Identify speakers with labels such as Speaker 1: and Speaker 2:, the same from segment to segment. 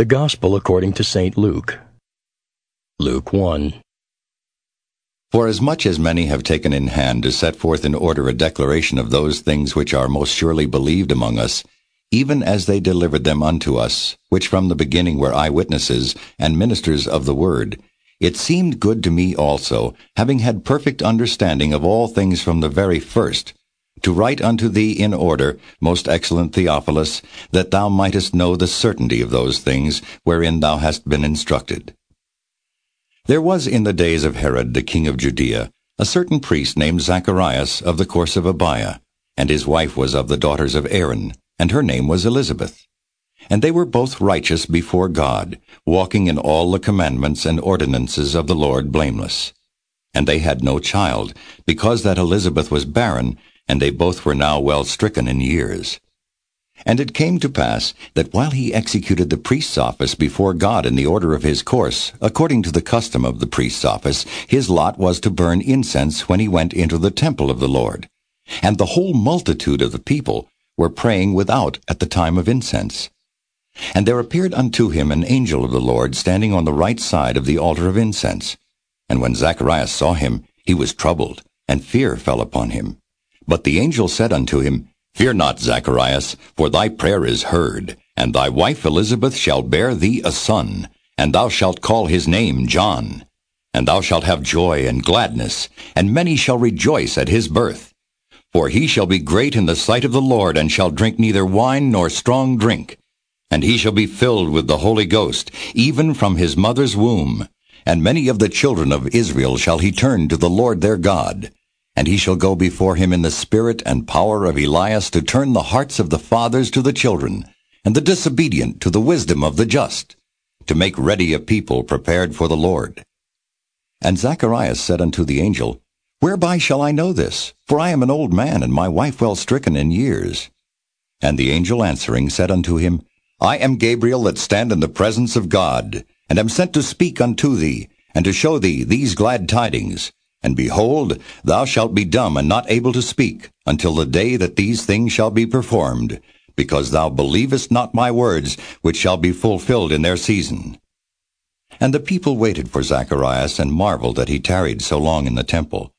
Speaker 1: The Gospel according to St. Luke. Luke 1.
Speaker 2: For as much as many have taken in hand to set forth in order a declaration of those things which are most surely believed among us, even as they delivered them unto us, which from the beginning were eyewitnesses and ministers of the word, it seemed good to me also, having had perfect understanding of all things from the very first, to write unto thee in order, most excellent Theophilus, that thou mightest know the certainty of those things wherein thou hast been instructed. There was in the days of Herod the king of Judea a certain priest named Zacharias of the course of Abia, and his wife was of the daughters of Aaron, and her name was Elizabeth. And they were both righteous before God, walking in all the commandments and ordinances of the Lord blameless. And they had no child, because that Elizabeth was barren, and they both were now well stricken in years. And it came to pass that while he executed the priest's office before God in the order of his course, according to the custom of the priest's office, his lot was to burn incense when he went into the temple of the Lord. And the whole multitude of the people were praying without at the time of incense. And there appeared unto him an angel of the Lord standing on the right side of the altar of incense. And when Zacharias saw him, he was troubled, and fear fell upon him. But the angel said unto him, Fear not, Zacharias, for thy prayer is heard, and thy wife Elizabeth shall bear thee a son, and thou shalt call his name John. And thou shalt have joy and gladness, and many shall rejoice at his birth. For he shall be great in the sight of the Lord, and shall drink neither wine nor strong drink. And he shall be filled with the Holy Ghost, even from his mother's womb. And many of the children of Israel shall he turn to the Lord their God and he shall go before him in the spirit and power of Elias to turn the hearts of the fathers to the children, and the disobedient to the wisdom of the just, to make ready a people prepared for the Lord. And Zacharias said unto the angel, Whereby shall I know this? For I am an old man, and my wife well stricken in years. And the angel answering said unto him, I am Gabriel that stand in the presence of God, and am sent to speak unto thee, and to show thee these glad tidings. And behold, thou shalt be dumb and not able to speak, until the day that these things shall be performed, because thou believest not my words, which shall be fulfilled in their season. And the people waited for Zacharias, and marveled that he tarried so long in the temple.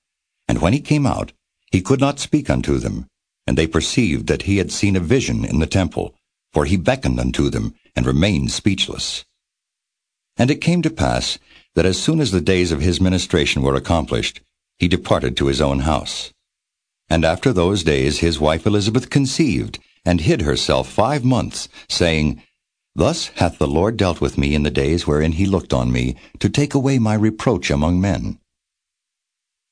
Speaker 2: And when he came out, he could not speak unto them, and they perceived that he had seen a vision in the temple, for he beckoned unto them, and remained speechless. And it came to pass, that as soon as the days of his ministration were accomplished, he departed to his own house. And after those days his wife Elizabeth conceived, and hid herself five months, saying, Thus hath the Lord dealt with me in the days wherein he looked on me, to take away my reproach among men.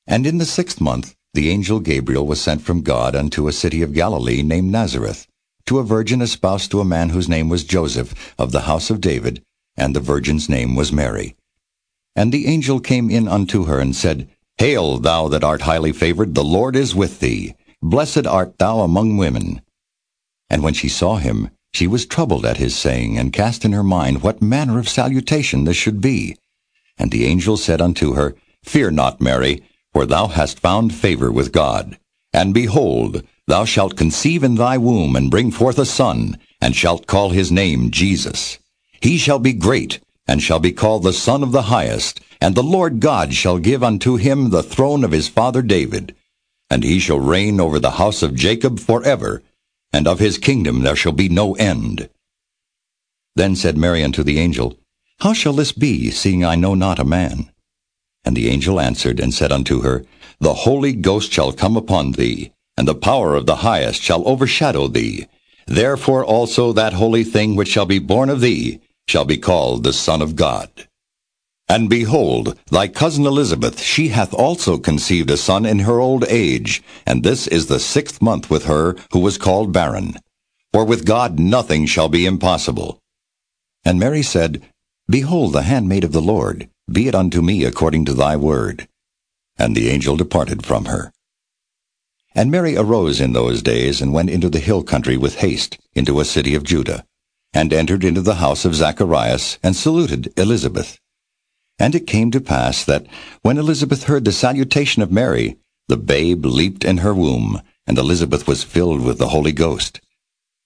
Speaker 2: And in the sixth month the angel Gabriel was sent from God unto a city of Galilee named Nazareth, to a virgin espoused to a man whose name was Joseph, of the house of David, and the virgin's name was Mary. And the angel came in unto her and said, Hail, thou that art highly favored, the Lord is with thee. Blessed art thou among women. And when she saw him, she was troubled at his saying, and cast in her mind what manner of salutation this should be. And the angel said unto her, Fear not, Mary, for thou hast found favor with God. And behold, thou shalt conceive in thy womb, and bring forth a son, and shalt call his name Jesus. He shall be great, and shall be called the Son of the Highest, and the Lord God shall give unto him the throne of his father David. And he shall reign over the house of Jacob forever, and of his kingdom there shall be no end. Then said Mary unto the angel, How shall this be, seeing I know not a man? And the angel answered and said unto her, The Holy Ghost shall come upon thee, and the power of the highest shall overshadow thee. Therefore also that holy thing which shall be born of thee shall be called the Son of God. And behold, thy cousin Elizabeth, she hath also conceived a son in her old age, and this is the sixth month with her who was called barren. For with God nothing shall be impossible. And Mary said, Behold the handmaid of the Lord, be it unto me according to thy word. And the angel departed from her. And Mary arose in those days, and went into the hill country with haste, into a city of Judah and entered into the house of Zacharias, and saluted Elizabeth. And it came to pass that, when Elizabeth heard the salutation of Mary, the babe leaped in her womb, and Elizabeth was filled with the Holy Ghost.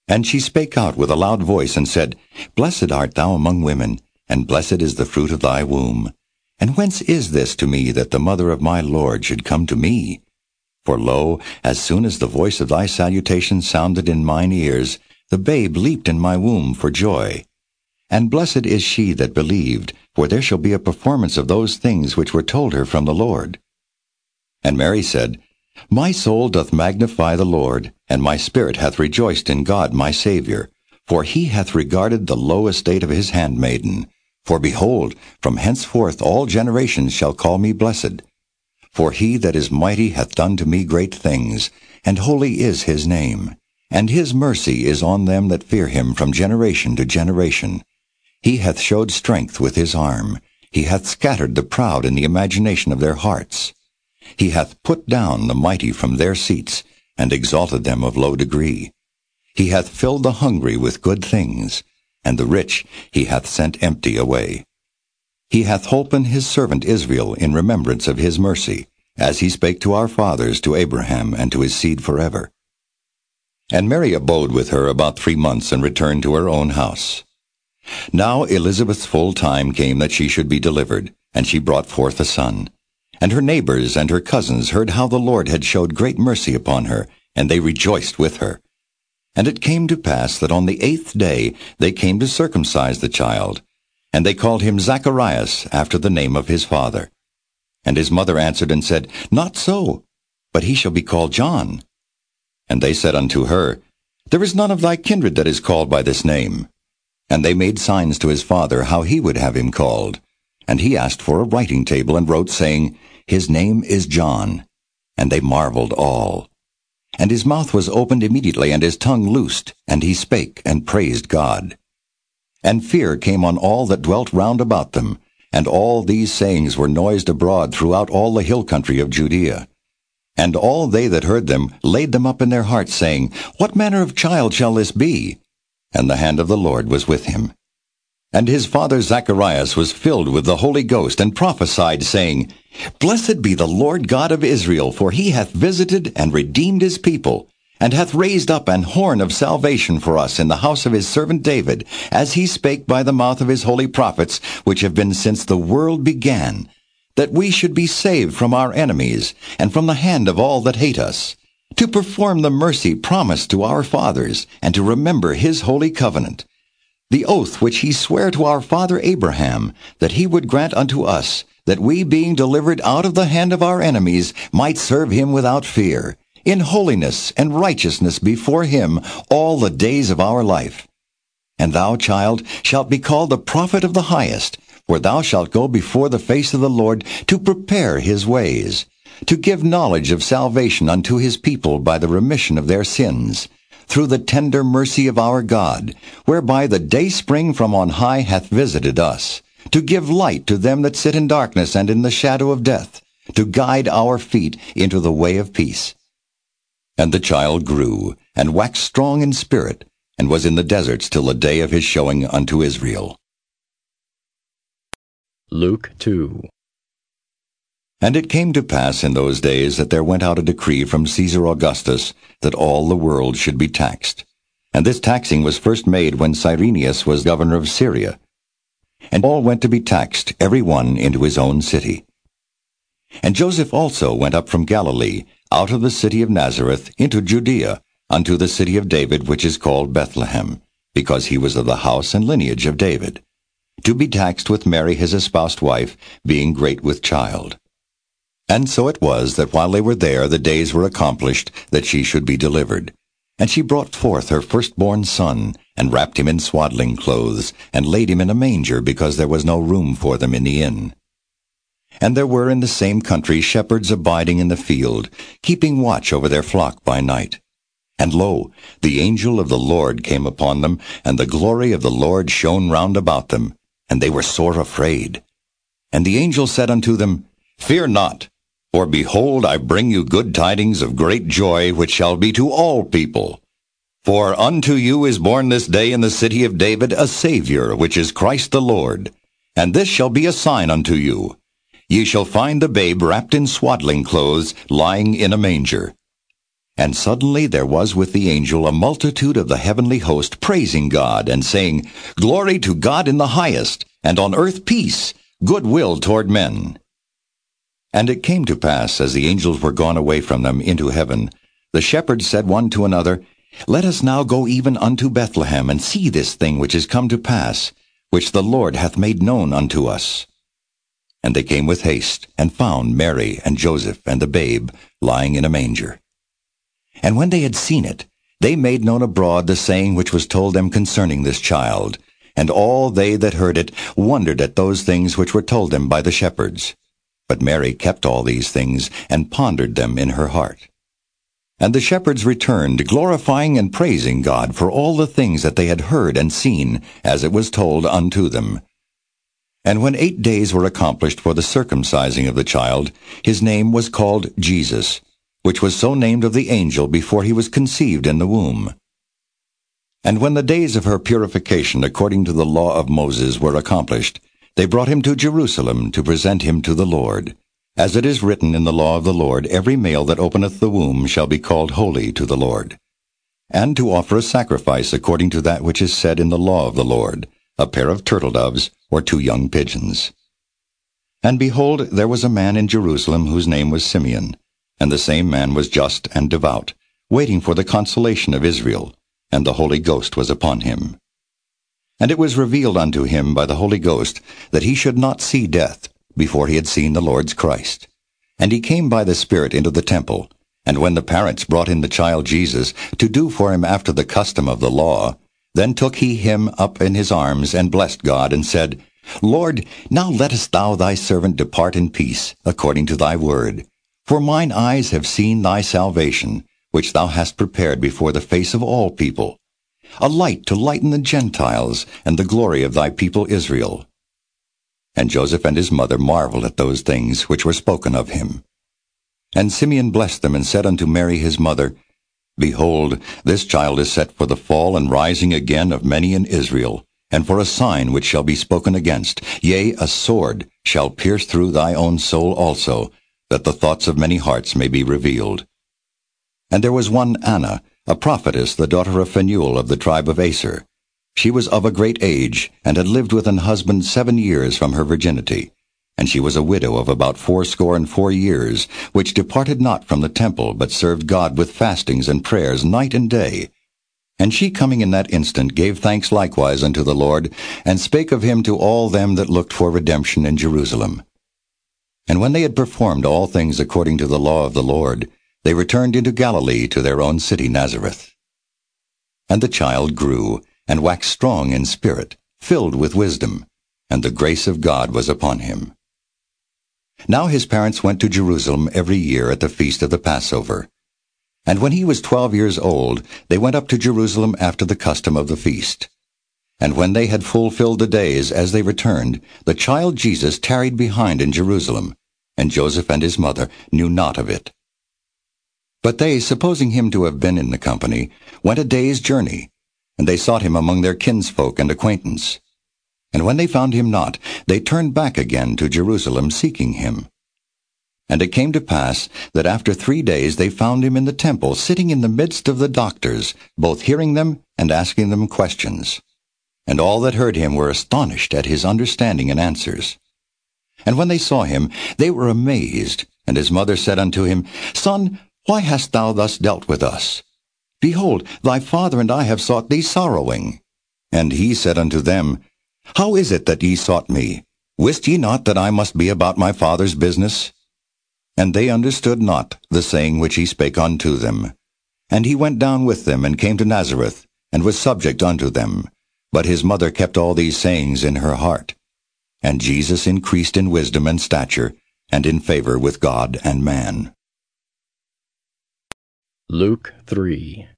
Speaker 2: And she spake out with a loud voice, and said, Blessed art thou among women, and blessed is the fruit of thy womb. And whence is this to me that the mother of my Lord should come to me? For lo, as soon as the voice of thy salutation sounded in mine ears, the babe leaped in my womb for joy. And blessed is she that believed, for there shall be a performance of those things which were told her from the Lord. And Mary said, My soul doth magnify the Lord, and my spirit hath rejoiced in God my Saviour, for he hath regarded the low estate of his handmaiden. For behold, from henceforth all generations shall call me blessed. For he that is mighty hath done to me great things, and holy is his name. And his mercy is on them that fear him from generation to generation. He hath showed strength with his arm. He hath scattered the proud in the imagination of their hearts. He hath put down the mighty from their seats, and exalted them of low degree. He hath filled the hungry with good things, and the rich he hath sent empty away. He hath holpen his servant Israel in remembrance of his mercy, as he spake to our fathers, to Abraham, and to his seed forever. And Mary abode with her about three months, and returned to her own house. Now Elizabeth's full time came that she should be delivered, and she brought forth a son. And her neighbors and her cousins heard how the Lord had showed great mercy upon her, and they rejoiced with her. And it came to pass that on the eighth day they came to circumcise the child, and they called him Zacharias after the name of his father. And his mother answered and said, Not so, but he shall be called John. And they said unto her, There is none of thy kindred that is called by this name. And they made signs to his father how he would have him called. And he asked for a writing table, and wrote, saying, His name is John. And they marveled all. And his mouth was opened immediately, and his tongue loosed, and he spake, and praised God. And fear came on all that dwelt round about them, and all these sayings were noised abroad throughout all the hill country of Judea. And all they that heard them laid them up in their hearts, saying, What manner of child shall this be? And the hand of the Lord was with him. And his father Zacharias was filled with the Holy Ghost, and prophesied, saying, Blessed be the Lord God of Israel, for he hath visited and redeemed his people, and hath raised up an horn of salvation for us in the house of his servant David, as he spake by the mouth of his holy prophets, which have been since the world began, that we should be saved from our enemies, and from the hand of all that hate us, to perform the mercy promised to our fathers, and to remember his holy covenant, the oath which he sware to our father Abraham, that he would grant unto us, that we being delivered out of the hand of our enemies might serve him without fear, in holiness and righteousness before him all the days of our life. And thou, child, shalt be called the prophet of the highest, for thou shalt go before the face of the Lord to prepare his ways, to give knowledge of salvation unto his people by the remission of their sins, through the tender mercy of our God, whereby the day spring from on high hath visited us, to give light to them that sit in darkness and in the shadow of death, to guide our feet into the way of peace. And the child grew, and waxed strong in spirit, and was in the deserts till the day of his showing unto Israel.
Speaker 1: Luke 2
Speaker 2: and it came to pass in those days that there went out a decree from Caesar Augustus that all the world should be taxed. And this taxing was first made when Cyrenius was governor of Syria. And all went to be taxed, every one into his own city. And Joseph also went up from Galilee, out of the city of Nazareth, into Judea, unto the city of David, which is called Bethlehem, because he was of the house and lineage of David, to be taxed with Mary his espoused wife, being great with child. And so it was that while they were there, the days were accomplished that she should be delivered. And she brought forth her firstborn son, and wrapped him in swaddling clothes, and laid him in a manger, because there was no room for them in the inn. And there were in the same country shepherds abiding in the field, keeping watch over their flock by night. And lo, the angel of the Lord came upon them, and the glory of the Lord shone round about them, and they were sore afraid. And the angel said unto them, Fear not. For behold, I bring you good tidings of great joy, which shall be to all people. For unto you is born this day in the city of David a Saviour, which is Christ the Lord. And this shall be a sign unto you. Ye shall find the babe wrapped in swaddling clothes, lying in a manger. And suddenly there was with the angel a multitude of the heavenly host praising God and saying, Glory to God in the highest, and on earth peace, good will toward men. And it came to pass, as the angels were gone away from them into heaven, the shepherds said one to another, Let us now go even unto Bethlehem, and see this thing which is come to pass, which the Lord hath made known unto us. And they came with haste, and found Mary and Joseph and the babe lying in a manger. And when they had seen it, they made known abroad the saying which was told them concerning this child. And all they that heard it wondered at those things which were told them by the shepherds. But Mary kept all these things, and pondered them in her heart. And the shepherds returned, glorifying and praising God for all the things that they had heard and seen, as it was told unto them. And when eight days were accomplished for the circumcising of the child, his name was called Jesus, which was so named of the angel before he was conceived in the womb. And when the days of her purification according to the law of Moses were accomplished, they brought him to Jerusalem to present him to the Lord. As it is written in the law of the Lord, every male that openeth the womb shall be called holy to the Lord. And to offer a sacrifice according to that which is said in the law of the Lord, a pair of turtle doves or two young pigeons. And behold, there was a man in Jerusalem whose name was Simeon, and the same man was just and devout, waiting for the consolation of Israel, and the Holy Ghost was upon him. And it was revealed unto him by the Holy Ghost that he should not see death before he had seen the Lord's Christ. And he came by the Spirit into the temple, and when the parents brought in the child Jesus to do for him after the custom of the law, then took he him up in his arms, and blessed God, and said, Lord, now lettest thou thy servant depart in peace, according to thy word. For mine eyes have seen thy salvation, which thou hast prepared before the face of all people, a light to lighten the Gentiles, and the glory of thy people Israel. And Joseph and his mother marveled at those things which were spoken of him. And Simeon blessed them, and said unto Mary his mother, Behold, this child is set for the fall and rising again of many in Israel, and for a sign which shall be spoken against, yea, a sword shall pierce through thy own soul also, that the thoughts of many hearts may be revealed. And there was one Anna, a prophetess, the daughter of Phanuel of the tribe of Aser. She was of a great age, and had lived with an husband seven years from her virginity. And she was a widow of about fourscore and four years, which departed not from the temple, but served God with fastings and prayers night and day. And she coming in that instant gave thanks likewise unto the Lord, and spake of him to all them that looked for redemption in Jerusalem. And when they had performed all things according to the law of the Lord, they returned into Galilee to their own city Nazareth. And the child grew, and waxed strong in spirit, filled with wisdom, and the grace of God was upon him. Now his parents went to Jerusalem every year at the feast of the Passover. And when he was twelve years old, they went up to Jerusalem after the custom of the feast. And when they had fulfilled the days as they returned, the child Jesus tarried behind in Jerusalem, and Joseph and his mother knew not of it. But they, supposing him to have been in the company, went a day's journey, and they sought him among their kinsfolk and acquaintance. And when they found him not, they turned back again to Jerusalem seeking him. And it came to pass that after three days they found him in the temple, sitting in the midst of the doctors, both hearing them and asking them questions. And all that heard him were astonished at his understanding and answers. And when they saw him, they were amazed. And his mother said unto him, Son, why hast thou thus dealt with us? Behold, thy father and I have sought thee sorrowing. And he said unto them, How is it that ye sought me? Wist ye not that I must be about my father's business? And they understood not the saying which he spake unto them. And he went down with them, and came to Nazareth, and was subject unto them. But his mother kept all these sayings in her heart. And Jesus increased in wisdom and stature, and in favor with God and man.
Speaker 1: Luke 3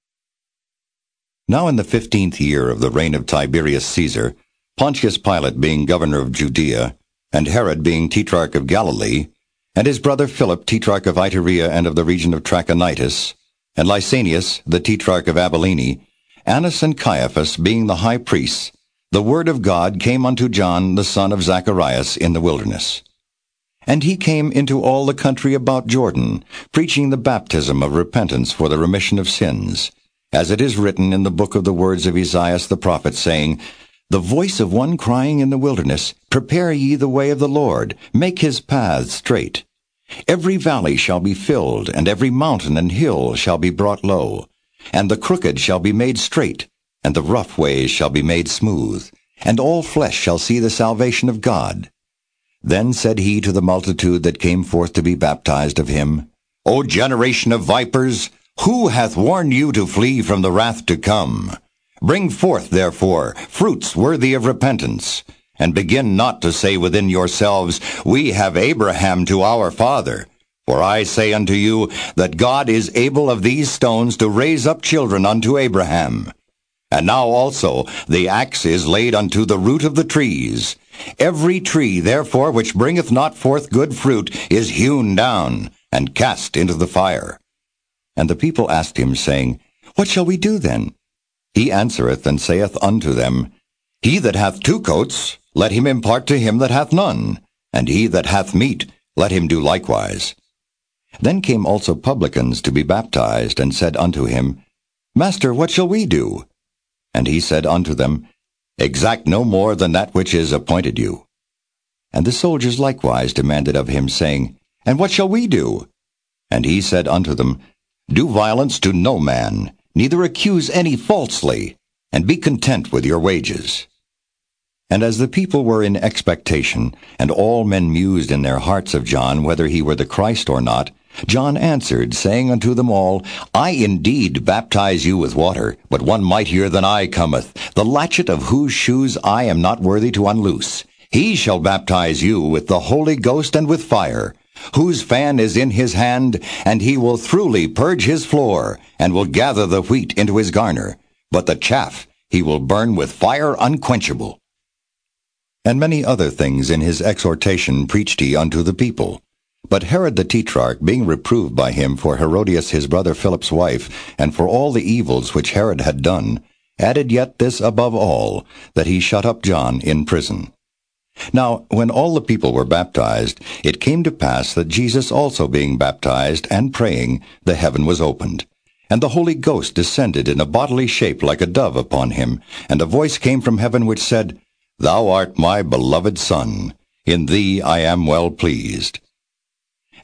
Speaker 2: Now in the fifteenth year of the reign of Tiberius Caesar, Pontius Pilate being governor of Judea, and Herod being tetrarch of Galilee, and his brother Philip tetrarch of Iturea and of the region of Trachonitis, and Lysanias the tetrarch of Abilene, Annas and Caiaphas being the high priests, the word of God came unto John the son of Zacharias in the wilderness. And he came into all the country about Jordan, preaching the baptism of repentance for the remission of sins, as it is written in the book of the words of Esaias the prophet, saying, The voice of one crying in the wilderness, Prepare ye the way of the Lord, make his paths straight. Every valley shall be filled, and every mountain and hill shall be brought low, and the crooked shall be made straight, and the rough ways shall be made smooth, and all flesh shall see the salvation of God. Then said he to the multitude that came forth to be baptized of him, O generation of vipers, who hath warned you to flee from the wrath to come? Bring forth, therefore, fruits worthy of repentance, and begin not to say within yourselves, We have Abraham to our father. For I say unto you, that God is able of these stones to raise up children unto Abraham. And now also the axe is laid unto the root of the trees. Every tree, therefore, which bringeth not forth good fruit, is hewn down, and cast into the fire. And the people asked him, saying, What shall we do then? He answereth and saith unto them, He that hath two coats, let him impart to him that hath none, and he that hath meat, let him do likewise. Then came also publicans to be baptized, and said unto him, Master, what shall we do? And he said unto them, Exact no more than that which is appointed you. And the soldiers likewise demanded of him, saying, And what shall we do? And he said unto them, Do violence to no man, neither accuse any falsely, and be content with your wages. And as the people were in expectation, and all men mused in their hearts of John whether he were the Christ or not, John answered, saying unto them all, I indeed baptize you with water, but one mightier than I cometh, the latchet of whose shoes I am not worthy to unloose. He shall baptize you with the Holy Ghost and with fire, whose fan is in his hand, and he will throughly purge his floor, and will gather the wheat into his garner, but the chaff he will burn with fire unquenchable. And many other things in his exhortation preached he unto the people. But Herod the Tetrarch, being reproved by him for Herodias his brother Philip's wife, and for all the evils which Herod had done, added yet this above all, that he shut up John in prison. Now, when all the people were baptized, it came to pass that Jesus also being baptized and praying, the heaven was opened. And the Holy Ghost descended in a bodily shape like a dove upon him, and a voice came from heaven which said, Thou art my beloved Son, in thee I am well pleased.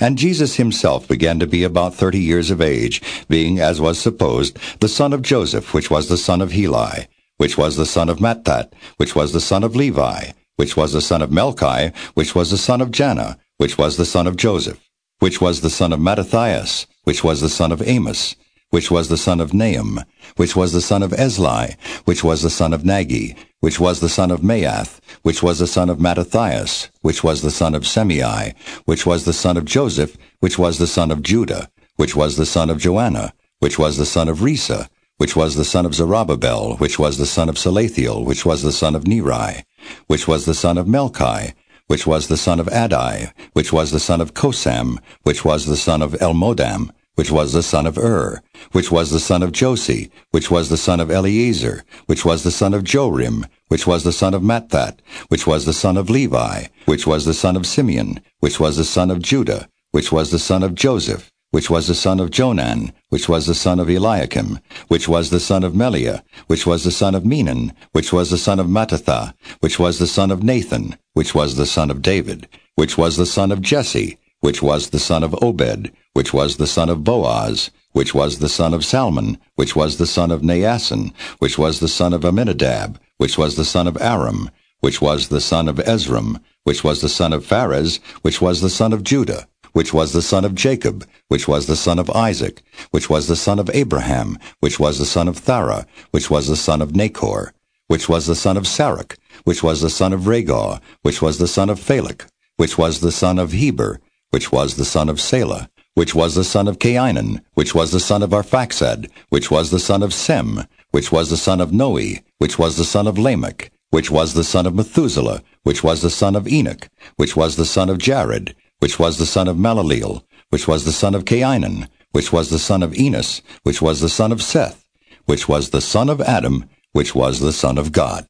Speaker 2: And Jesus himself began to be about thirty years of age, being, as was supposed, the son of Joseph, which was the son of Heli, which was the son of Matthat, which was the son of Levi, which was the son of Melchi, which was the son of Janna, which was the son of Joseph, which was the son of Mattathias, which was the son of Amos, which was the son of Nahum, which was the son of Esli, which was the son of Nagge, which was the son of Maath, which was the son of Mattathias, which was the son of Semei, which was the son of Joseph, which was the son of Judah, which was the son of Joanna, which was the son of Rhesa, which was the son of Zorobabel, which was the son of Salathiel, which was the son of Neri, which was the son of Melchi, which was the son of Addi, which was the son of Cosam, which was the son of Elmodam, which was the son of Ur, which was the son of Jose, which was the son of Eliezer, which was the son of Jorim, which was the son of Matthat, which was the son of Levi, which was the son of Simeon, which was the son of Judah, which was the son of Joseph, which was the son of Jonan, which was the son of Eliakim, which was the son of Melea, which was the son of Menan, which was the son of Mattatha, which was the son of Nathan, which was the son of David, which was the son of Jesse, which was the son of Obed, which was the son of Booz, which was the son of Salmon, which was the son of Naasson, which was the son of Amminadab, which was the son of Aram, which was the son of Esrom, which was the son of Phares, which was the son of Judah, which was the son of Jacob, which was the son of Isaac, which was the son of Abraham, which was the son of Thara, which was the son of Nachor, which was the son of Saruch, which was the son of Ragau, which was the son of Phalec, which was the son of Heber, which was the son of Salah, which was the son of Cainan, which was the son of Arphaxad, which was the son of Sem, which was the son of Noe, which was the son of Lamech, which was the son of Mathusala, which was the son of Enoch, which was the son of Jared, which was the son of Maleleel, which was the son of Cainan, which was the son of Enos, which was the son of Seth, which was the son of Adam, which was the son of God.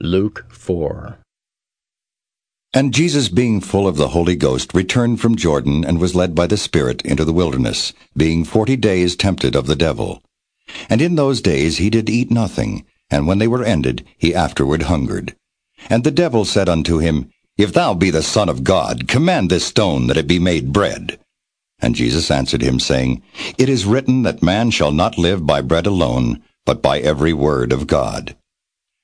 Speaker 1: Luke 4
Speaker 2: And Jesus, being full of the Holy Ghost, returned from Jordan, and was led by the Spirit into the wilderness, being forty days tempted of the devil. And in those days he did eat nothing, and when they were ended, he afterward hungered. And the devil said unto him, If thou be the Son of God, command this stone that it be made bread. And Jesus answered him, saying, It is written that man shall not live by bread alone, but by every word of God.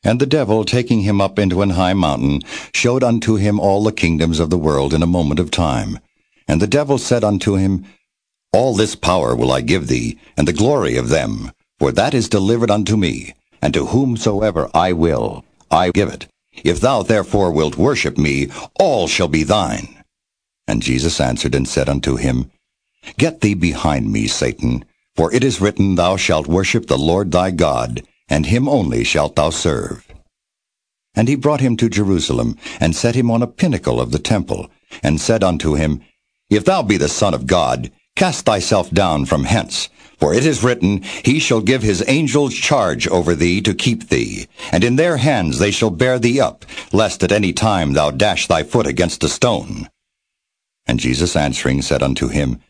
Speaker 2: And the devil, taking him up into an high mountain, showed unto him all the kingdoms of the world in a moment of time. And the devil said unto him, All this power will I give thee, and the glory of them, for that is delivered unto me, and to whomsoever I will, I give it. If thou therefore wilt worship me, all shall be thine. And Jesus answered and said unto him, Get thee behind me, Satan, for it is written, Thou shalt worship the Lord thy God, and him only shalt thou serve. And he brought him to Jerusalem, and set him on a pinnacle of the temple, and said unto him, If thou be the Son of God, cast thyself down from hence. For it is written, He shall give his angels charge over thee to keep thee, and in their hands they shall bear thee up, lest at any time thou dash thy foot against a stone. And Jesus answering said unto him,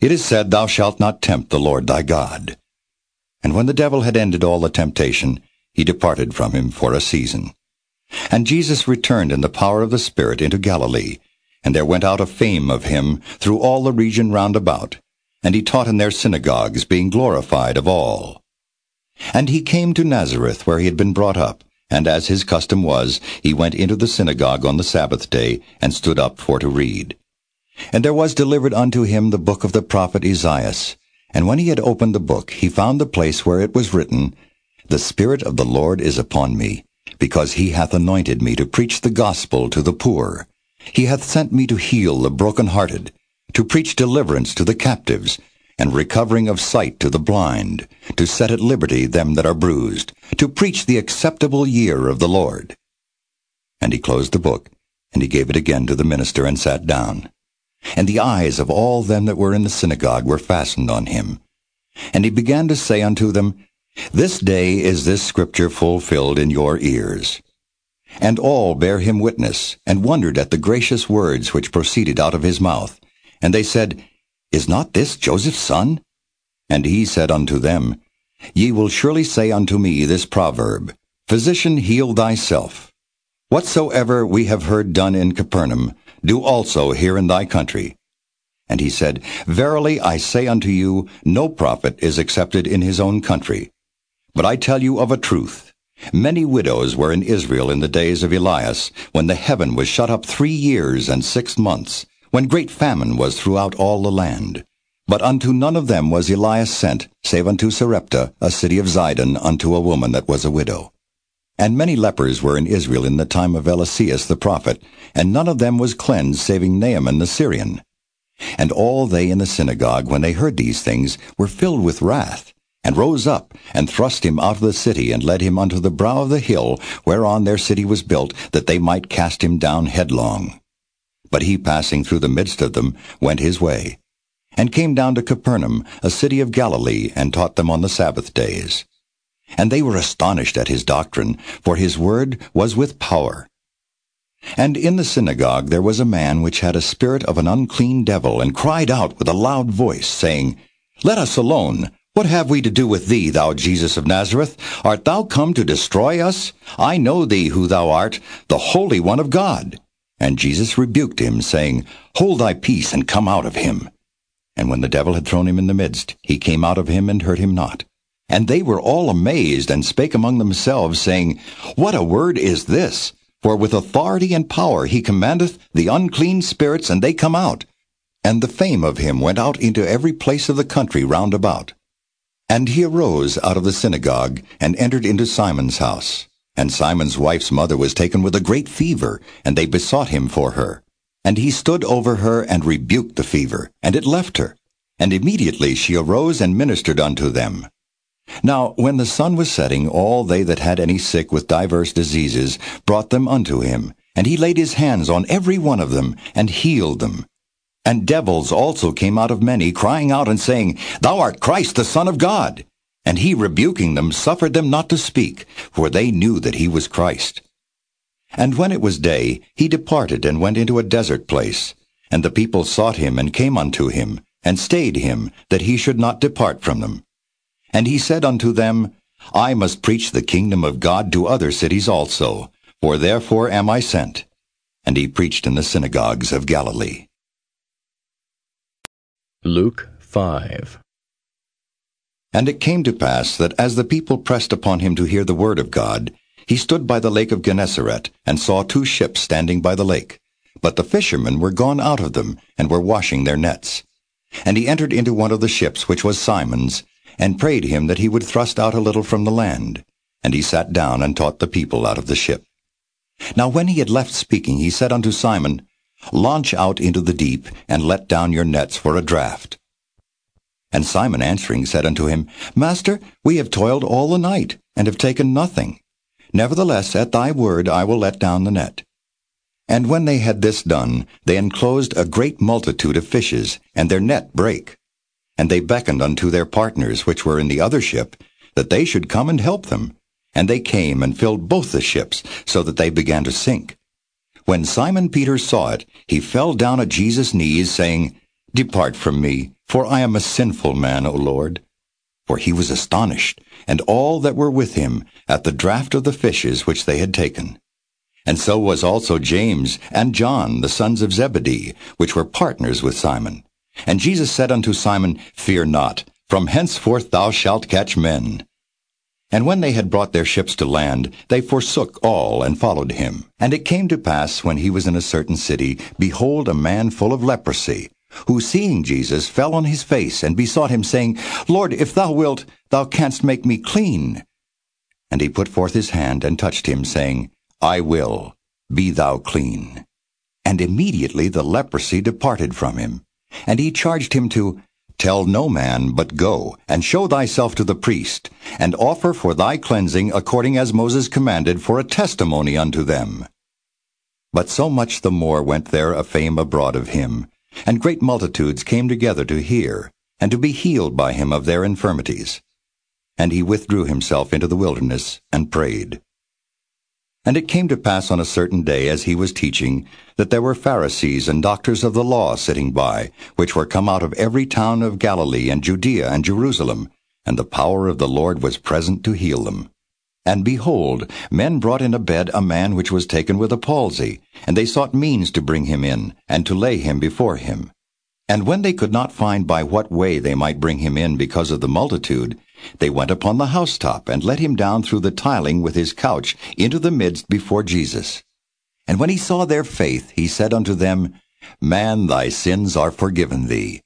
Speaker 2: It is said, Thou shalt not tempt the Lord thy God. And when the devil had ended all the temptation, he departed from him for a season. And Jesus returned in the power of the Spirit into Galilee, and there went out a fame of him through all the region round about, and he taught in their synagogues, being glorified of all. And he came to Nazareth, where he had been brought up, and as his custom was, he went into the synagogue on the Sabbath day, and stood up for to read. And there was delivered unto him the book of the prophet Esaias. And when he had opened the book, he found the place where it was written, The Spirit of the Lord is upon me, because he hath anointed me to preach the gospel to the poor. He hath sent me to heal the broken-hearted, to preach deliverance to the captives, and recovering of sight to the blind, to set at liberty them that are bruised, to preach the acceptable year of the Lord. And he closed the book, and he gave it again to the minister, and sat down. And the eyes of all them that were in the synagogue were fastened on him. And he began to say unto them, This day is this scripture fulfilled in your ears. And all bare him witness, and wondered at the gracious words which proceeded out of his mouth. And they said, Is not this Joseph's son? And he said unto them, Ye will surely say unto me this proverb, Physician, heal thyself. Whatsoever we have heard done in Capernaum, do also here in thy country. And he said, Verily I say unto you, no prophet is accepted in his own country. But I tell you of a truth. Many widows were in Israel in the days of Elias, when the heaven was shut up three years and six months, when great famine was throughout all the land. But unto none of them was Elias sent, save unto Sarepta, a city of Zidon, unto a woman that was a widow. And many lepers were in Israel in the time of Eliseus the prophet, and none of them was cleansed, saving Naaman the Syrian. And all they in the synagogue, when they heard these things, were filled with wrath, and rose up, and thrust him out of the city, and led him unto the brow of the hill, whereon their city was built, that they might cast him down headlong. But he, passing through the midst of them, went his way, and came down to Capernaum, a city of Galilee, and taught them on the Sabbath days. And they were astonished at his doctrine, for his word was with power. And in the synagogue there was a man which had a spirit of an unclean devil, and cried out with a loud voice, saying, Let us alone. What have we to do with thee, thou Jesus of Nazareth? Art thou come to destroy us? I know thee who thou art, the Holy One of God. And Jesus rebuked him, saying, Hold thy peace, and come out of him. And when the devil had thrown him in the midst, he came out of him and hurt him not. And they were all amazed, and spake among themselves, saying, What a word is this! For with authority and power he commandeth the unclean spirits, and they come out. And the fame of him went out into every place of the country round about. And he arose out of the synagogue, and entered into Simon's house. And Simon's wife's mother was taken with a great fever, and they besought him for her. And he stood over her, and rebuked the fever, and it left her. And immediately she arose and ministered unto them. Now when the sun was setting, all they that had any sick with divers diseases brought them unto him. And he laid his hands on every one of them, and healed them. And devils also came out of many, crying out and saying, Thou art Christ the Son of God. And he rebuking them suffered them not to speak, for they knew that he was Christ. And when it was day, he departed and went into a desert place. And the people sought him and came unto him, and stayed him, that he should not depart from them. And he said unto them, I must preach the kingdom of God to other cities also, for therefore am I sent. And he preached in the synagogues of Galilee.
Speaker 1: Luke 5
Speaker 2: And it came to pass that as the people pressed upon him to hear the word of God, he stood by the lake of Gennesaret, and saw two ships standing by the lake. But the fishermen were gone out of them, and were washing their nets. And he entered into one of the ships, which was Simon's, and prayed him that he would thrust out a little from the land. And he sat down and taught the people out of the ship. Now when he had left speaking, he said unto Simon, Launch out into the deep, and let down your nets for a draught. And Simon answering said unto him, Master, we have toiled all the night, and have taken nothing. Nevertheless, at thy word I will let down the net. And when they had this done, they enclosed a great multitude of fishes, and their net brake. And they beckoned unto their partners which were in the other ship, that they should come and help them. And they came and filled both the ships, so that they began to sink. When Simon Peter saw it, he fell down at Jesus' knees, saying, Depart from me, for I am a sinful man, O Lord. For he was astonished, and all that were with him, at the draught of the fishes which they had taken. And so was also James and John, the sons of Zebedee, which were partners with Simon. And Jesus said unto Simon, Fear not, from henceforth thou shalt catch men. And when they had brought their ships to land, they forsook all and followed him. And it came to pass, when he was in a certain city, behold, a man full of leprosy, who seeing Jesus fell on his face and besought him, saying, Lord, if thou wilt, thou canst make me clean. And he put forth his hand and touched him, saying, I will, be thou clean. And immediately the leprosy departed from him. And he charged him to Tell no man, but go, and show thyself to the priest, and offer for thy cleansing according as Moses commanded for a testimony unto them. But so much the more went there a fame abroad of him, and great multitudes came together to hear, and to be healed by him of their infirmities. And he withdrew himself into the wilderness, and prayed. And it came to pass on a certain day, as he was teaching, that there were Pharisees and doctors of the law sitting by, which were come out of every town of Galilee and Judea and Jerusalem, and the power of the Lord was present to heal them. And behold, men brought in a bed a man which was taken with a palsy, and they sought means to bring him in, and to lay him before him. And when they could not find by what way they might bring him in because of the multitude, they went upon the housetop and let him down through the tiling with his couch into the midst before Jesus. And when he saw their faith, he said unto them, Man, thy sins are forgiven thee.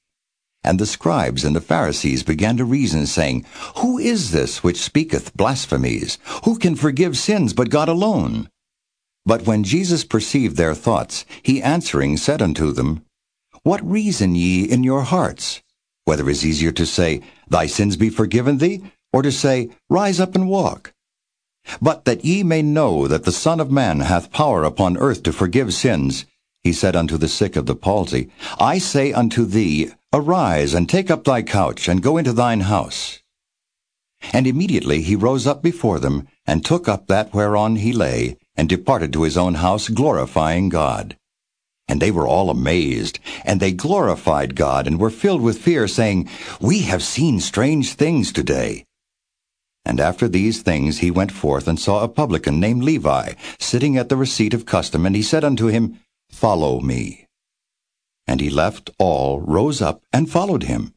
Speaker 2: And the scribes and the Pharisees began to reason, saying, Who is this which speaketh blasphemies? Who can forgive sins but God alone? But when Jesus perceived their thoughts, he answering said unto them, What reason ye in your hearts? Whether is easier to say, Thy sins be forgiven thee, or to say, Rise up and walk. But that ye may know that the Son of Man hath power upon earth to forgive sins, he said unto the sick of the palsy, I say unto thee, Arise, and take up thy couch, and go into thine house. And immediately he rose up before them, and took up that whereon he lay, and departed to his own house, glorifying God. And they were all amazed, and they glorified God, and were filled with fear, saying, We have seen strange things today. And after these things he went forth and saw a publican named Levi, sitting at the receipt of custom, and he said unto him, Follow me. And he left all, rose up, and followed him.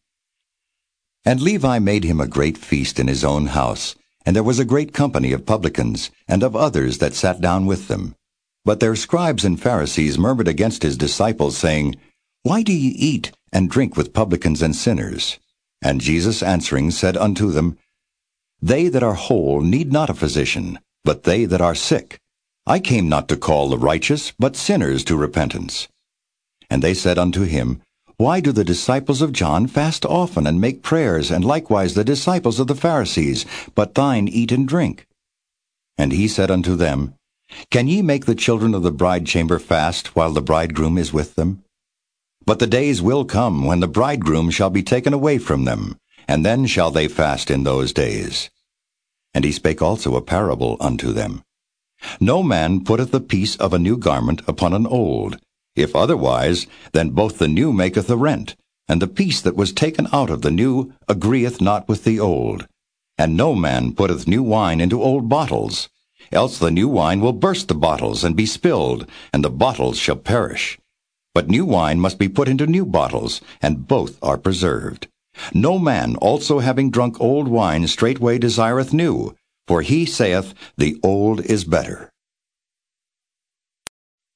Speaker 2: And Levi made him a great feast in his own house, and there was a great company of publicans, and of others that sat down with them. But their scribes and Pharisees murmured against his disciples, saying, Why do ye eat and drink with publicans and sinners? And Jesus answering said unto them, They that are whole need not a physician, but they that are sick. I came not to call the righteous, but sinners to repentance. And they said unto him, Why do the disciples of John fast often and make prayers, and likewise the disciples of the Pharisees, but thine eat and drink? And he said unto them, can ye make the children of the bride chamber fast while the bridegroom is with them? But the days will come when the bridegroom shall be taken away from them, and then shall they fast in those days. And he spake also a parable unto them. No man putteth a piece of a new garment upon an old. If otherwise, then both the new maketh a rent, and the piece that was taken out of the new agreeth not with the old. And no man putteth new wine into old bottles, else the new wine will burst the bottles and be spilled, and the bottles shall perish. But new wine must be put into new bottles, and both are preserved. No man also having drunk old wine straightway desireth new, for he saith, The old is better.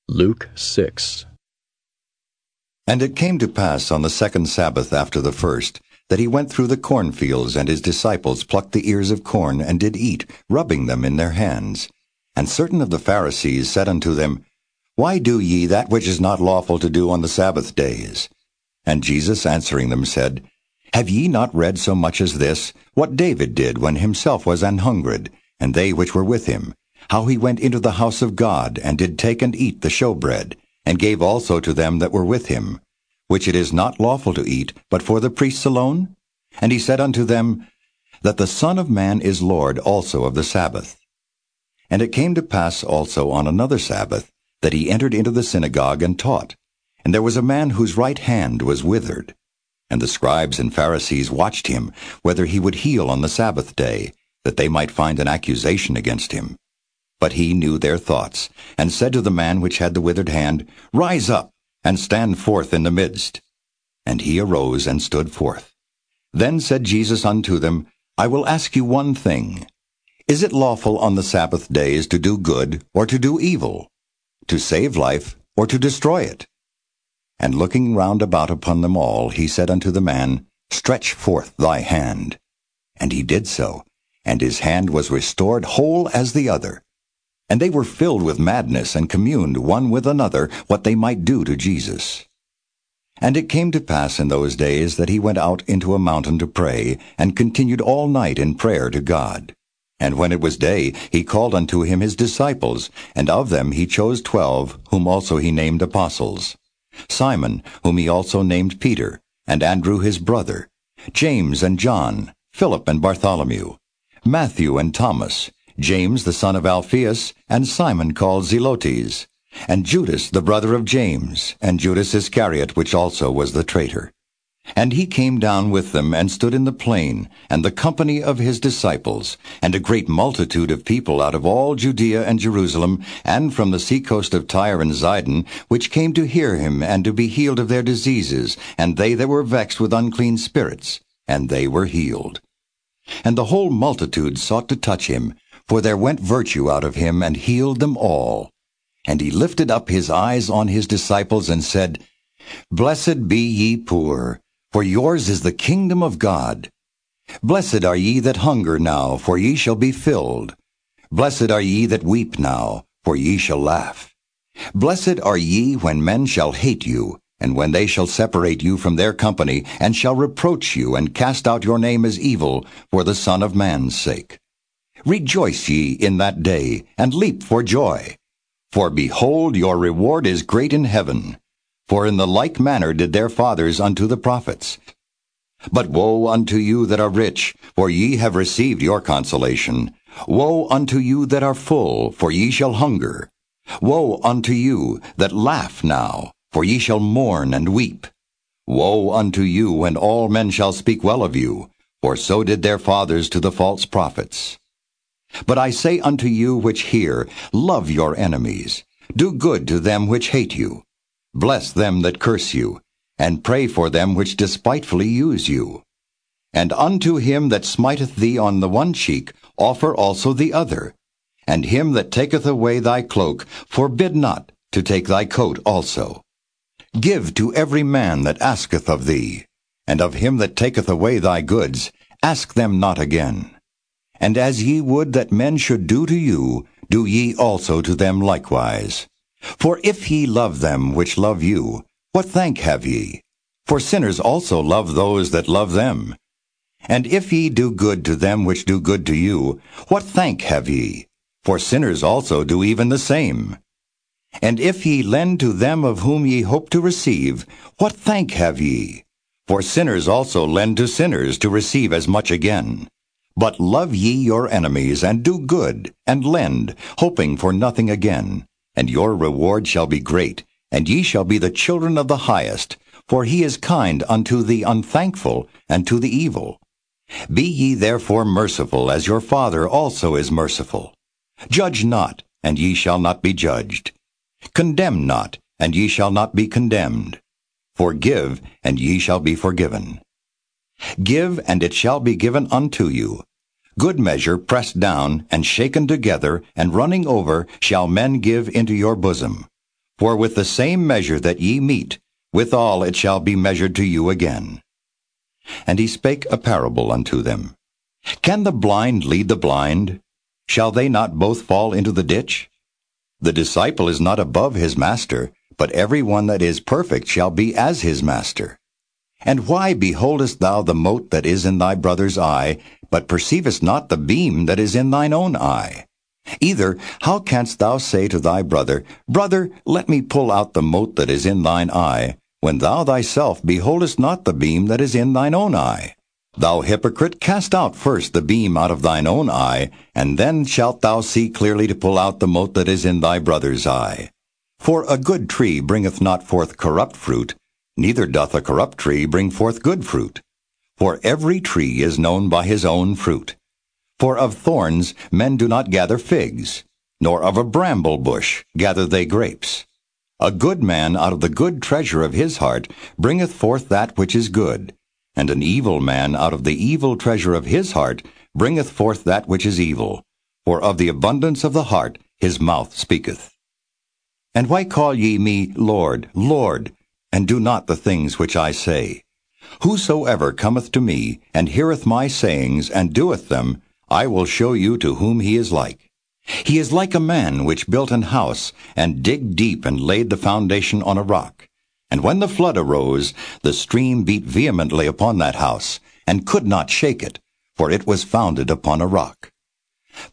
Speaker 1: Luke 6.
Speaker 2: And it came to pass on the second Sabbath after the first, that he went through the cornfields, and his disciples plucked the ears of corn, and did eat, rubbing them in their hands. And certain of the Pharisees said unto them, Why do ye that which is not lawful to do on the Sabbath days? And Jesus answering them said, Have ye not read so much as this, what David did when himself was an hungered, and they which were with him, how he went into the house of God, and did take and eat the showbread, and gave also to them that were with him, which it is not lawful to eat, but for the priests alone? And he said unto them, That the Son of Man is Lord also of the Sabbath. And it came to pass also on another Sabbath, that he entered into the synagogue and taught. And there was a man whose right hand was withered. And the scribes and Pharisees watched him, whether he would heal on the Sabbath day, that they might find an accusation against him. But he knew their thoughts, and said to the man which had the withered hand, Rise up, and stand forth in the midst. And he arose and stood forth. Then said Jesus unto them, I will ask you one thing. Is it lawful on the Sabbath days to do good or to do evil, to save life or to destroy it? And looking round about upon them all, he said unto the man, Stretch forth thy hand. And he did so, and his hand was restored whole as the other. And they were filled with madness, and communed one with another what they might do to Jesus. And it came to pass in those days that he went out into a mountain to pray, and continued all night in prayer to God. And when it was day, he called unto him his disciples, and of them he chose twelve, whom also he named apostles. Simon, whom he also named Peter, and Andrew his brother, James and John, Philip and Bartholomew, Matthew and Thomas, James the son of Alphaeus, and Simon called Zelotes, and Judas the brother of James, and Judas Iscariot, which also was the traitor. And he came down with them, and stood in the plain, and the company of his disciples, and a great multitude of people out of all Judea and Jerusalem, and from the seacoast of Tyre and Zidon, which came to hear him, and to be healed of their diseases, and they that were vexed with unclean spirits, and they were healed. And the whole multitude sought to touch him, for there went virtue out of him, and healed them all. And he lifted up his eyes on his disciples, and said, Blessed be ye poor, for yours is the kingdom of God. Blessed are ye that hunger now, for ye shall be filled. Blessed are ye that weep now, for ye shall laugh. Blessed are ye when men shall hate you, and when they shall separate you from their company, and shall reproach you, and cast out your name as evil, for the Son of Man's sake. Rejoice ye in that day, and leap for joy. For behold, your reward is great in heaven. For in the like manner did their fathers unto the prophets. But woe unto you that are rich, for ye have received your consolation. Woe unto you that are full, for ye shall hunger. Woe unto you that laugh now, for ye shall mourn and weep. Woe unto you when all men shall speak well of you, for so did their fathers to the false prophets. But I say unto you which hear, love your enemies, do good to them which hate you, Bless them that curse you, and pray for them which despitefully use you. And unto him that smiteth thee on the one cheek, offer also the other. And him that taketh away thy cloak, forbid not to take thy coat also. Give to every man that asketh of thee, and of him that taketh away thy goods, ask them not again. And as ye would that men should do to you, do ye also to them likewise. For if ye love them which love you, what thank have ye? For sinners also love those that love them. And if ye do good to them which do good to you, what thank have ye? For sinners also do even the same. And if ye lend to them of whom ye hope to receive, what thank have ye? For sinners also lend to sinners to receive as much again. But love ye your enemies, and do good, and lend, hoping for nothing again. And your reward shall be great, and ye shall be the children of the highest, for he is kind unto the unthankful and to the evil. Be ye therefore merciful, as your Father also is merciful. Judge not, and ye shall not be judged. Condemn not, and ye shall not be condemned. Forgive, and ye shall be forgiven. Give, and it shall be given unto you. Good measure, pressed down, and shaken together, and running over, shall men give into your bosom. For with the same measure that ye meet, withal it shall be measured to you again. And he spake a parable unto them. Can the blind lead the blind? Shall they not both fall into the ditch? The disciple is not above his master, but every one that is perfect shall be as his master. And why beholdest thou the mote that is in thy brother's eye, but perceivest not the beam that is in thine own eye? Either, how canst thou say to thy brother, Brother, let me pull out the mote that is in thine eye, when thou thyself beholdest not the beam that is in thine own eye? Thou hypocrite, cast out first the beam out of thine own eye, and then shalt thou see clearly to pull out the mote that is in thy brother's eye. For a good tree bringeth not forth corrupt fruit, neither doth a corrupt tree bring forth good fruit. For every tree is known by his own fruit. For of thorns men do not gather figs, nor of a bramble bush gather they grapes. A good man out of the good treasure of his heart bringeth forth that which is good, and an evil man out of the evil treasure of his heart bringeth forth that which is evil. For of the abundance of the heart his mouth speaketh. And why call ye me Lord, Lord, and do not the things which I say? Whosoever cometh to me, and heareth my sayings, and doeth them, I will show you to whom he is like. He is like a man which built an house, and digged deep, and laid the foundation on a rock. And when the flood arose, the stream beat vehemently upon that house, and could not shake it, for it was founded upon a rock.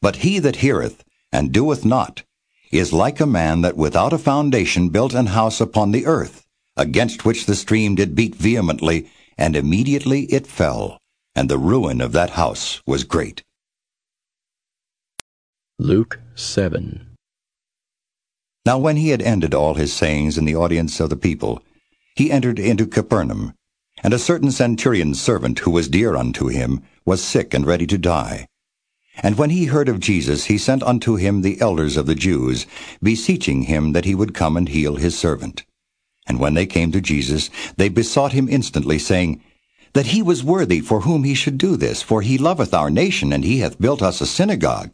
Speaker 2: But he that heareth, and doeth not, is like a man that without a foundation built an house upon the earth, against which the stream did beat vehemently, and immediately it fell, and the ruin of that house was great.
Speaker 1: Luke 7.
Speaker 2: Now when he had ended all his sayings in the audience of the people, he entered into Capernaum. And a certain centurion's servant, who was dear unto him, was sick and ready to die. And when he heard of Jesus, he sent unto him the elders of the Jews, beseeching him that he would come and heal his servant. And when they came to Jesus, they besought him instantly, saying, That he was worthy for whom he should do this, for he loveth our nation, and he hath built us a synagogue.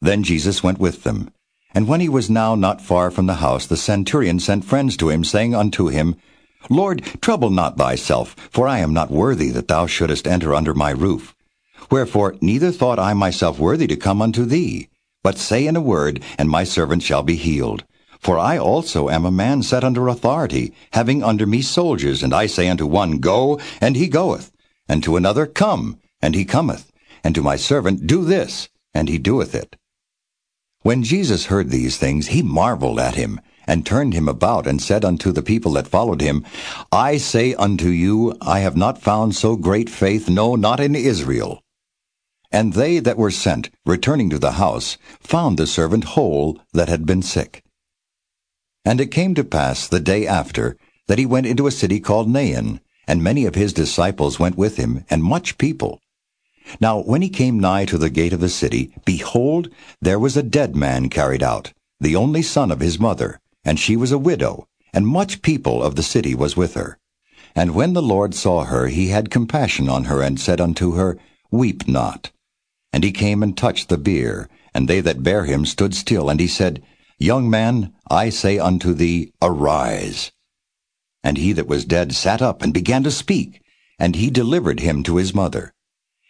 Speaker 2: Then Jesus went with them. And when he was now not far from the house, the centurion sent friends to him, saying unto him, Lord, trouble not thyself, for I am not worthy that thou shouldest enter under my roof. Wherefore neither thought I myself worthy to come unto thee, but say in a word, and my servant shall be healed. For I also am a man set under authority, having under me soldiers, and I say unto one, Go, and he goeth, and to another, Come, and he cometh, and to my servant, Do this, and he doeth it. When Jesus heard these things, he marveled at him, and turned him about, and said unto the people that followed him, I say unto you, I have not found so great faith, no, not in Israel. And they that were sent, returning to the house, found the servant whole that had been sick. And it came to pass the day after, that he went into a city called Nain, and many of his disciples went with him, and much people. Now when he came nigh to the gate of the city, behold, there was a dead man carried out, the only son of his mother, and she was a widow, and much people of the city was with her. And when the Lord saw her, he had compassion on her, and said unto her, Weep not. And he came and touched the bier, and they that bare him stood still, and he said, Young man, I say unto thee, Arise. And he that was dead sat up, and began to speak, and he delivered him to his mother.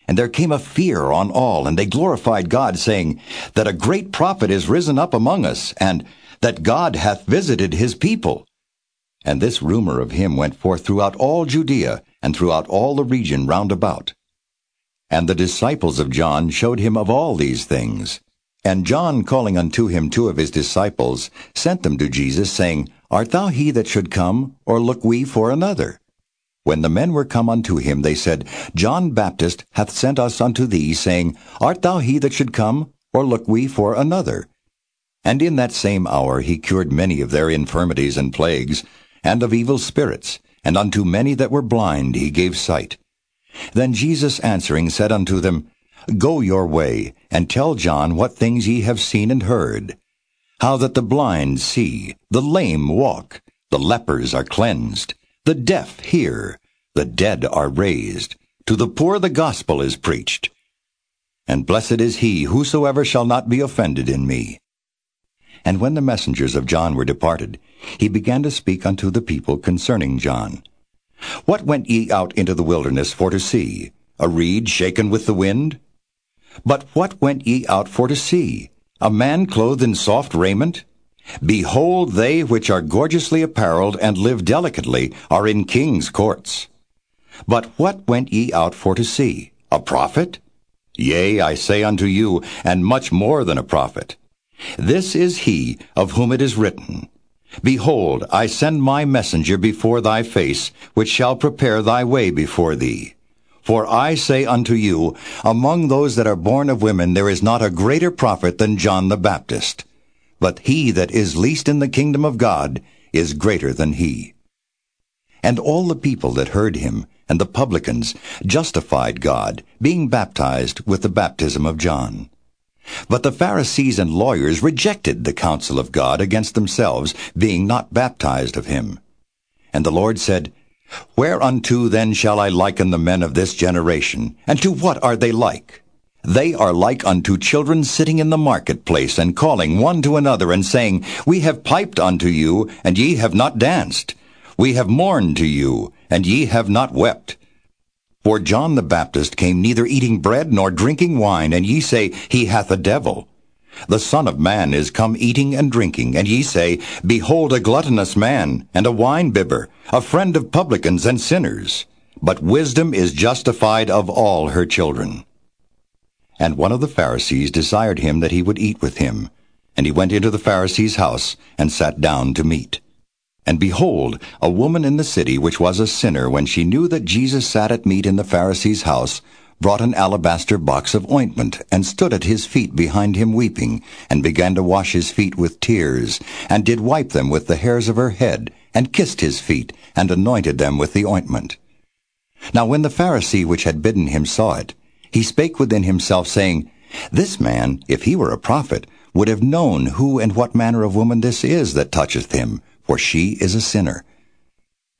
Speaker 2: And there came a fear on all, and they glorified God, saying, That a great prophet is risen up among us, and that God hath visited his people. And this rumor of him went forth throughout all Judea, and throughout all the region round about. And the disciples of John showed him of all these things. And John, calling unto him two of his disciples, sent them to Jesus, saying, Art thou he that should come, or look we for another? When the men were come unto him, they said, John Baptist hath sent us unto thee, saying, Art thou he that should come, or look we for another? And in that same hour he cured many of their infirmities and plagues, and of evil spirits, and unto many that were blind he gave sight. Then Jesus answering said unto them, Go your way, and tell John what things ye have seen and heard. How that the blind see, the lame walk, the lepers are cleansed, the deaf hear, the dead are raised, to the poor the gospel is preached. And blessed is he whosoever shall not be offended in me. And when the messengers of John were departed, he began to speak unto the people concerning John. What went ye out into the wilderness for to see? A reed shaken with the wind? But what went ye out for to see? A man clothed in soft raiment? Behold, they which are gorgeously apparelled and live delicately are in kings' courts. But what went ye out for to see? A prophet? Yea, I say unto you, and much more than a prophet. This is he of whom it is written, Behold, I send my messenger before thy face, which shall prepare thy way before thee. For I say unto you, among those that are born of women there is not a greater prophet than John the Baptist. But he that is least in the kingdom of God is greater than he. And all the people that heard him, and the publicans, justified God, being baptized with the baptism of John. But the Pharisees and lawyers rejected the counsel of God against themselves, being not baptized of him. And the Lord said, Whereunto then shall I liken the men of this generation, and to what are they like? They are like unto children sitting in the marketplace, and calling one to another, and saying, We have piped unto you, and ye have not danced. We have mourned to you, and ye have not wept. For John the Baptist came neither eating bread nor drinking wine, and ye say, He hath a devil. The Son of Man is come eating and drinking, and ye say, Behold a gluttonous man, and a winebibber, a friend of publicans and sinners. But wisdom is justified of all her children. And one of the Pharisees desired him that he would eat with him. And he went into the Pharisee's house, and sat down to meat. And behold, a woman in the city which was a sinner, when she knew that Jesus sat at meat in the Pharisee's house, brought an alabaster box of ointment, and stood at his feet behind him weeping, and began to wash his feet with tears, and did wipe them with the hairs of her head, and kissed his feet, and anointed them with the ointment. Now when the Pharisee which had bidden him saw it, he spake within himself, saying, This man, if he were a prophet, would have known who and what manner of woman this is that toucheth him, for she is a sinner.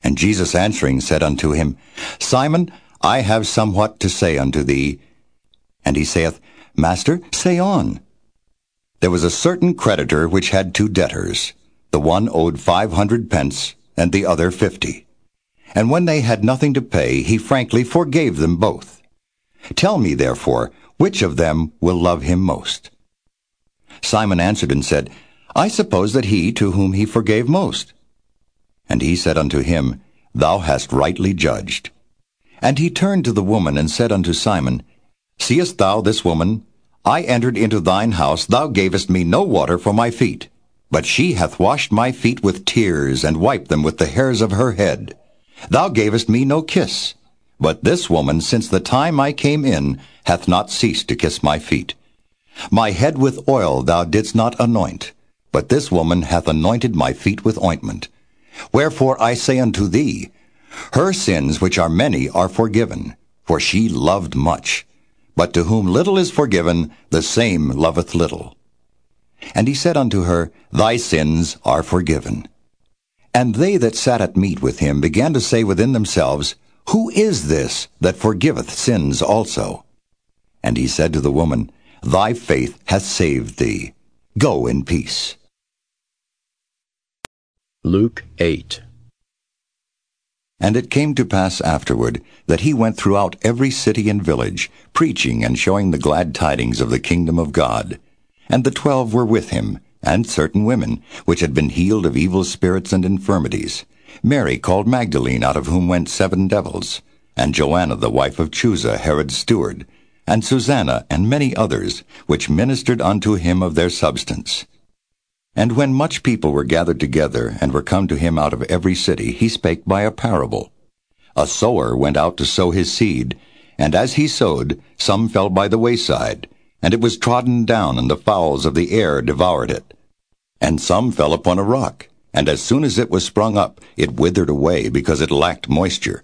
Speaker 2: And Jesus answering said unto him, Simon, I have somewhat to say unto thee. And he saith, Master, say on. There was a certain creditor which had two debtors. The one owed five hundred pence, and the other fifty. And when they had nothing to pay, he frankly forgave them both. Tell me, therefore, which of them will love him most? Simon answered and said, I suppose that he to whom he forgave most. And he said unto him, Thou hast rightly judged. And he turned to the woman and said unto Simon, Seest thou this woman? I entered into thine house, thou gavest me no water for my feet. But she hath washed my feet with tears, and wiped them with the hairs of her head. Thou gavest me no kiss. But this woman, since the time I came in, hath not ceased to kiss my feet. My head with oil thou didst not anoint, but this woman hath anointed my feet with ointment. Wherefore I say unto thee, her sins, which are many, are forgiven, for she loved much. But to whom little is forgiven, the same loveth little. And he said unto her, Thy sins are forgiven. And they that sat at meat with him began to say within themselves, who is this that forgiveth sins also? And he said to the woman, Thy faith hath saved thee. Go in peace.
Speaker 1: Luke 8
Speaker 2: And it came to pass afterward that he went throughout every city and village, preaching and showing the glad tidings of the kingdom of God. And the twelve were with him, and certain women, which had been healed of evil spirits and infirmities, Mary called Magdalene, out of whom went seven devils, and Joanna the wife of Chuza, Herod's steward, and Susanna, and many others, which ministered unto him of their substance. And when much people were gathered together, and were come to him out of every city, he spake by a parable. A sower went out to sow his seed, and as he sowed, some fell by the wayside, and it was trodden down, and the fowls of the air devoured it. And some fell upon a rock, and as soon as it was sprung up, it withered away, because it lacked moisture.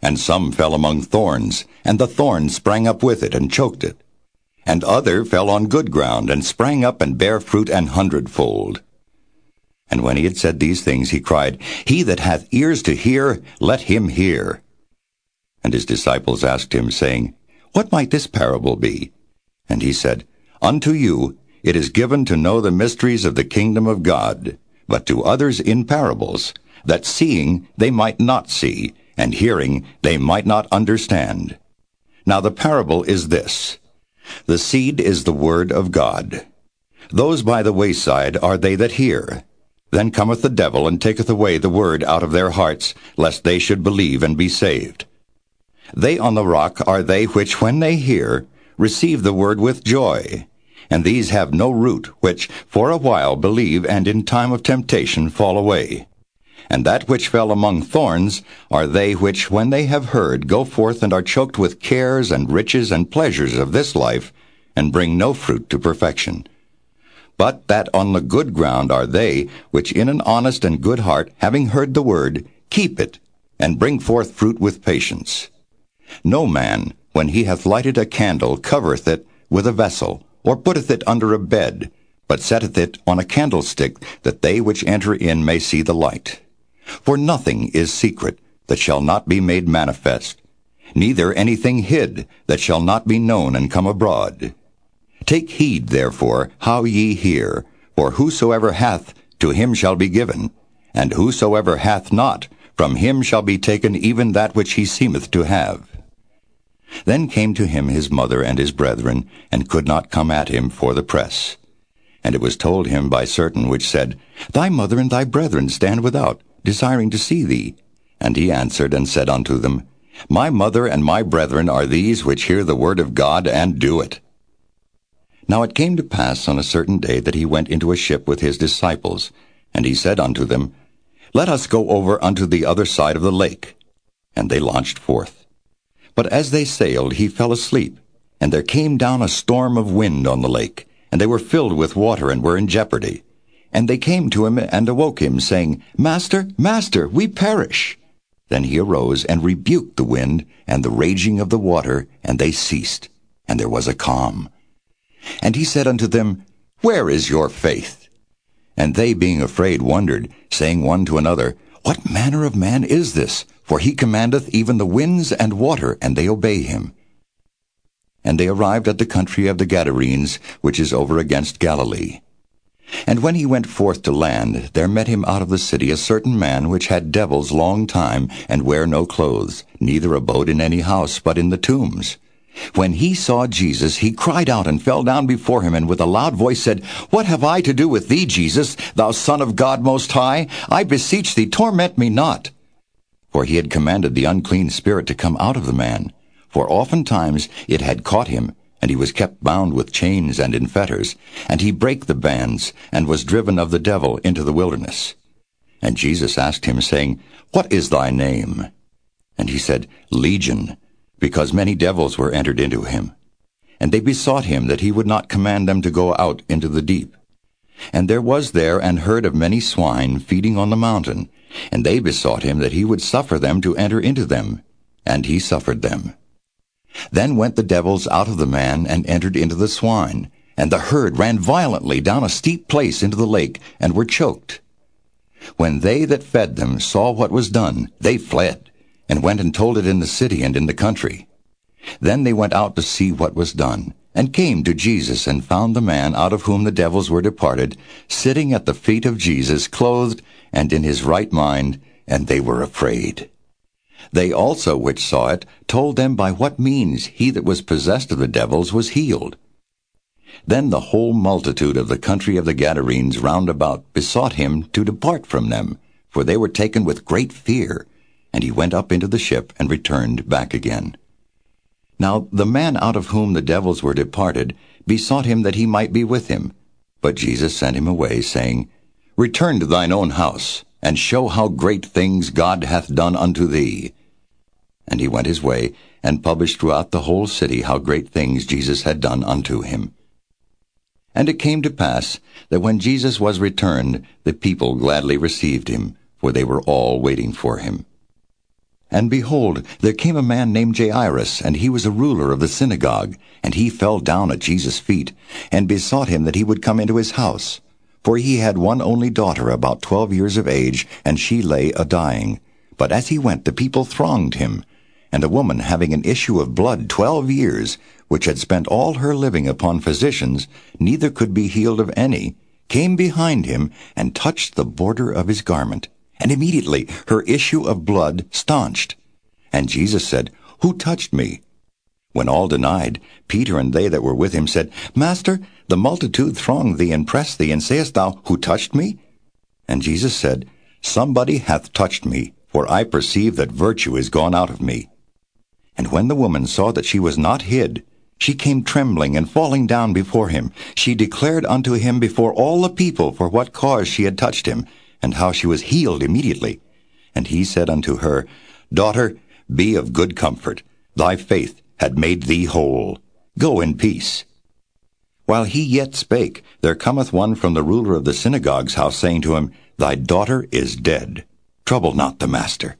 Speaker 2: And some fell among thorns, and the thorns sprang up with it, and choked it. And other fell on good ground, and sprang up and bare fruit an hundredfold. And when he had said these things, he cried, He that hath ears to hear, let him hear. And his disciples asked him, saying, What might this parable be? And he said, Unto you it is given to know the mysteries of the kingdom of God, but to others in parables, that seeing they might not see, and hearing they might not understand. Now the parable is this. The seed is the word of God. Those by the wayside are they that hear. Then cometh the devil, and taketh away the word out of their hearts, lest they should believe and be saved. They on the rock are they which, when they hear, receive the word with joy. And these have no root, which for a while believe, and in time of temptation fall away. And that which fell among thorns are they which, when they have heard, go forth and are choked with cares and riches and pleasures of this life, and bring no fruit to perfection. But that on the good ground are they, which in an honest and good heart, having heard the word, keep it, and bring forth fruit with patience. No man, when he hath lighted a candle, covereth it with a vessel, or putteth it under a bed, but setteth it on a candlestick, that they which enter in may see the light. For nothing is secret, that shall not be made manifest, neither anything hid, that shall not be known and come abroad. Take heed, therefore, how ye hear. For whosoever hath, to him shall be given. And whosoever hath not, from him shall be taken even that which he seemeth to have. Then came to him his mother and his brethren, and could not come at him for the press. And it was told him by certain which said, Thy mother and thy brethren stand without, desiring to see thee. And he answered and said unto them, My mother and my brethren are these which hear the word of God and do it. Now it came to pass on a certain day that he went into a ship with his disciples, and he said unto them, Let us go over unto the other side of the lake. And they launched forth. But as they sailed, he fell asleep, and there came down a storm of wind on the lake, and they were filled with water and were in jeopardy. And they came to him and awoke him, saying, Master, Master, we perish. Then he arose and rebuked the wind and the raging of the water, and they ceased, and there was a calm. And he said unto them, Where is your faith? And they, being afraid, wondered, saying one to another, What manner of man is this? For he commandeth even the winds and water, and they obey him. And they arrived at the country of the Gadarenes, which is over against Galilee. And when he went forth to land, there met him out of the city a certain man which had devils long time, and wear no clothes, neither abode in any house, but in the tombs. When he saw Jesus, he cried out and fell down before him, and with a loud voice said, What have I to do with thee, Jesus, thou Son of God Most High? I beseech thee, torment me not. For he had commanded the unclean spirit to come out of the man. For oftentimes it had caught him, and he was kept bound with chains and in fetters. And he brake the bands, and was driven of the devil into the wilderness. And Jesus asked him, saying, What is thy name? And he said, Legion because many devils were entered into him. And they besought him that he would not command them to go out into the deep. And there was there an herd of many swine feeding on the mountain, and they besought him that he would suffer them to enter into them. And he suffered them. Then went the devils out of the man and entered into the swine, and the herd ran violently down a steep place into the lake, and were choked. When they that fed them saw what was done, they fled and went and told it in the city and in the country. Then they went out to see what was done, and came to Jesus, and found the man out of whom the devils were departed, sitting at the feet of Jesus, clothed and in his right mind, and they were afraid. They also which saw it told them by what means he that was possessed of the devils was healed. Then the whole multitude of the country of the Gadarenes round about besought him to depart from them, for they were taken with great fear, and he went up into the ship and returned back again. Now the man out of whom the devils were departed besought him that he might be with him. But Jesus sent him away, saying, Return to thine own house, and show how great things God hath done unto thee. And he went his way, and published throughout the whole city how great things Jesus had done unto him. And it came to pass that when Jesus was returned, the people gladly received him, for they were all waiting for him. And behold, there came a man named Jairus, and he was a ruler of the synagogue, and he fell down at Jesus' feet, and besought him that he would come into his house. For he had one only daughter about twelve years of age, and she lay a-dying. But as he went, the people thronged him. And a woman having an issue of blood twelve years, which had spent all her living upon physicians, neither could be healed of any, came behind him, and touched the border of his garment and immediately her issue of blood staunched. And Jesus said, Who touched me? When all denied, Peter and they that were with him said, Master, the multitude throng thee and press thee, and sayest thou, Who touched me? And Jesus said, Somebody hath touched me, for I perceive that virtue is gone out of me. And when the woman saw that she was not hid, she came trembling and falling down before him. She declared unto him before all the people for what cause she had touched him, and how she was healed immediately. And he said unto her, Daughter, be of good comfort. Thy faith had made thee whole. Go in peace. While he yet spake, there cometh one from the ruler of the synagogue's house, saying to him, Thy daughter is dead. Trouble not the master.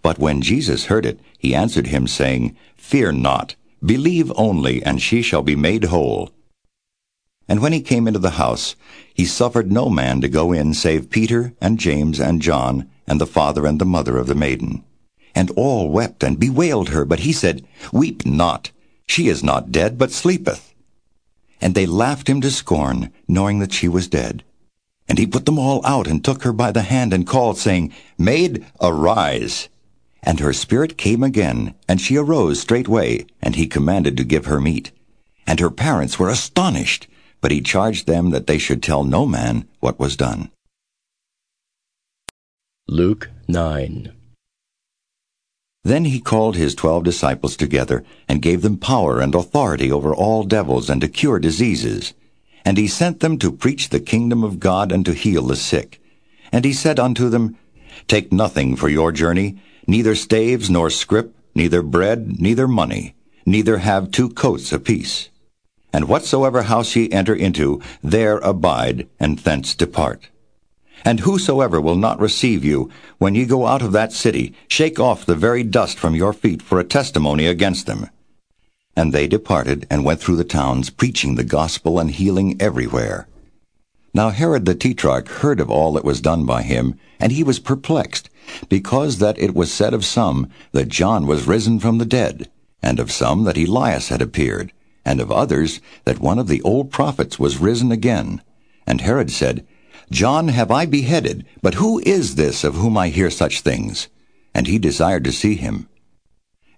Speaker 2: But when Jesus heard it, he answered him, saying, Fear not. Believe only, and she shall be made whole. And when he came into the house, he suffered no man to go in save Peter and James and John and the father and the mother of the maiden. And all wept and bewailed her, but he said, Weep not. She is not dead, but sleepeth. And they laughed him to scorn, knowing that she was dead. And he put them all out, and took her by the hand, and called, saying, Maid, arise. And her spirit came again, and she arose straightway, and he commanded to give her meat. And her parents were astonished, but he charged them that they should tell no man what was done.
Speaker 1: Luke 9
Speaker 2: Then he called his twelve disciples together, and gave them power and authority over all devils, and to cure diseases. And he sent them to preach the kingdom of God, and to heal the sick. And he said unto them, Take nothing for your journey, neither staves nor scrip, neither bread, neither money, neither have two coats apiece and whatsoever house ye enter into, there abide, and thence depart. And whosoever will not receive you, when ye go out of that city, shake off the very dust from your feet for a testimony against them. And they departed, and went through the towns, preaching the gospel and healing everywhere. Now Herod the Tetrarch heard of all that was done by him, and he was perplexed, because that it was said of some that John was risen from the dead, and of some that Elias had appeared, and of others that one of the old prophets was risen again. And Herod said, John have I beheaded, but who is this of whom I hear such things? And he desired to see him.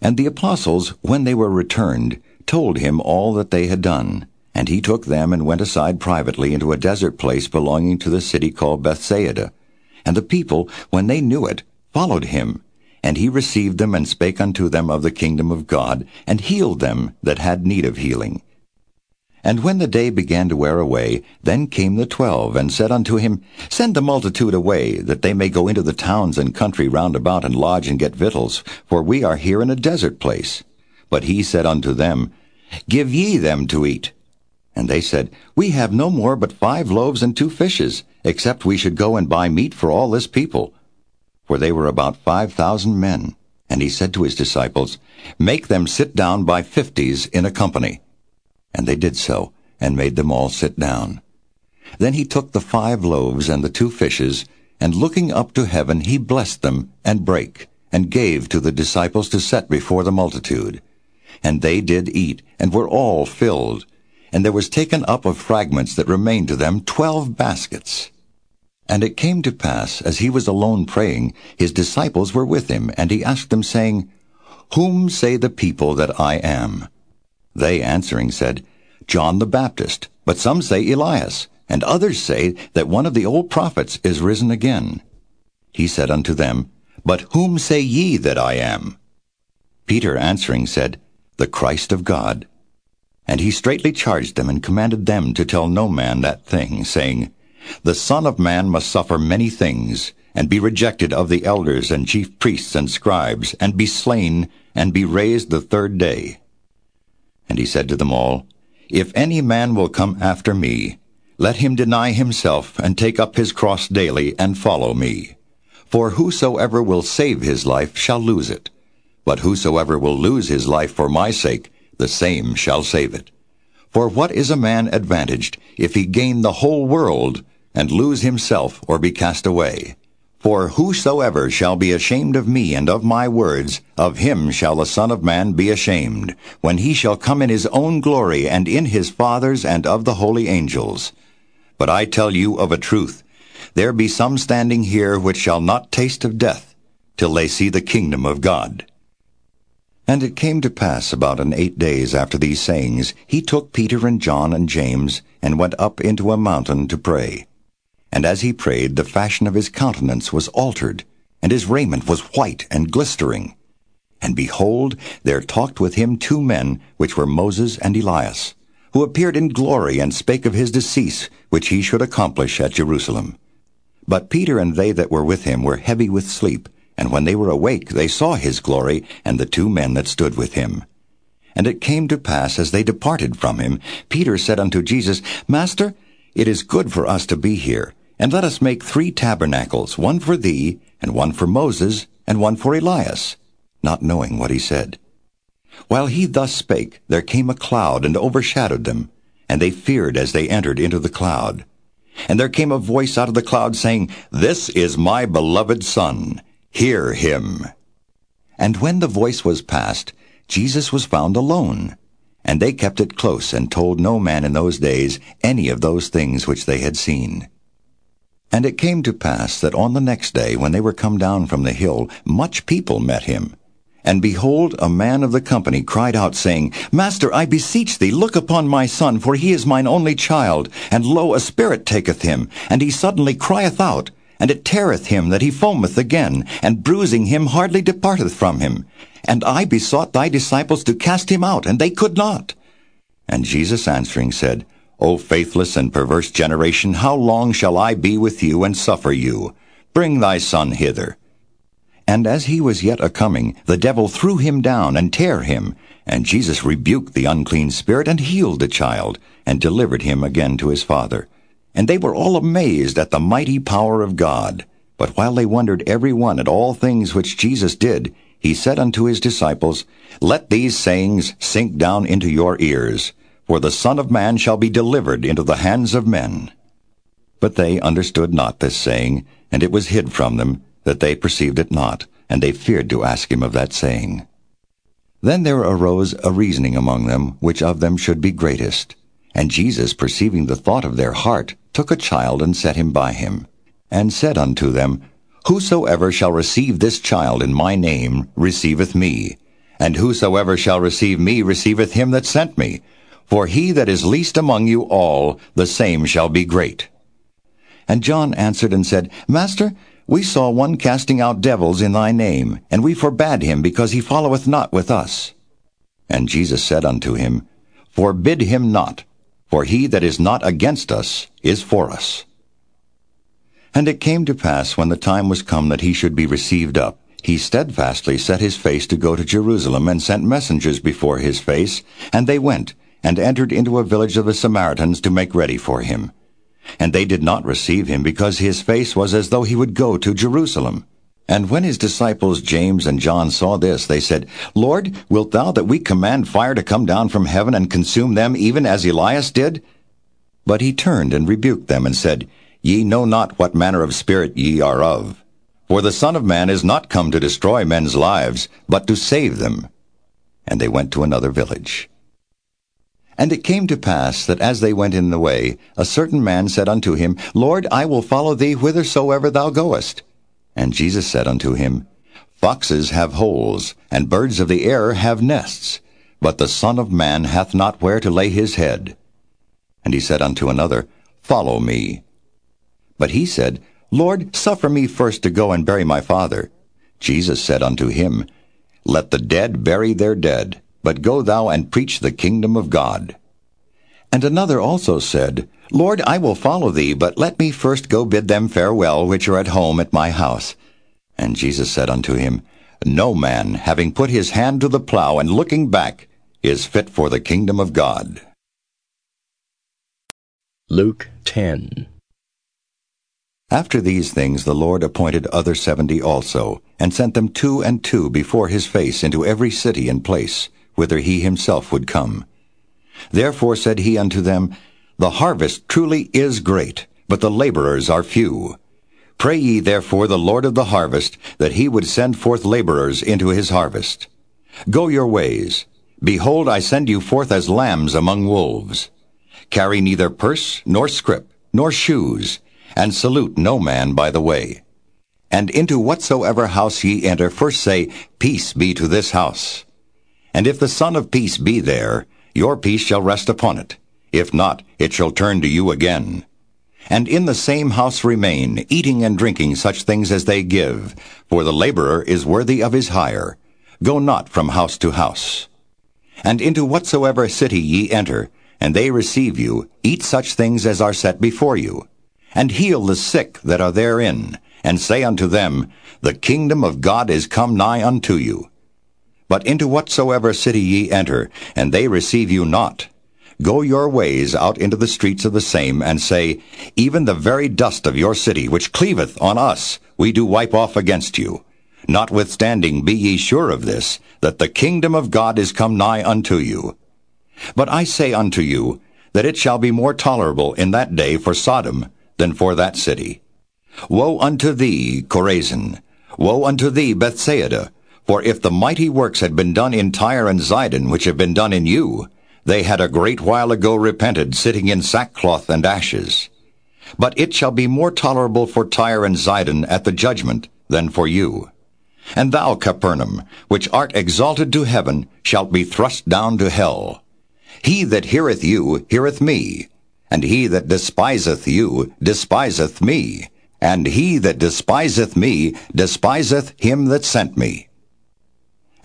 Speaker 2: And the apostles, when they were returned, told him all that they had done. And he took them and went aside privately into a desert place belonging to the city called Bethsaida. And the people, when they knew it, followed him, and he received them and spake unto them of the kingdom of God, and healed them that had need of healing. And when the day began to wear away, then came the twelve, and said unto him, Send the multitude away, that they may go into the towns and country round about, and lodge and get victuals, for we are here in a desert place. But he said unto them, Give ye them to eat. And they said, We have no more but five loaves and two fishes, except we should go and buy meat for all this people for they were about five thousand men. And he said to his disciples, Make them sit down by fifties in a company. And they did so, and made them all sit down. Then he took the five loaves and the two fishes, and looking up to heaven, he blessed them, and brake, and gave to the disciples to set before the multitude. And they did eat, and were all filled. And there was taken up of fragments that remained to them twelve baskets. And it came to pass, as he was alone praying, his disciples were with him, and he asked them, saying, Whom say the people that I am? They answering said, John the Baptist, but some say Elias, and others say that one of the old prophets is risen again. He said unto them, But whom say ye that I am? Peter answering said, The Christ of God. And he straitly charged them and commanded them to tell no man that thing, saying, the Son of Man must suffer many things, and be rejected of the elders and chief priests and scribes, and be slain, and be raised the third day. And he said to them all, If any man will come after me, let him deny himself, and take up his cross daily, and follow me. For whosoever will save his life shall lose it. But whosoever will lose his life for my sake, the same shall save it. For what is a man advantaged if he gain the whole world, and lose himself, or be cast away? For whosoever shall be ashamed of me and of my words, of him shall the Son of Man be ashamed, when he shall come in his own glory and in his Father's and of the holy angels. But I tell you of a truth, there be some standing here which shall not taste of death, till they see the kingdom of God. And it came to pass about an eight days after these sayings, he took Peter and John and James, and went up into a mountain to pray. And as he prayed, the fashion of his countenance was altered, and his raiment was white and glistering. And behold, there talked with him two men, which were Moses and Elias, who appeared in glory and spake of his decease, which he should accomplish at Jerusalem. But Peter and they that were with him were heavy with sleep, and when they were awake, they saw his glory, and the two men that stood with him. And it came to pass, as they departed from him, Peter said unto Jesus, Master, it is good for us to be here. And let us make three tabernacles, one for thee, and one for Moses, and one for Elias, not knowing what he said. While he thus spake, there came a cloud and overshadowed them, and they feared as they entered into the cloud. And there came a voice out of the cloud, saying, This is my beloved Son, hear him. And when the voice was past, Jesus was found alone. And they kept it close, and told no man in those days any of those things which they had seen. And it came to pass that on the next day, when they were come down from the hill, much people met him. And behold, a man of the company cried out, saying, Master, I beseech thee, look upon my son, for he is mine only child. And lo, a spirit taketh him, and he suddenly crieth out, and it teareth him that he foameth again, and bruising him hardly departeth from him. And I besought thy disciples to cast him out, and they could not. And Jesus answering said, O faithless and perverse generation, how long shall I be with you and suffer you? Bring thy son hither. And as he was yet a coming, the devil threw him down and tear him. And Jesus rebuked the unclean spirit and healed the child, and delivered him again to his father. And they were all amazed at the mighty power of God. But while they wondered every one at all things which Jesus did, he said unto his disciples, Let these sayings sink down into your ears. For the Son of Man shall be delivered into the hands of men. But they understood not this saying, and it was hid from them, that they perceived it not, and they feared to ask him of that saying. Then there arose a reasoning among them, which of them should be greatest. And Jesus, perceiving the thought of their heart, took a child and set him by him, and said unto them, Whosoever shall receive this child in my name receiveth me, and whosoever shall receive me receiveth him that sent me. For he that is least among you all, the same shall be great. And John answered and said, Master, we saw one casting out devils in thy name, and we forbade him, because he followeth not with us. And Jesus said unto him, Forbid him not, for he that is not against us is for us. And it came to pass, when the time was come that he should be received up, he steadfastly set his face to go to Jerusalem, and sent messengers before his face, and they went, and entered into a village of the Samaritans to make ready for him. And they did not receive him, because his face was as though he would go to Jerusalem. And when his disciples James and John saw this, they said, Lord, wilt thou that we command fire to come down from heaven and consume them, even as Elias did? But he turned and rebuked them, and said, Ye know not what manner of spirit ye are of. For the Son of Man is not come to destroy men's lives, but to save them. And they went to another village. And it came to pass that as they went in the way, a certain man said unto him, Lord, I will follow thee whithersoever thou goest. And Jesus said unto him, Foxes have holes, and birds of the air have nests, but the Son of Man hath not where to lay his head. And he said unto another, Follow me. But he said, Lord, suffer me first to go and bury my father. Jesus said unto him, Let the dead bury their dead but go thou and preach the kingdom of God. And another also said, Lord, I will follow thee, but let me first go bid them farewell which are at home at my house. And Jesus said unto him, No man, having put his hand to the plough and looking back, is fit for the kingdom of God.
Speaker 1: Luke 10
Speaker 2: After these things the Lord appointed other seventy also, and sent them two and two before his face into every city and place, whither he himself would come. Therefore said he unto them, The harvest truly is great, but the laborers are few. Pray ye therefore the Lord of the harvest, that he would send forth laborers into his harvest. Go your ways. Behold, I send you forth as lambs among wolves. Carry neither purse, nor scrip, nor shoes, and salute no man by the way. And into whatsoever house ye enter, first say, Peace be to this house. And if the Son of Peace be there, your peace shall rest upon it. If not, it shall turn to you again. And in the same house remain, eating and drinking such things as they give, for the laborer is worthy of his hire. Go not from house to house. And into whatsoever city ye enter, and they receive you, eat such things as are set before you. And heal the sick that are therein, and say unto them, The kingdom of God is come nigh unto you. But into whatsoever city ye enter, and they receive you not, go your ways out into the streets of the same, and say, Even the very dust of your city, which cleaveth on us, we do wipe off against you. Notwithstanding, be ye sure of this, that the kingdom of God is come nigh unto you. But I say unto you, that it shall be more tolerable in that day for Sodom than for that city. Woe unto thee, Chorazin! Woe unto thee, Bethsaida! For if the mighty works had been done in Tyre and Zidon, which have been done in you, they had a great while ago repented, sitting in sackcloth and ashes. But it shall be more tolerable for Tyre and Zidon at the judgment than for you. And thou, Capernaum, which art exalted to heaven, shalt be thrust down to hell. He that heareth you heareth me, and he that despiseth you despiseth me, and he that despiseth me despiseth him that sent me.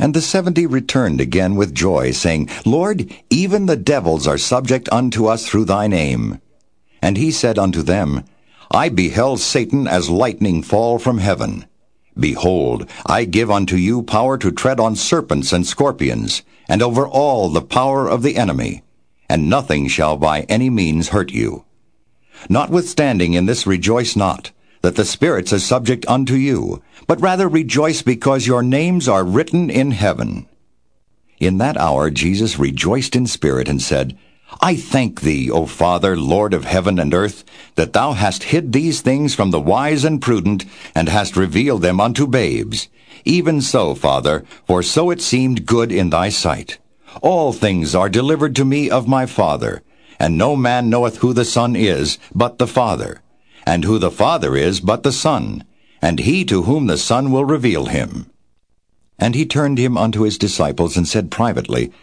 Speaker 2: And the seventy returned again with joy, saying, Lord, even the devils are subject unto us through thy name. And he said unto them, I beheld Satan as lightning fall from heaven. Behold, I give unto you power to tread on serpents and scorpions, and over all the power of the enemy, and nothing shall by any means hurt you. Notwithstanding in this rejoice not, that the spirits are subject unto you, but rather rejoice because your names are written in heaven. In that hour Jesus rejoiced in spirit and said, I thank thee, O Father, Lord of heaven and earth, that thou hast hid these things from the wise and prudent, and hast revealed them unto babes. Even so, Father, for so it seemed good in thy sight. All things are delivered to me of my Father, and no man knoweth who the Son is, but the Father, and who the Father is but the Son, and he to whom the Son will reveal him. And he turned him unto his disciples, and said privately,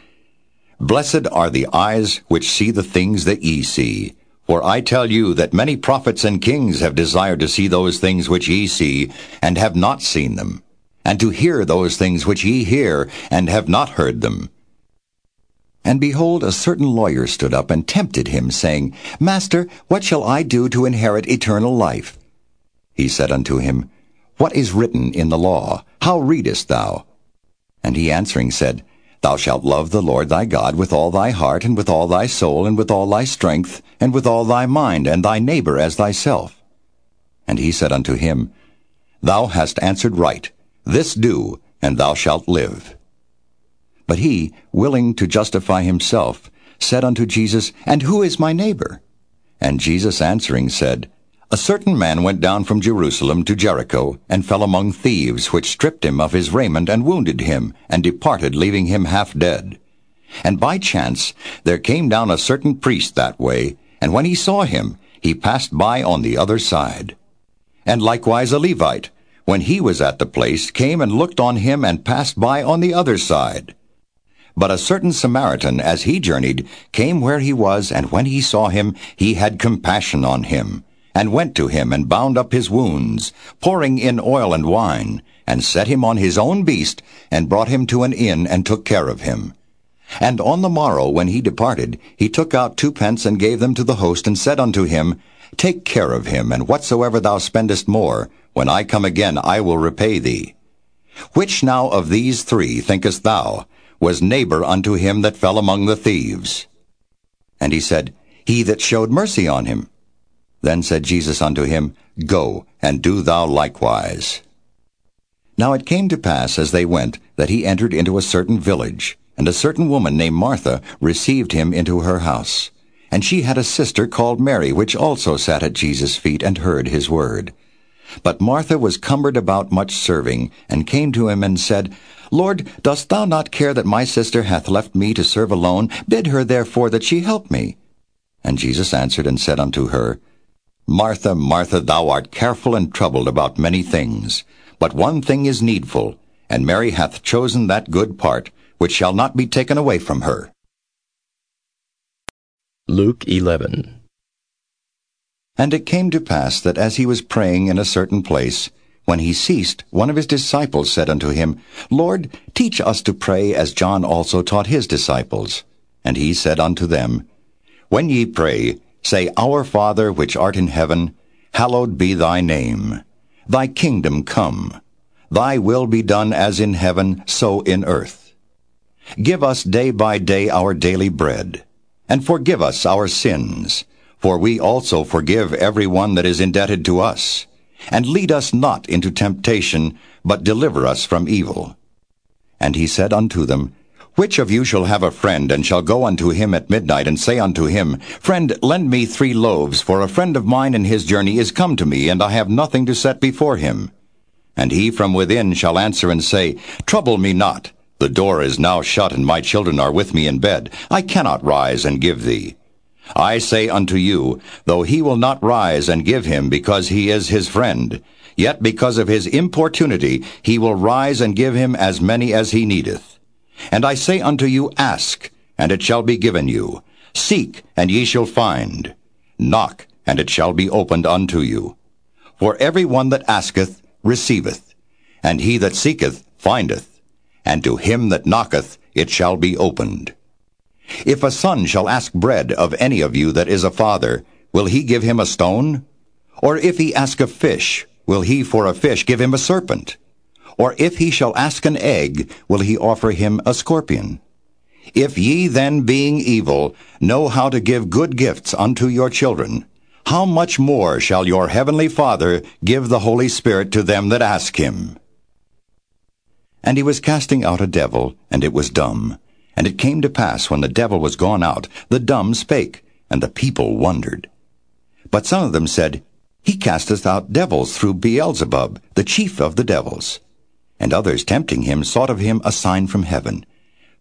Speaker 2: Blessed are the eyes which see the things that ye see. For I tell you that many prophets and kings have desired to see those things which ye see, and have not seen them, and to hear those things which ye hear, and have not heard them. And behold, a certain lawyer stood up and tempted him, saying, Master, what shall I do to inherit eternal life? He said unto him, What is written in the law? How readest thou? And he answering said, Thou shalt love the Lord thy God with all thy heart, and with all thy soul, and with all thy strength, and with all thy mind, and thy neighbor as thyself. And he said unto him, Thou hast answered right. This do, and thou shalt live. But he, willing to justify himself, said unto Jesus, And who is my neighbor? And Jesus answering said, A certain man went down from Jerusalem to Jericho, and fell among thieves, which stripped him of his raiment, and wounded him, and departed, leaving him half dead. And by chance there came down a certain priest that way, and when he saw him, he passed by on the other side. And likewise a Levite, when he was at the place, came and looked on him, and passed by on the other side. But a certain Samaritan, as he journeyed, came where he was, and when he saw him, he had compassion on him, and went to him, and bound up his wounds, pouring in oil and wine, and set him on his own beast, and brought him to an inn, and took care of him. And on the morrow, when he departed, he took out two pence and gave them to the host, and said unto him, Take care of him, and whatsoever thou spendest more, when I come again I will repay thee. Which now of these three, thinkest thou, was neighbor unto him that fell among the thieves? And he said, He that showed mercy on him. Then said Jesus unto him, Go, and do thou likewise. Now it came to pass as they went, that he entered into a certain village, and a certain woman named Martha received him into her house. And she had a sister called Mary, which also sat at Jesus' feet and heard his word. But Martha was cumbered about much serving, and came to him and said, Lord, dost thou not care that my sister hath left me to serve alone? Bid her therefore that she help me. And Jesus answered and said unto her, Martha, Martha, thou art careful and troubled about many things. But one thing is needful, and Mary hath chosen that good part, which shall not be taken away from her.
Speaker 1: Luke 11.
Speaker 2: And it came to pass that as he was praying in a certain place, when he ceased, one of his disciples said unto him, Lord, teach us to pray as John also taught his disciples. And he said unto them, When ye pray, say, Our Father which art in heaven, hallowed be thy name. Thy kingdom come. Thy will be done as in heaven, so in earth. Give us day by day our daily bread, and forgive us our sins, for we also forgive every one that is indebted to us. And lead us not into temptation, but deliver us from evil. And he said unto them, Which of you shall have a friend, and shall go unto him at midnight, and say unto him, Friend, lend me three loaves, for a friend of mine in his journey is come to me, and I have nothing to set before him? And he from within shall answer and say, Trouble me not. The door is now shut, and my children are with me in bed. I cannot rise and give thee. I say unto you, though he will not rise and give him because he is his friend, yet because of his importunity he will rise and give him as many as he needeth. And I say unto you, Ask, and it shall be given you. Seek, and ye shall find. Knock, and it shall be opened unto you. For every one that asketh receiveth, and he that seeketh findeth, and to him that knocketh it shall be opened. If a son shall ask bread of any of you that is a father, will he give him a stone? Or if he ask a fish, will he for a fish give him a serpent? Or if he shall ask an egg, will he offer him a scorpion? If ye then, being evil, know how to give good gifts unto your children, how much more shall your heavenly Father give the Holy Spirit to them that ask him? And he was casting out a devil, and it was dumb. And it came to pass, when the devil was gone out, the dumb spake, and the people wondered. But some of them said, He casteth out devils through Beelzebub, the chief of the devils. And others, tempting him, sought of him a sign from heaven.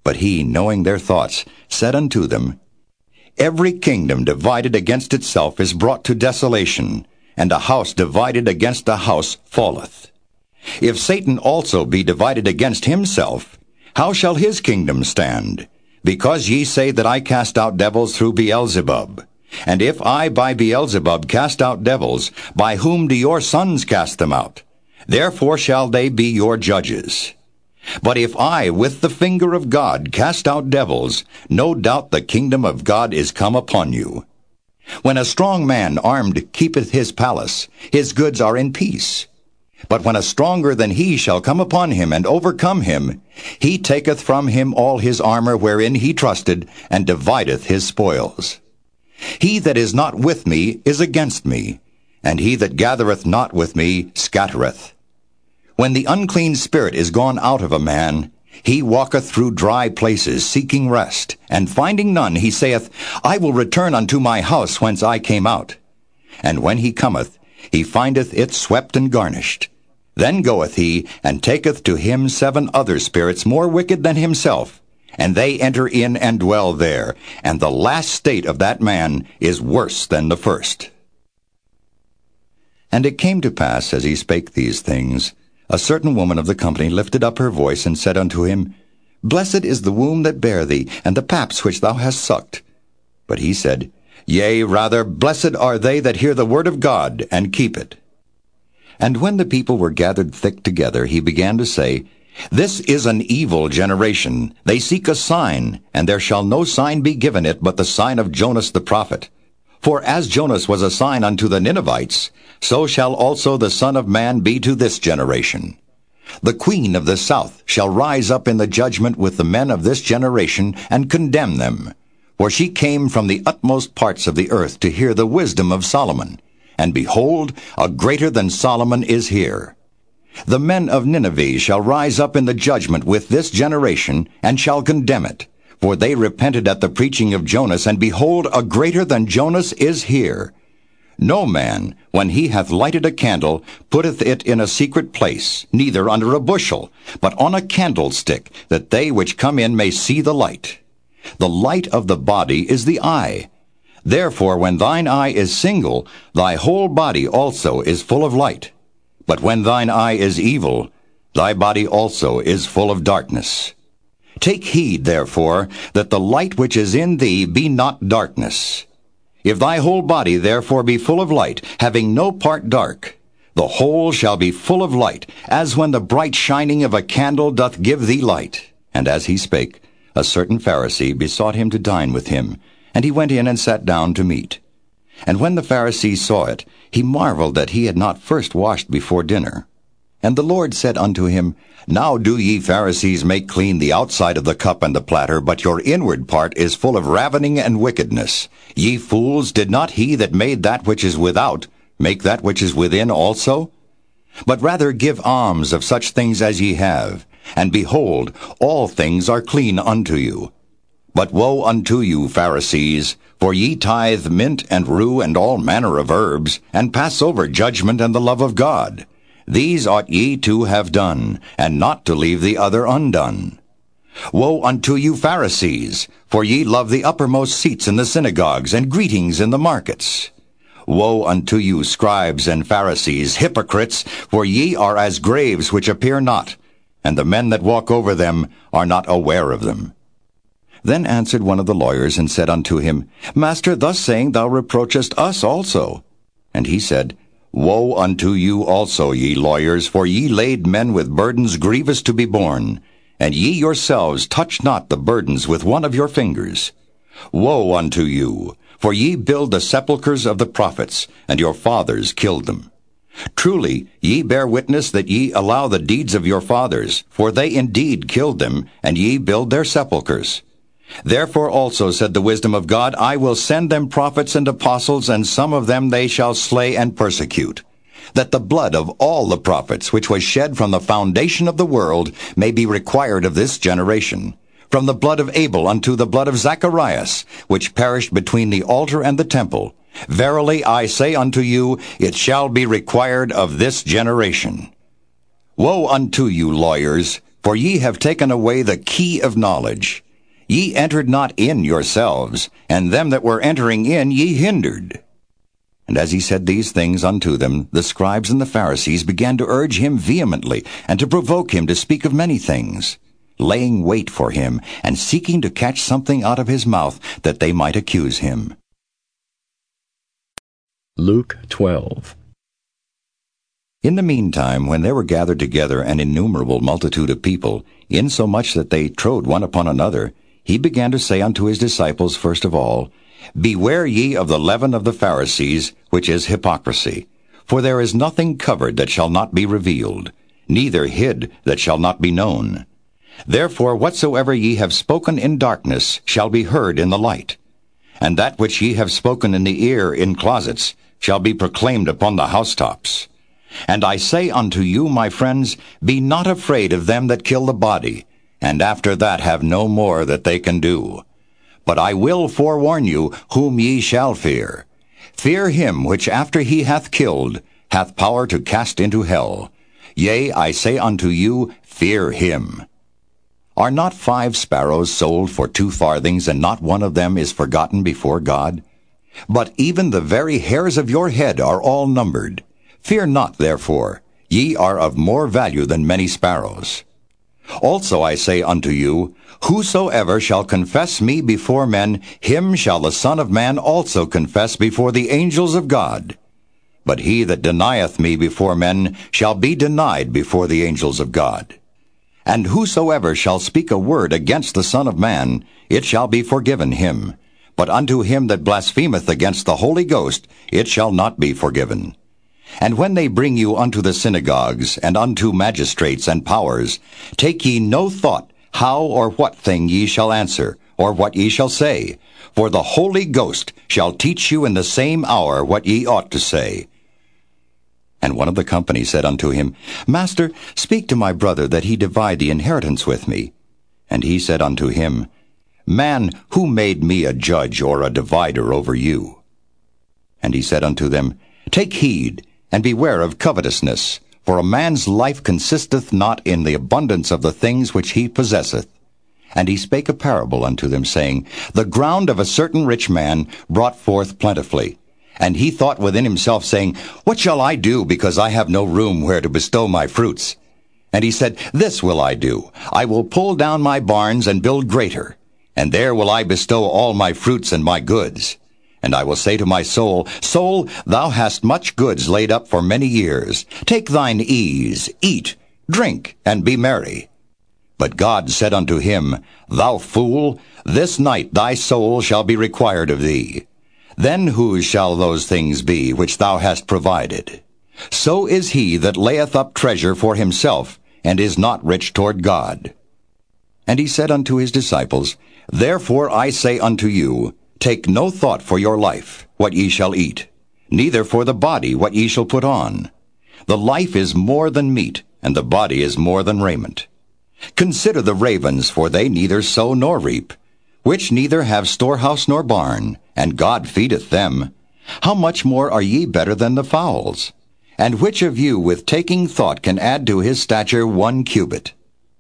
Speaker 2: But he, knowing their thoughts, said unto them, Every kingdom divided against itself is brought to desolation, and a house divided against a house falleth. If Satan also be divided against himself, how shall his kingdom stand? Because ye say that I cast out devils through Beelzebub. And if I by Beelzebub cast out devils, by whom do your sons cast them out? Therefore shall they be your judges. But if I with the finger of God cast out devils, no doubt the kingdom of God is come upon you. When a strong man armed keepeth his palace, his goods are in peace. But when a stronger than he shall come upon him and overcome him, he taketh from him all his armor wherein he trusted, and divideth his spoils. He that is not with me is against me, and he that gathereth not with me scattereth. When the unclean spirit is gone out of a man, he walketh through dry places, seeking rest, and finding none, he saith, I will return unto my house whence I came out. And when he cometh, he findeth it swept and garnished. Then goeth he, and taketh to him seven other spirits more wicked than himself, and they enter in and dwell there, and the last state of that man is worse than the first. And it came to pass, as he spake these things, a certain woman of the company lifted up her voice, and said unto him, Blessed is the womb that bare thee, and the paps which thou hast sucked. But he said, Yea, rather, blessed are they that hear the word of God, and keep it. And when the people were gathered thick together, he began to say, This is an evil generation. They seek a sign, and there shall no sign be given it but the sign of Jonas the prophet. For as Jonas was a sign unto the Ninevites, so shall also the Son of Man be to this generation. The queen of the south shall rise up in the judgment with the men of this generation, and condemn them. For she came from the utmost parts of the earth to hear the wisdom of Solomon. And behold, a greater than Solomon is here. The men of Nineveh shall rise up in the judgment with this generation, and shall condemn it. For they repented at the preaching of Jonas, and behold, a greater than Jonas is here. No man, when he hath lighted a candle, putteth it in a secret place, neither under a bushel, but on a candlestick, that they which come in may see the light. The light of the body is the eye. Therefore when thine eye is single, thy whole body also is full of light. But when thine eye is evil, thy body also is full of darkness. Take heed, therefore, that the light which is in thee be not darkness. If thy whole body therefore be full of light, having no part dark, the whole shall be full of light, as when the bright shining of a candle doth give thee light. And as he spake, a certain Pharisee besought him to dine with him, and he went in and sat down to meat. And when the Pharisee saw it, he marveled that he had not first washed before dinner. And the Lord said unto him, Now do ye Pharisees make clean the outside of the cup and the platter, but your inward part is full of ravening and wickedness. Ye fools, did not he that made that which is without make that which is within also? But rather give alms of such things as ye have, and behold, all things are clean unto you. But woe unto you, Pharisees, for ye tithe mint and rue and all manner of herbs, and pass over judgment and the love of God. These ought ye to have done, and not to leave the other undone. Woe unto you, Pharisees, for ye love the uppermost seats in the synagogues, and greetings in the markets. Woe unto you, scribes and Pharisees, hypocrites, for ye are as graves which appear not, and the men that walk over them are not aware of them. Then answered one of the lawyers, and said unto him, Master, thus saying thou reproachest us also. And he said, Woe unto you also, ye lawyers, for ye laid men with burdens grievous to be borne, and ye yourselves touch not the burdens with one of your fingers. Woe unto you, for ye build the sepulchres of the prophets, and your fathers killed them. Truly, ye bear witness that ye allow the deeds of your fathers, for they indeed killed them, and ye build their sepulchres. Therefore also said the wisdom of God, I will send them prophets and apostles, and some of them they shall slay and persecute. That the blood of all the prophets which was shed from the foundation of the world may be required of this generation. From the blood of Abel unto the blood of Zacharias, which perished between the altar and the temple. Verily I say unto you, it shall be required of this generation. Woe unto you, lawyers, for ye have taken away the key of knowledge. Ye entered not in yourselves, and them that were entering in ye hindered. And as he said these things unto them, the scribes and the Pharisees began to urge him vehemently, and to provoke him to speak of many things, laying wait for him, and seeking to catch something out of his mouth, that they might accuse him.
Speaker 1: Luke 12.
Speaker 2: In the meantime, when there were gathered together an innumerable multitude of people, insomuch that they trode one upon another, he began to say unto his disciples first of all, Beware ye of the leaven of the Pharisees, which is hypocrisy. For there is nothing covered that shall not be revealed, neither hid that shall not be known. Therefore whatsoever ye have spoken in darkness shall be heard in the light. And that which ye have spoken in the ear in closets shall be proclaimed upon the housetops. And I say unto you, my friends, be not afraid of them that kill the body, and after that have no more that they can do. But I will forewarn you whom ye shall fear. Fear him which after he hath killed hath power to cast into hell. Yea, I say unto you, fear him. Are not five sparrows sold for two farthings, and not one of them is forgotten before God? But even the very hairs of your head are all numbered. Fear not, therefore. Ye are of more value than many sparrows. Also I say unto you, Whosoever shall confess me before men, him shall the Son of Man also confess before the angels of God. But he that denieth me before men shall be denied before the angels of God. And whosoever shall speak a word against the Son of Man, it shall be forgiven him. But unto him that blasphemeth against the Holy Ghost, it shall not be forgiven. And when they bring you unto the synagogues, and unto magistrates and powers, take ye no thought how or what thing ye shall answer, or what ye shall say. For the Holy Ghost shall teach you in the same hour what ye ought to say. And one of the company said unto him, Master, speak to my brother that he divide the inheritance with me. And he said unto him, Man, who made me a judge or a divider over you? And he said unto them, Take heed, and beware of covetousness, for a man's life consisteth not in the abundance of the things which he possesseth. And he spake a parable unto them, saying, The ground of a certain rich man brought forth plentifully. And he thought within himself, saying, What shall I do, because I have no room where to bestow my fruits? And he said, This will I do. I will pull down my barns and build greater, and there will I bestow all my fruits and my goods. And I will say to my soul, Soul, thou hast much goods laid up for many years. Take thine ease, eat, drink, and be merry. But God said unto him, Thou fool, this night thy soul shall be required of thee. Then whose shall those things be which thou hast provided? So is he that layeth up treasure for himself, and is not rich toward God. And he said unto his disciples, Therefore I say unto you, Take no thought for your life, what ye shall eat, neither for the body what ye shall put on. The life is more than meat, and the body is more than raiment. Consider the ravens, for they neither sow nor reap, which neither have storehouse nor barn, and God feedeth them. How much more are ye better than the fowls? And which of you with taking thought can add to his stature one cubit?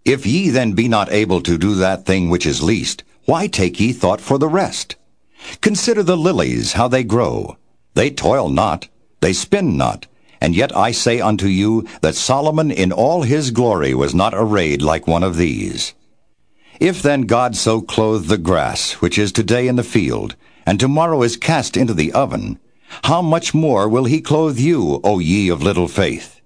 Speaker 2: If ye then be not able to do that thing which is least, why take ye thought for the rest? Consider the lilies, how they grow. They toil not, they spin not. And yet I say unto you that Solomon in all his glory was not arrayed like one of these. If then God so clothe the grass, which is today in the field, and tomorrow is cast into the oven, how much more will he clothe you, O ye of little faith?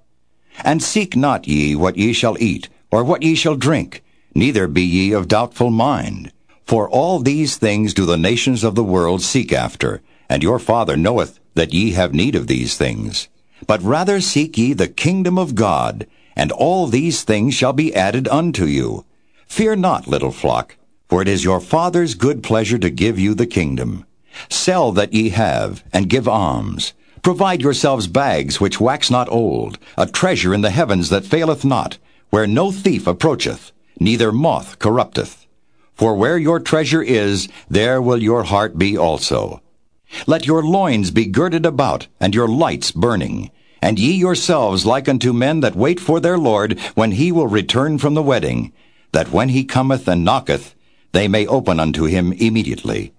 Speaker 2: And seek not ye what ye shall eat, or what ye shall drink, neither be ye of doubtful mind. For all these things do the nations of the world seek after, and your Father knoweth that ye have need of these things. But rather seek ye the kingdom of God, and all these things shall be added unto you. Fear not, little flock, for it is your Father's good pleasure to give you the kingdom. Sell that ye have, and give alms. Provide yourselves bags which wax not old, a treasure in the heavens that faileth not, where no thief approacheth, neither moth corrupteth. For where your treasure is, there will your heart be also. Let your loins be girded about, and your lights burning. And ye yourselves like unto men that wait for their Lord, when he will return from the wedding, that when he cometh and knocketh, they may open unto him immediately.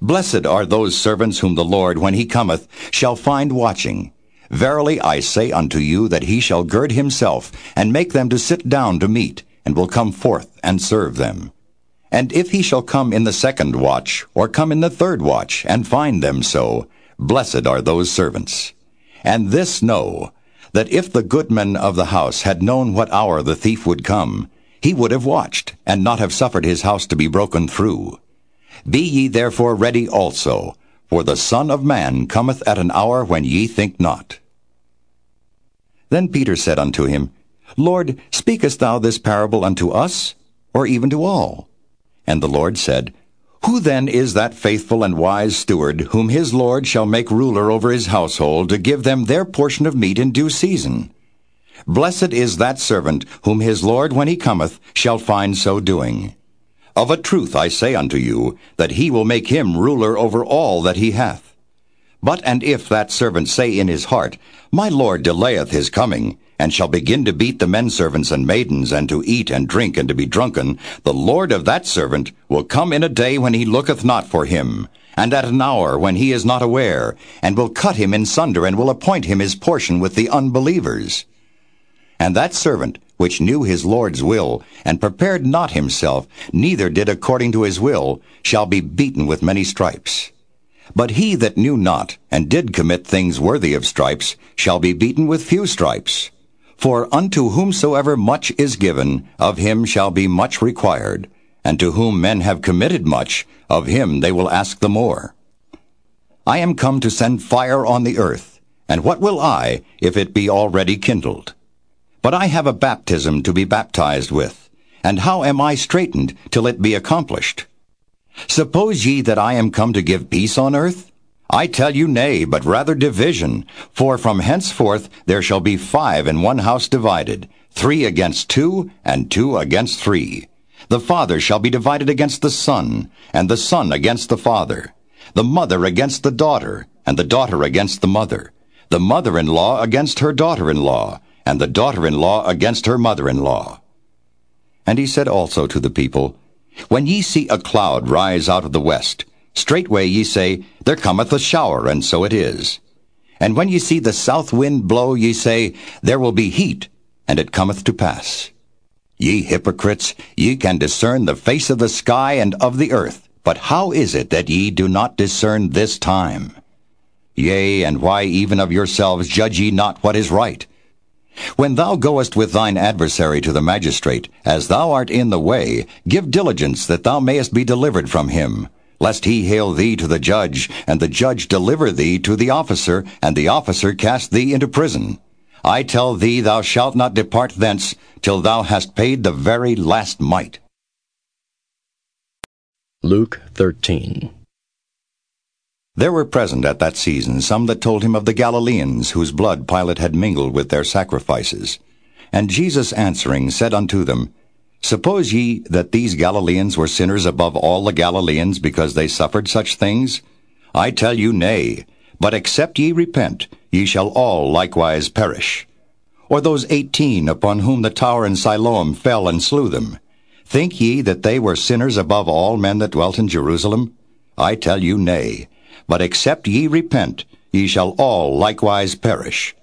Speaker 2: Blessed are those servants whom the Lord, when he cometh, shall find watching. Verily I say unto you that he shall gird himself, and make them to sit down to meat, and will come forth and serve them. And if he shall come in the second watch, or come in the third watch, and find them so, blessed are those servants. And this know, that if the goodman of the house had known what hour the thief would come, he would have watched, and not have suffered his house to be broken through. Be ye therefore ready also, for the Son of Man cometh at an hour when ye think not. Then Peter said unto him, Lord, speakest thou this parable unto us, or even to all? And the Lord said, Who then is that faithful and wise steward, whom his Lord shall make ruler over his household, to give them their portion of meat in due season? Blessed is that servant, whom his Lord, when he cometh, shall find so doing. Of a truth I say unto you, that he will make him ruler over all that he hath. But and if that servant say in his heart, My Lord delayeth his coming, and shall begin to beat the men servants and maidens, and to eat and drink and to be drunken, the Lord of that servant will come in a day when he looketh not for him, and at an hour when he is not aware, and will cut him in sunder, and will appoint him his portion with the unbelievers. And that servant, which knew his Lord's will, and prepared not himself, neither did according to his will, shall be beaten with many stripes. But he that knew not, and did commit things worthy of stripes, shall be beaten with few stripes. For unto whomsoever much is given, of him shall be much required, and to whom men have committed much, of him they will ask the more. I am come to send fire on the earth, and what will I, if it be already kindled? But I have a baptism to be baptized with, and how am I straitened till it be accomplished? Suppose ye that I am come to give peace on earth? I tell you nay, but rather division. For from henceforth there shall be five in one house divided, three against two, and two against three. The father shall be divided against the son, and the son against the father the mother against the daughter, and the daughter against the mother, the mother-in-law against her daughter-in-law, and the daughter-in-law against her mother-in-law. And he said also to the people, When ye see a cloud rise out of the west, straightway ye say, There cometh a shower, and so it is. And when ye see the south wind blow, ye say, There will be heat, and it cometh to pass. Ye hypocrites, ye can discern the face of the sky and of the earth, but how is it that ye do not discern this time? Yea, and why even of yourselves judge ye not what is right? When thou goest with thine adversary to the magistrate, as thou art in the way, give diligence that thou mayest be delivered from him, lest he hale thee to the judge, and the judge deliver thee to the officer, and the officer cast thee into prison. I tell thee thou shalt not depart thence till thou hast paid the very last mite.
Speaker 1: Luke 13.
Speaker 2: There were present at that season some that told him of the Galileans, whose blood Pilate had mingled with their sacrifices. And Jesus answering said unto them, Suppose ye that these Galileans were sinners above all the Galileans, because they suffered such things? I tell you, nay. But except ye repent, ye shall all likewise perish. Or those eighteen upon whom the tower in Siloam fell and slew them, Think ye that they were sinners above all men that dwelt in Jerusalem? I tell you, nay. But except ye repent, ye shall all likewise perish.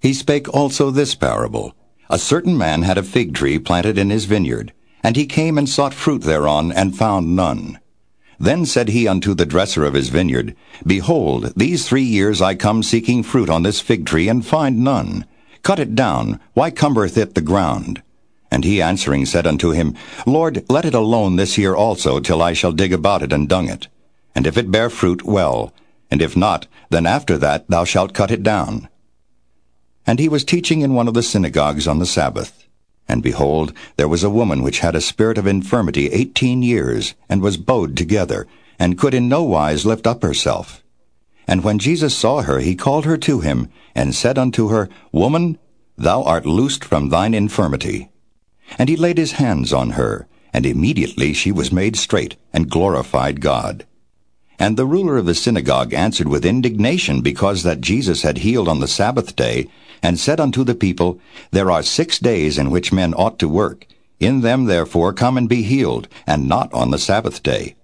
Speaker 2: He spake also this parable. A certain man had a fig tree planted in his vineyard, and he came and sought fruit thereon, and found none. Then said he unto the dresser of his vineyard, Behold, these three years I come seeking fruit on this fig tree, and find none. Cut it down, why cumbereth it the ground? And he answering said unto him, Lord, let it alone this year also, till I shall dig about it and dung it. And if it bear fruit, well. And if not, then after that thou shalt cut it down. And he was teaching in one of the synagogues on the Sabbath. And behold, there was a woman which had a spirit of infirmity eighteen years, and was bowed together, and could in no wise lift up herself. And when Jesus saw her, he called her to him, and said unto her, Woman, thou art loosed from thine infirmity. And he laid his hands on her, and immediately she was made straight, and glorified God. And the ruler of the synagogue answered with indignation because that Jesus had healed on the Sabbath day, and said unto the people, There are six days in which men ought to work. In them therefore come and be healed, and not on the Sabbath day.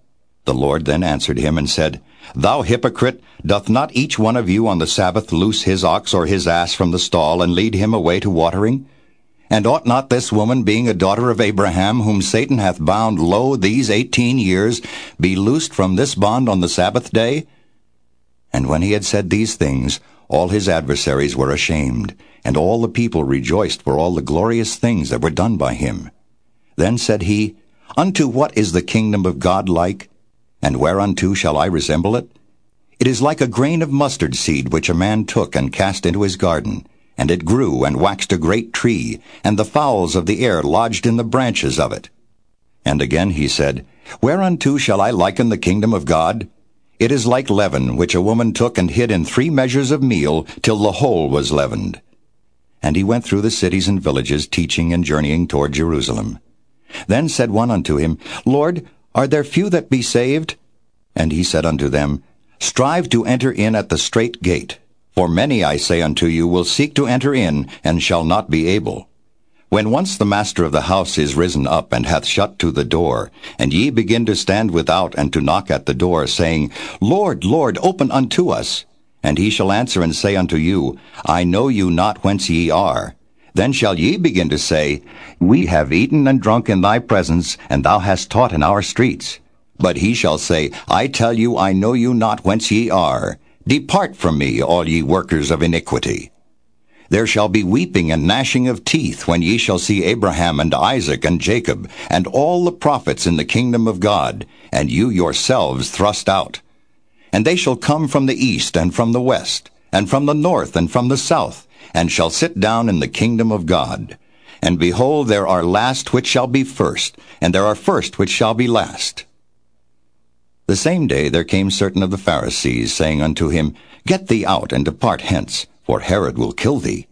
Speaker 2: The Lord then answered him and said, Thou hypocrite, doth not each one of you on the Sabbath loose his ox or his ass from the stall, and lead him away to watering? And ought not this woman, being a daughter of Abraham, whom Satan hath bound lo these eighteen years, be loosed from this bond on the Sabbath day? And when he had said these things, all his adversaries were ashamed, and all the people rejoiced for all the glorious things that were done by him. Then said he, Unto what is the kingdom of God like? And whereunto shall I resemble it? It is like a grain of mustard seed which a man took and cast into his garden, and it grew and waxed a great tree, and the fowls of the air lodged in the branches of it. And again he said, Whereunto shall I liken the kingdom of God? It is like leaven, which a woman took and hid in three measures of meal, till the whole was leavened. And he went through the cities and villages, teaching and journeying toward Jerusalem. Then said one unto him, Lord, are there few that be saved? And he said unto them, Strive to enter in at the strait gate. For many, I say unto you, will seek to enter in, and shall not be able. When once the master of the house is risen up, and hath shut to the door, and ye begin to stand without, and to knock at the door, saying, Lord, Lord, open unto us. And he shall answer and say unto you, I know you not whence ye are. Then shall ye begin to say, We have eaten and drunk in thy presence, and thou hast taught in our streets. But he shall say, I tell you, I know you not whence ye are. Depart from me, all ye workers of iniquity. There shall be weeping and gnashing of teeth when ye shall see Abraham and Isaac and Jacob and all the prophets in the kingdom of God, and you yourselves thrust out. And they shall come from the east and from the west, and from the north and from the south, and shall sit down in the kingdom of God. And behold, there are last which shall be first, and there are first which shall be last. The same day there came certain of the Pharisees, saying unto him, Get thee out, and depart hence, for Herod will kill thee.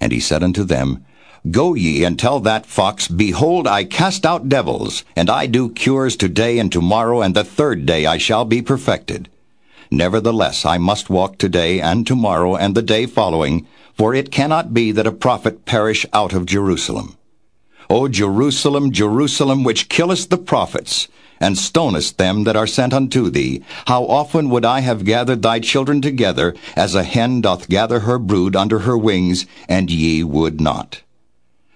Speaker 2: And he said unto them, Go ye and tell that fox, Behold, I cast out devils, and I do cures today and tomorrow, and the third day I shall be perfected. Nevertheless I must walk today and tomorrow and the day following, for it cannot be that a prophet perish out of Jerusalem. O Jerusalem, Jerusalem, which killest the prophets, and stonest them that are sent unto thee. How often would I have gathered thy children together, as a hen doth gather her brood under her wings, and ye would not.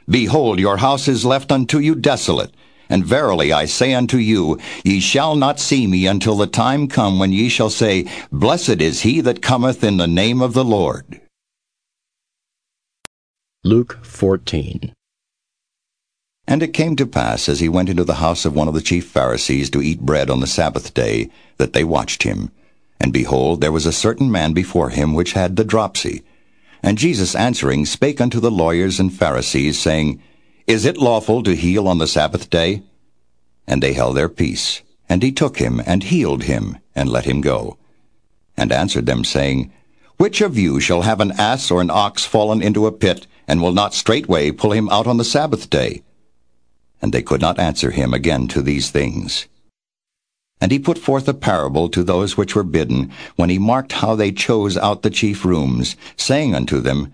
Speaker 2: Behold, your house is left unto you desolate. And verily I say unto you, ye shall not see me until the time come when ye shall say, Blessed is he that cometh in the name of the Lord.
Speaker 1: Luke 14.
Speaker 2: And it came to pass, as he went into the house of one of the chief Pharisees to eat bread on the Sabbath day, that they watched him. And behold, there was a certain man before him which had the dropsy. And Jesus answering spake unto the lawyers and Pharisees, saying, Is it lawful to heal on the Sabbath day? And they held their peace. And he took him, and healed him, and let him go. And answered them, saying, Which of you shall have an ass or an ox fallen into a pit, and will not straightway pull him out on the Sabbath day? And they could not answer him again to these things. And he put forth a parable to those which were bidden, when he marked how they chose out the chief rooms, saying unto them,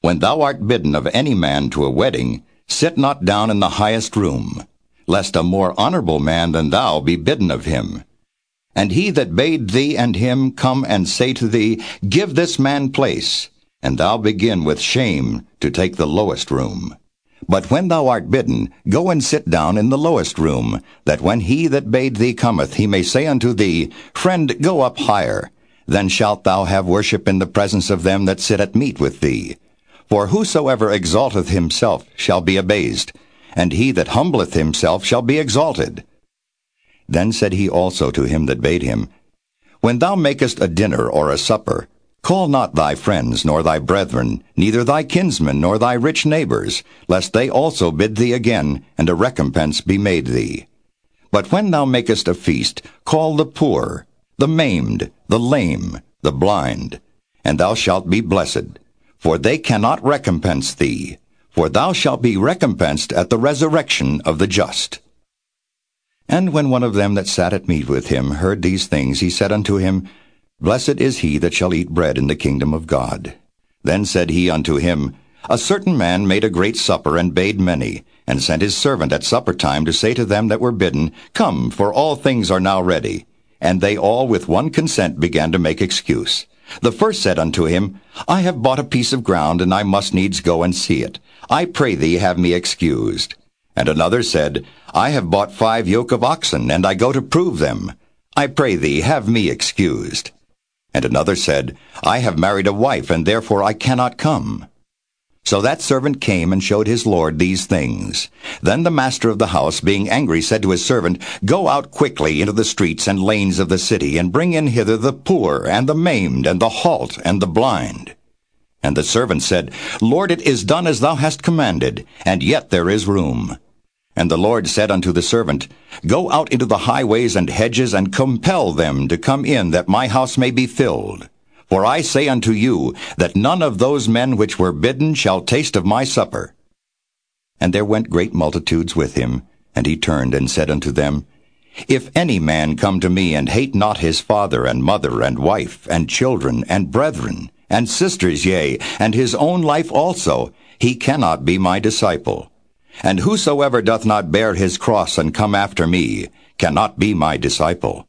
Speaker 2: When thou art bidden of any man to a wedding, sit not down in the highest room, lest a more honorable man than thou be bidden of him. And he that bade thee and him come and say to thee, Give this man place, and thou begin with shame to take the lowest room. But when thou art bidden, go and sit down in the lowest room, that when he that bade thee cometh, he may say unto thee, Friend, go up higher. Then shalt thou have worship in the presence of them that sit at meat with thee. For whosoever exalteth himself shall be abased, and he that humbleth himself shall be exalted. Then said he also to him that bade him, When thou makest a dinner or a supper, Call not thy friends, nor thy brethren, neither thy kinsmen, nor thy rich neighbors, lest they also bid thee again, and a recompense be made thee. But when thou makest a feast, call the poor, the maimed, the lame, the blind, and thou shalt be blessed, for they cannot recompense thee, for thou shalt be recompensed at the resurrection of the just. And when one of them that sat at meat with him heard these things, he said unto him, Blessed is he that shall eat bread in the kingdom of God. Then said he unto him, A certain man made a great supper, and bade many, and sent his servant at supper time to say to them that were bidden, Come, for all things are now ready. And they all with one consent began to make excuse. The first said unto him, I have bought a piece of ground, and I must needs go and see it. I pray thee have me excused. And another said, I have bought five yoke of oxen, and I go to prove them. I pray thee have me excused. And another said, I have married a wife, and therefore I cannot come. So that servant came and showed his lord these things. Then the master of the house, being angry, said to his servant, Go out quickly into the streets and lanes of the city, and bring in hither the poor, and the maimed, and the halt, and the blind. And the servant said, Lord, it is done as thou hast commanded, and yet there is room. And the Lord said unto the servant, Go out into the highways and hedges, and compel them to come in, that my house may be filled. For I say unto you, that none of those men which were bidden shall taste of my supper. And there went great multitudes with him, and he turned and said unto them, If any man come to me and hate not his father and mother and wife and children and brethren and sisters, yea, and his own life also, he cannot be my disciple. And whosoever doth not bear his cross and come after me cannot be my disciple.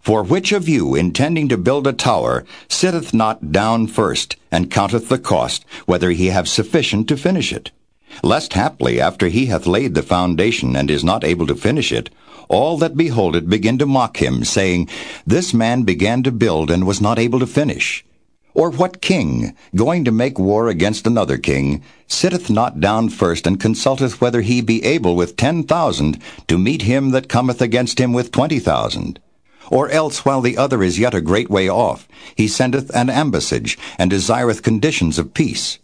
Speaker 2: For which of you, intending to build a tower, sitteth not down first, and counteth the cost, whether he have sufficient to finish it? Lest haply, after he hath laid the foundation, and is not able to finish it, all that behold it begin to mock him, saying, This man began to build, and was not able to finish. Or what king, going to make war against another king, sitteth not down first and consulteth whether he be able with ten thousand to meet him that cometh against him with twenty thousand? Or else while the other is yet a great way off, he sendeth an ambassage, and desireth conditions of peace.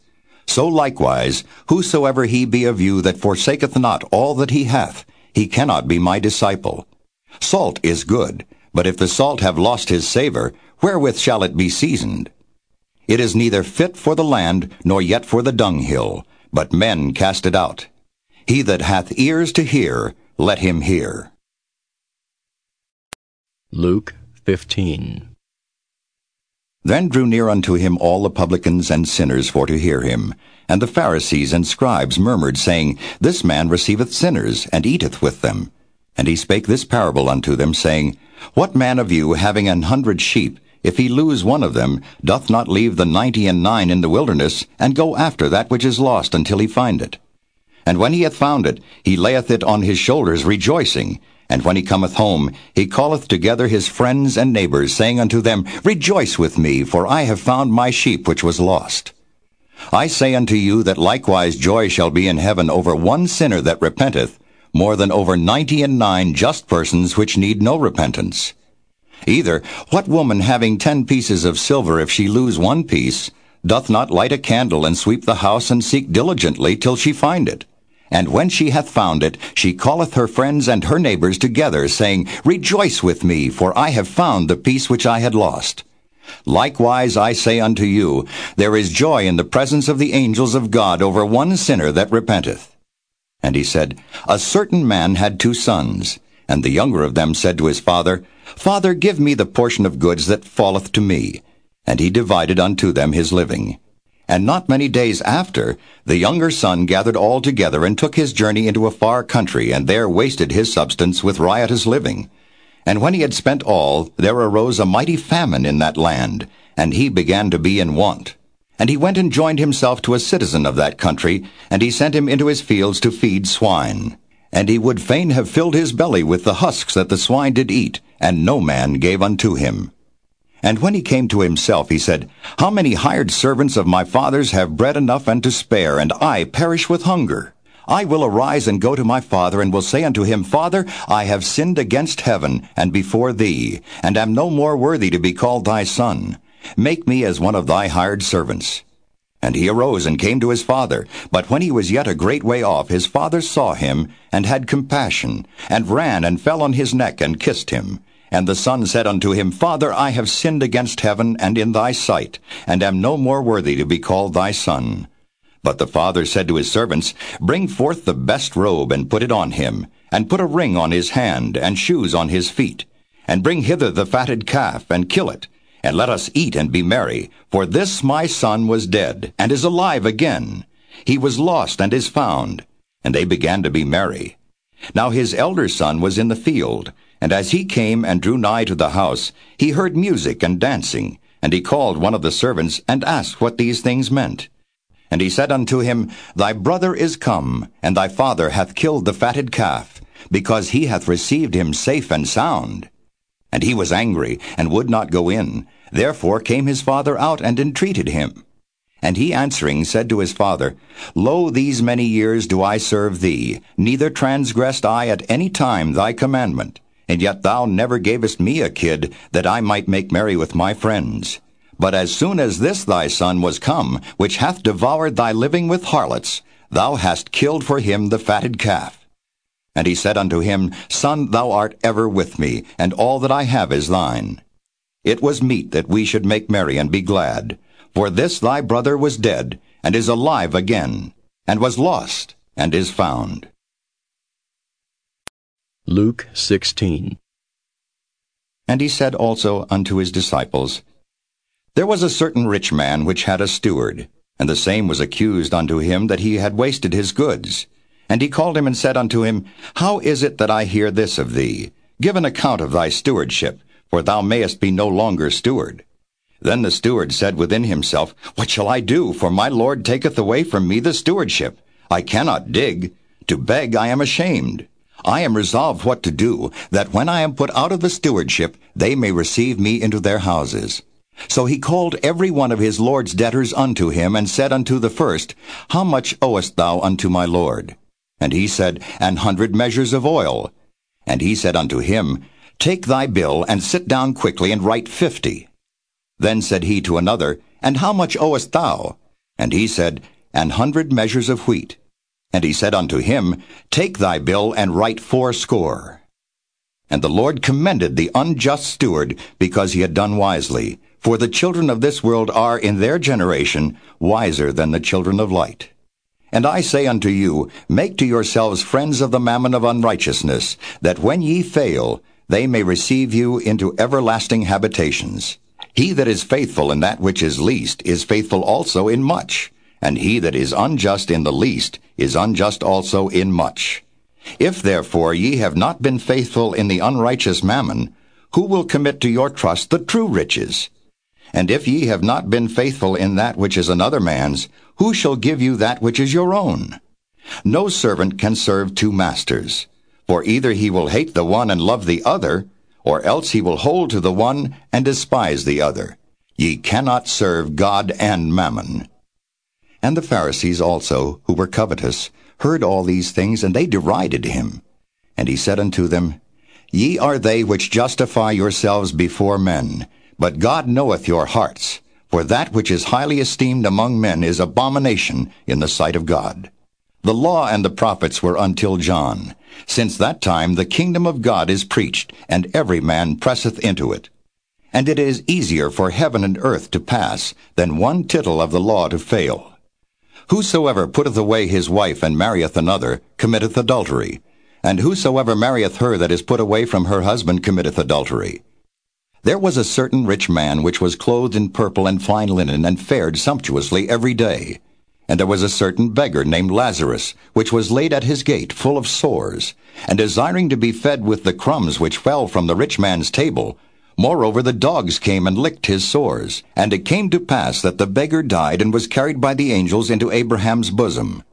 Speaker 2: So likewise, whosoever he be of you that forsaketh not all that he hath, he cannot be my disciple. Salt is good, but if the salt have lost his savour, wherewith shall it be seasoned? It is neither fit for the land, nor yet for the dunghill, but men cast it out. He that hath ears to hear, let him hear.
Speaker 1: Luke 15.
Speaker 2: Then drew near unto him all the publicans and sinners for to hear him. And the Pharisees and scribes murmured, saying, This man receiveth sinners, and eateth with them. And he spake this parable unto them, saying, What man of you, having an hundred sheep, if he lose one of them, doth not leave the ninety and nine in the wilderness, and go after that which is lost until he find it? And when he hath found it, he layeth it on his shoulders, rejoicing. And when he cometh home, he calleth together his friends and neighbors, saying unto them, Rejoice with me, for I have found my sheep which was lost. I say unto you that likewise joy shall be in heaven over one sinner that repenteth, more than over ninety and nine just persons which need no repentance. Either, what woman having ten pieces of silver, if she lose one piece, doth not light a candle and sweep the house and seek diligently till she find it? And when she hath found it, she calleth her friends and her neighbors together, saying, Rejoice with me, for I have found the piece which I had lost. Likewise I say unto you, there is joy in the presence of the angels of God over one sinner that repenteth. And he said, A certain man had two sons. And the younger of them said to his father, Father, give me the portion of goods that falleth to me. And he divided unto them his living. And not many days after, the younger son gathered all together and took his journey into a far country, and there wasted his substance with riotous living. And when he had spent all, there arose a mighty famine in that land, and he began to be in want. And he went and joined himself to a citizen of that country, and he sent him into his fields to feed swine. And he would fain have filled his belly with the husks that the swine did eat, and no man gave unto him. And when he came to himself, he said, How many hired servants of my father's have bread enough and to spare, and I perish with hunger? I will arise and go to my father, and will say unto him, Father, I have sinned against heaven, and before thee, and am no more worthy to be called thy son. Make me as one of thy hired servants. And he arose and came to his father. But when he was yet a great way off, his father saw him, and had compassion, and ran and fell on his neck and kissed him. And the son said unto him, Father, I have sinned against heaven and in thy sight, and am no more worthy to be called thy son. But the father said to his servants, Bring forth the best robe, and put it on him, and put a ring on his hand, and shoes on his feet. And bring hither the fatted calf, and kill it, and let us eat and be merry. For this my son was dead, and is alive again. He was lost, and is found. And they began to be merry. Now his elder son was in the field, and as he came and drew nigh to the house, he heard music and dancing. And he called one of the servants, and asked what these things meant. And he said unto him, Thy brother is come, and thy father hath killed the fatted calf, because he hath received him safe and sound. And he was angry, and would not go in. Therefore came his father out and entreated him. And he answering said to his father, Lo, these many years do I serve thee, neither transgressed I at any time thy commandment. And yet thou never gavest me a kid, that I might make merry with my friends. But as soon as this thy son was come, which hath devoured thy living with harlots, thou hast killed for him the fatted calf. And he said unto him, Son, thou art ever with me, and all that I have is thine. It was meet that we should make merry and be glad. For this thy brother was dead, and is alive again, and was lost, and is found.
Speaker 1: Luke 16.
Speaker 2: And he said also unto his disciples, There was a certain rich man which had a steward, and the same was accused unto him that he had wasted his goods. And he called him and said unto him, How is it that I hear this of thee? Give an account of thy stewardship, for thou mayest be no longer steward. Then the steward said within himself, What shall I do? For my Lord taketh away from me the stewardship. I cannot dig. To beg I am ashamed. I am resolved what to do, that when I am put out of the stewardship, they may receive me into their houses. So he called every one of his lord's debtors unto him, and said unto the first, How much owest thou unto my lord? And he said, An hundred measures of oil. And he said unto him, Take thy bill, and sit down quickly, and write fifty. Then said he to another, And how much owest thou? And he said, An hundred measures of wheat. And he said unto him, Take thy bill, and write fourscore. And the Lord commended the unjust steward, because he had done wisely. For the children of this world are in their generation wiser than the children of light. And I say unto you, Make to yourselves friends of the mammon of unrighteousness, that when ye fail, they may receive you into everlasting habitations. He that is faithful in that which is least is faithful also in much, and he that is unjust in the least is unjust also in much. If therefore ye have not been faithful in the unrighteous mammon, who will commit to your trust the true riches? And if ye have not been faithful in that which is another man's, who shall give you that which is your own? No servant can serve two masters, for either he will hate the one and love the other, or else he will hold to the one and despise the other. Ye cannot serve God and mammon. And the Pharisees also, who were covetous, heard all these things, and they derided him. And he said unto them, Ye are they which justify yourselves before men, but God knoweth your hearts, for that which is highly esteemed among men is abomination in the sight of God. The law and the prophets were until John. Since that time the kingdom of God is preached, and every man presseth into it. And it is easier for heaven and earth to pass than one tittle of the law to fail. Whosoever putteth away his wife and marrieth another committeth adultery, and whosoever marrieth her that is put away from her husband committeth adultery. There was a certain rich man which was clothed in purple and fine linen, and fared sumptuously every day. And there was a certain beggar named Lazarus, which was laid at his gate, full of sores, and desiring to be fed with the crumbs which fell from the rich man's table. Moreover, the dogs came and licked his sores. And it came to pass that the beggar died and was carried by the angels into Abraham's bosom.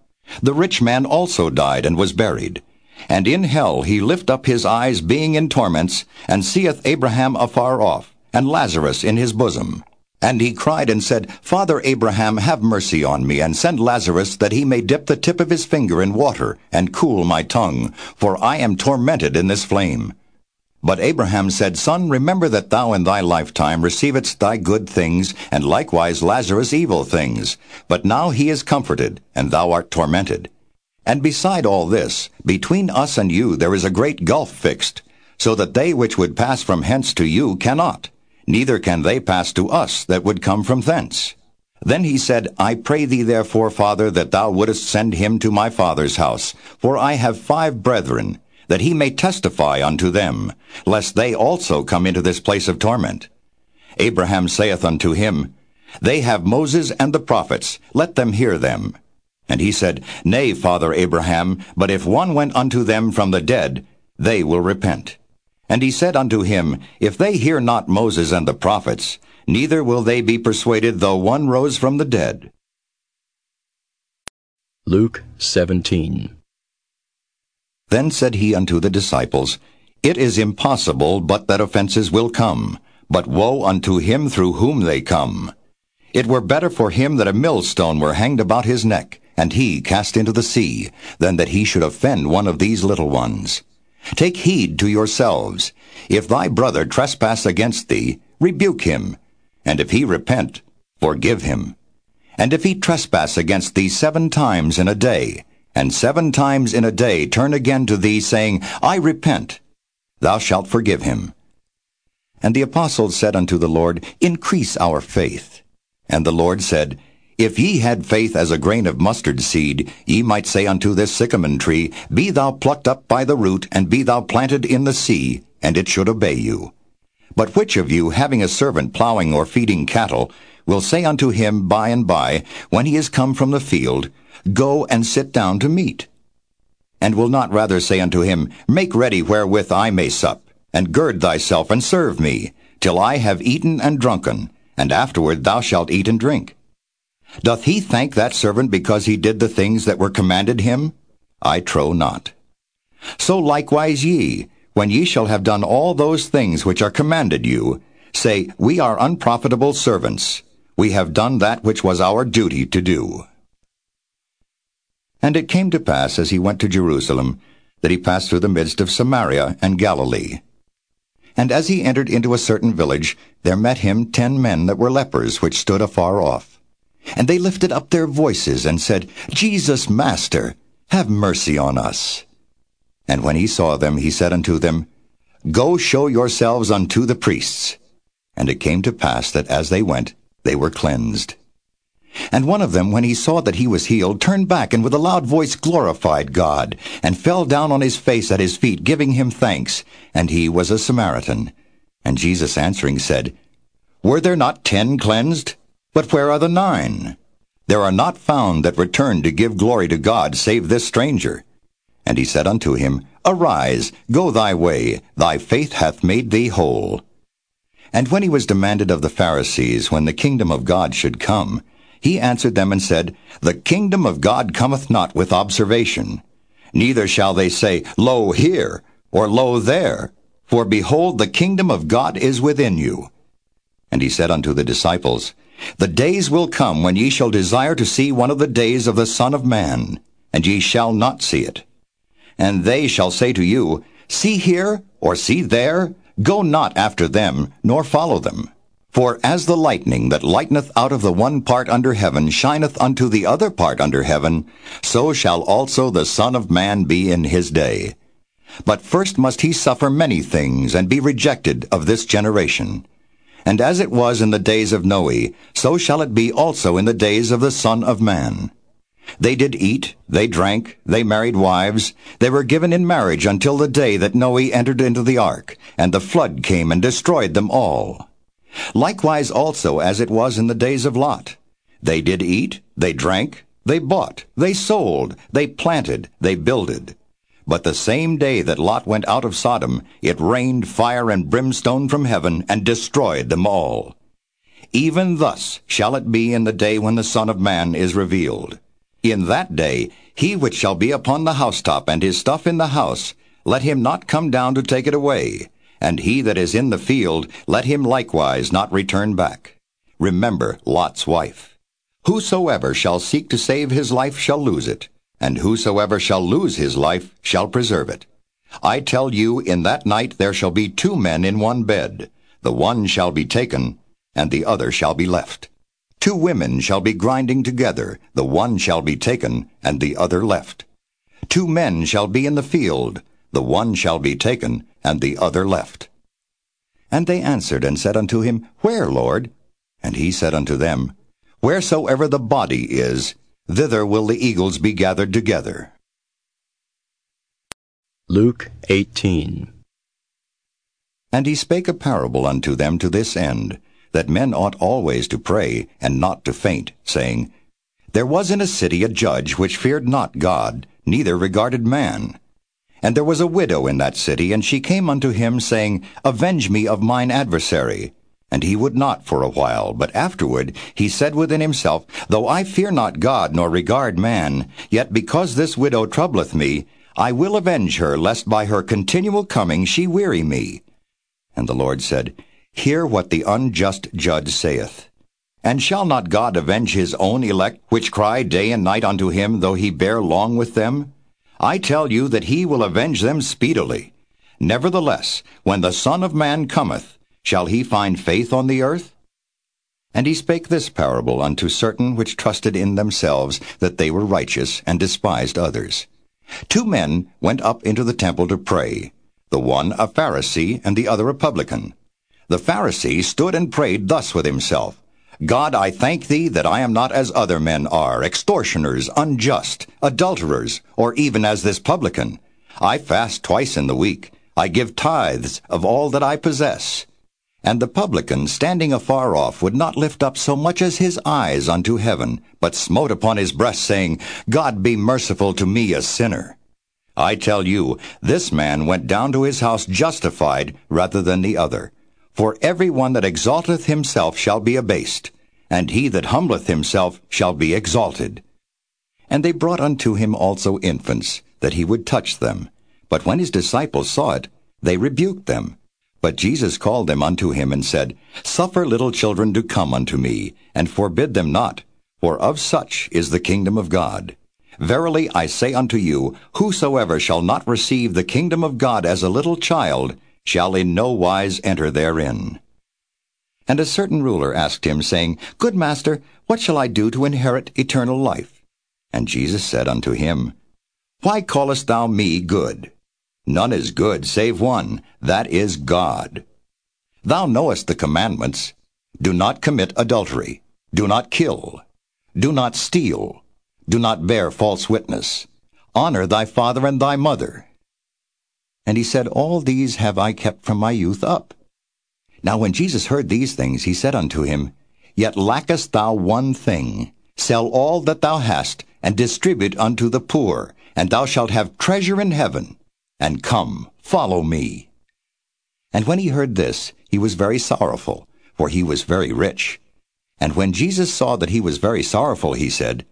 Speaker 2: The rich man also died and was buried. And in hell he lift up his eyes, being in torments, and seeth Abraham afar off, and Lazarus in his bosom. And he cried and said, Father Abraham, have mercy on me, and send Lazarus, that he may dip the tip of his finger in water, and cool my tongue, for I am tormented in this flame. But Abraham said, Son, remember that thou in thy lifetime receivedst thy good things, and likewise Lazarus evil things. But now he is comforted, and thou art tormented. And beside all this, between us and you there is a great gulf fixed, so that they which would pass from hence to you cannot, neither can they pass to us that would come from thence. Then he said, I pray thee therefore, Father, that thou wouldest send him to my father's house, for I have five brethren, that he may testify unto them, lest they also come into this place of torment. Abraham saith unto him, They have Moses and the prophets, let them hear them. And he said, Nay, Father Abraham, but if one went unto them from the dead, they will repent. And he said unto him, If they hear not Moses and the prophets, neither will they be persuaded though one rose from the dead.
Speaker 1: Luke 17.
Speaker 2: Then said he unto the disciples, It is impossible but that offenses will come, but woe unto him through whom they come. It were better for him that a millstone were hanged about his neck, and he cast into the sea, than that he should offend one of these little ones. Take heed to yourselves. If thy brother trespass against thee, rebuke him. And if he repent, forgive him. And if he trespass against thee seven times in a day, and seven times in a day turn again to thee, saying, I repent, thou shalt forgive him. And the apostles said unto the Lord, Increase our faith. And the Lord said, if ye had faith as a grain of mustard seed, ye might say unto this sycamore tree, Be thou plucked up by the root, and be thou planted in the sea, and it should obey you. But which of you, having a servant plowing or feeding cattle, will say unto him by and by, when he is come from the field, Go and sit down to meat? And will not rather say unto him, Make ready wherewith I may sup, and gird thyself and serve me, till I have eaten and drunken, and afterward thou shalt eat and drink? Doth he thank that servant because he did the things that were commanded him? I trow not. So likewise ye, when ye shall have done all those things which are commanded you, say, We are unprofitable servants. We have done that which was our duty to do. And it came to pass, as he went to Jerusalem, that he passed through the midst of Samaria and Galilee. And as he entered into a certain village, there met him ten men that were lepers, which stood afar off. And they lifted up their voices, and said, Jesus, Master, have mercy on us. And when he saw them, he said unto them, Go show yourselves unto the priests. And it came to pass that as they went, they were cleansed. And one of them, when he saw that he was healed, turned back and with a loud voice glorified God, and fell down on his face at his feet, giving him thanks. And he was a Samaritan. And Jesus answering said, Were there not ten cleansed? But where are the nine? There are not found that returned to give glory to God, save this stranger. And he said unto him, Arise, go thy way, thy faith hath made thee whole. And when he was demanded of the Pharisees when the kingdom of God should come, he answered them and said, The kingdom of God cometh not with observation. Neither shall they say, Lo here, or Lo there. For behold, the kingdom of God is within you. And he said unto the disciples, The days will come when ye shall desire to see one of the days of the Son of Man, and ye shall not see it. And they shall say to you, See here, or see there, go not after them, nor follow them. For as the lightning that lighteneth out of the one part under heaven shineth unto the other part under heaven, so shall also the Son of Man be in his day. But first must he suffer many things, and be rejected of this generation. And as it was in the days of Noe, so shall it be also in the days of the Son of Man. They did eat, they drank, they married wives, they were given in marriage until the day that Noe entered into the ark, and the flood came and destroyed them all. Likewise also as it was in the days of Lot. They did eat, they drank, they bought, they sold, they planted, they builded. But the same day that Lot went out of Sodom, it rained fire and brimstone from heaven, and destroyed them all. Even thus shall it be in the day when the Son of Man is revealed. In that day, he which shall be upon the housetop, and his stuff in the house, let him not come down to take it away and he that is in the field, let him likewise not return back. Remember Lot's wife. Whosoever shall seek to save his life shall lose it, and whosoever shall lose his life shall preserve it. I tell you, in that night there shall be two men in one bed. The one shall be taken, and the other shall be left. Two women shall be grinding together, the one shall be taken, and the other left. Two men shall be in the field, the one shall be taken, and the other left. And they answered and said unto him, Where, Lord? And he said unto them, Wheresoever the body is, thither will the eagles be gathered together.
Speaker 1: Luke 18
Speaker 2: And he spake a parable unto them to this end, that men ought always to pray, and not to faint, saying, There was in a city a judge which feared not God, neither regarded man. And there was a widow in that city, and she came unto him, saying, Avenge me of mine adversary. And he would not for a while, but afterward he said within himself, Though I fear not God, nor regard man, yet because this widow troubleth me, I will avenge her, lest by her continual coming she weary me. And the Lord said, Hear what the unjust judge saith. And shall not God avenge his own elect, which cry day and night unto him, though he bear long with them? I tell you that he will avenge them speedily. Nevertheless, when the Son of Man cometh, shall he find faith on the earth? And he spake this parable unto certain which trusted in themselves that they were righteous, and despised others. Two men went up into the temple to pray, the one a Pharisee, and the other a publican. The Pharisee stood and prayed thus with himself, God, I thank thee that I am not as other men are, extortioners, unjust, adulterers, or even as this publican. I fast twice in the week. I give tithes of all that I possess. And the publican, standing afar off, would not lift up so much as his eyes unto heaven, but smote upon his breast, saying, God be merciful to me, a sinner. I tell you, this man went down to his house justified rather than the other. For every one that exalteth himself shall be abased, and he that humbleth himself shall be exalted. And they brought unto him also infants, that he would touch them. But when his disciples saw it, they rebuked them. But Jesus called them unto him and said, Suffer little children to come unto me, and forbid them not, for of such is the kingdom of God. Verily I say unto you, whosoever shall not receive the kingdom of God as a little child, shall in no wise enter therein. And a certain ruler asked him, saying, Good master, what shall I do to inherit eternal life? And Jesus said unto him, Why callest thou me good? None is good save one, that is God. Thou knowest the commandments. Do not commit adultery. Do not kill. Do not steal. Do not bear false witness. Honor thy father and thy mother. And he said, All these have I kept from my youth up. Now when Jesus heard these things, he said unto him, Yet lackest thou one thing. Sell all that thou hast, and distribute unto the poor, and thou shalt have treasure in heaven. And come, follow me. And when he heard this, he was very sorrowful, for he was very rich. And when Jesus saw that he was very sorrowful, he said,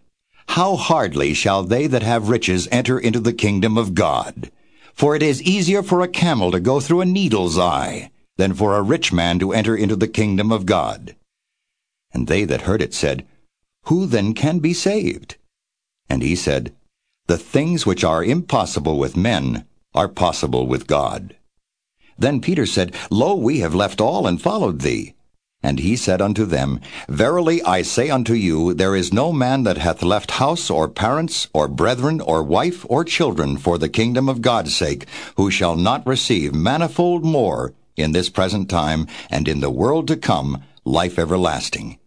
Speaker 2: how hardly shall they that have riches enter into the kingdom of God? For it is easier for a camel to go through a needle's eye than for a rich man to enter into the kingdom of God. And they that heard it said, Who then can be saved? And he said, The things which are impossible with men are possible with God. Then Peter said, Lo, we have left all and followed thee. And he said unto them, Verily I say unto you, there is no man that hath left house or parents or brethren or wife or children for the kingdom of God's sake, who shall not receive manifold more in this present time and in the world to come life everlasting.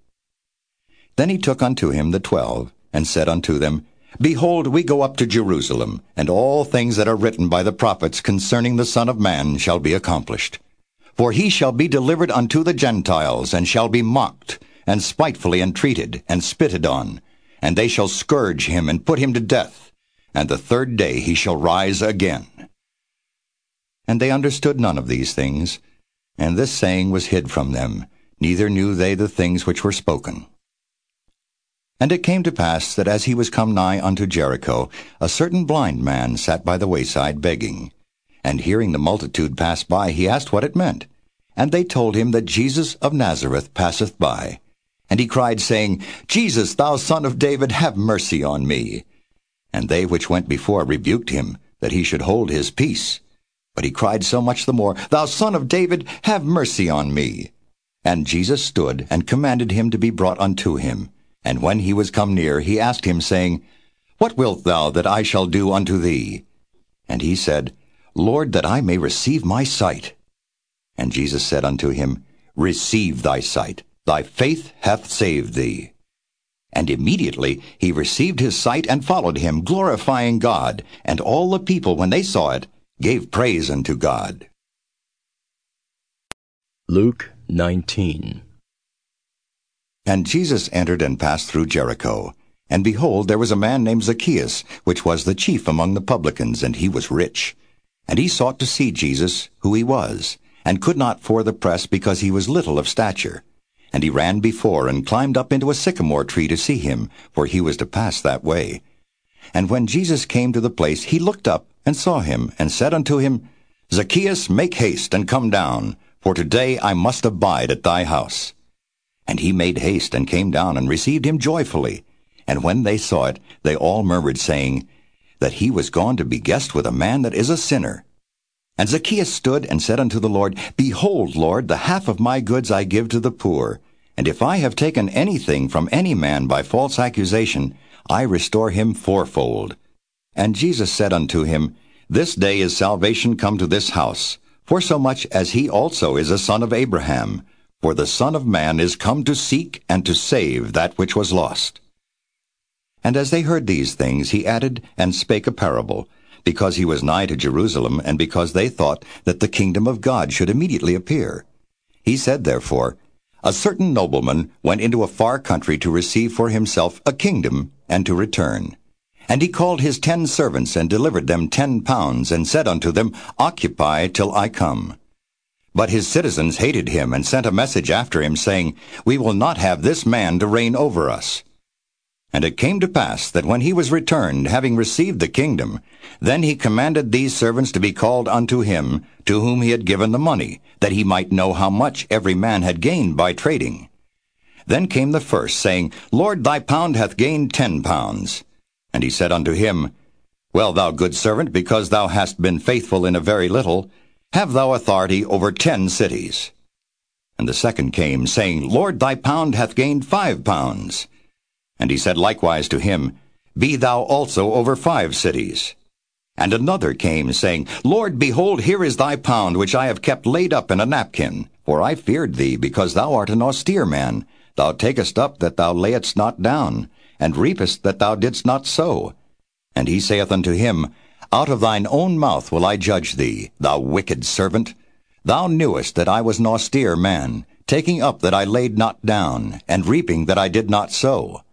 Speaker 2: Then he took unto him the twelve, and said unto them, Behold, we go up to Jerusalem, and all things that are written by the prophets concerning the Son of Man shall be accomplished. For he shall be delivered unto the Gentiles, and shall be mocked, and spitefully entreated, and spitted on. And they shall scourge him, and put him to death. And the third day he shall rise again. And they understood none of these things. And this saying was hid from them, neither knew they the things which were spoken. And it came to pass that as he was come nigh unto Jericho, a certain blind man sat by the wayside begging. And hearing the multitude pass by, he asked what it meant. And they told him that Jesus of Nazareth passeth by. And he cried, saying, Jesus, thou son of David, have mercy on me. And they which went before rebuked him, that he should hold his peace. But he cried so much the more, Thou son of David, have mercy on me. And Jesus stood, and commanded him to be brought unto him. And when he was come near, he asked him, saying, What wilt thou that I shall do unto thee? And he said, Lord, that I may receive my sight. And Jesus said unto him, Receive thy sight. Thy faith hath saved thee. And immediately he received his sight and followed him, glorifying God. And all the people, when they saw it, gave praise unto God.
Speaker 1: Luke 19
Speaker 2: And Jesus entered and passed through Jericho. And behold, there was a man named Zacchaeus, which was the chief among the publicans, and he was rich. And he sought to see Jesus, who he was, and could not for the press because he was little of stature. And he ran before and climbed up into a sycamore tree to see him, for he was to pass that way. And when Jesus came to the place, he looked up and saw him, and said unto him, Zacchaeus, make haste and come down, for today I must abide at thy house. And he made haste and came down and received him joyfully. And when they saw it, they all murmured, saying, that he was gone to be guest with a man that is a sinner. And Zacchaeus stood and said unto the Lord, Behold, Lord, the half of my goods I give to the poor. And if I have taken anything from any man by false accusation, I restore him fourfold. And Jesus said unto him, This day is salvation come to this house, forsomuch as he also is a son of Abraham. For the Son of Man is come to seek and to save that which was lost. And as they heard these things, he added and spake a parable, because he was nigh to Jerusalem, and because they thought that the kingdom of God should immediately appear. He said therefore, A certain nobleman went into a far country to receive for himself a kingdom, and to return. And he called his ten servants, and delivered them ten pounds, and said unto them, Occupy till I come. But his citizens hated him, and sent a message after him, saying, We will not have this man to reign over us. And it came to pass that when he was returned, having received the kingdom, then he commanded these servants to be called unto him, to whom he had given the money, that he might know how much every man had gained by trading. Then came the first, saying, Lord, thy pound hath gained ten pounds. And he said unto him, Well, thou good servant, because thou hast been faithful in a very little, have thou authority over ten cities. And the second came, saying, Lord, thy pound hath gained five pounds. And he said likewise to him, Be thou also over five cities. And another came, saying, Lord, behold, here is thy pound, which I have kept laid up in a napkin. For I feared thee, because thou art an austere man. Thou takest up that thou layest not down, and reapest that thou didst not sow. And he saith unto him, Out of thine own mouth will I judge thee, thou wicked servant. Thou knewest that I was an austere man, taking up that I laid not down, and reaping that I did not sow.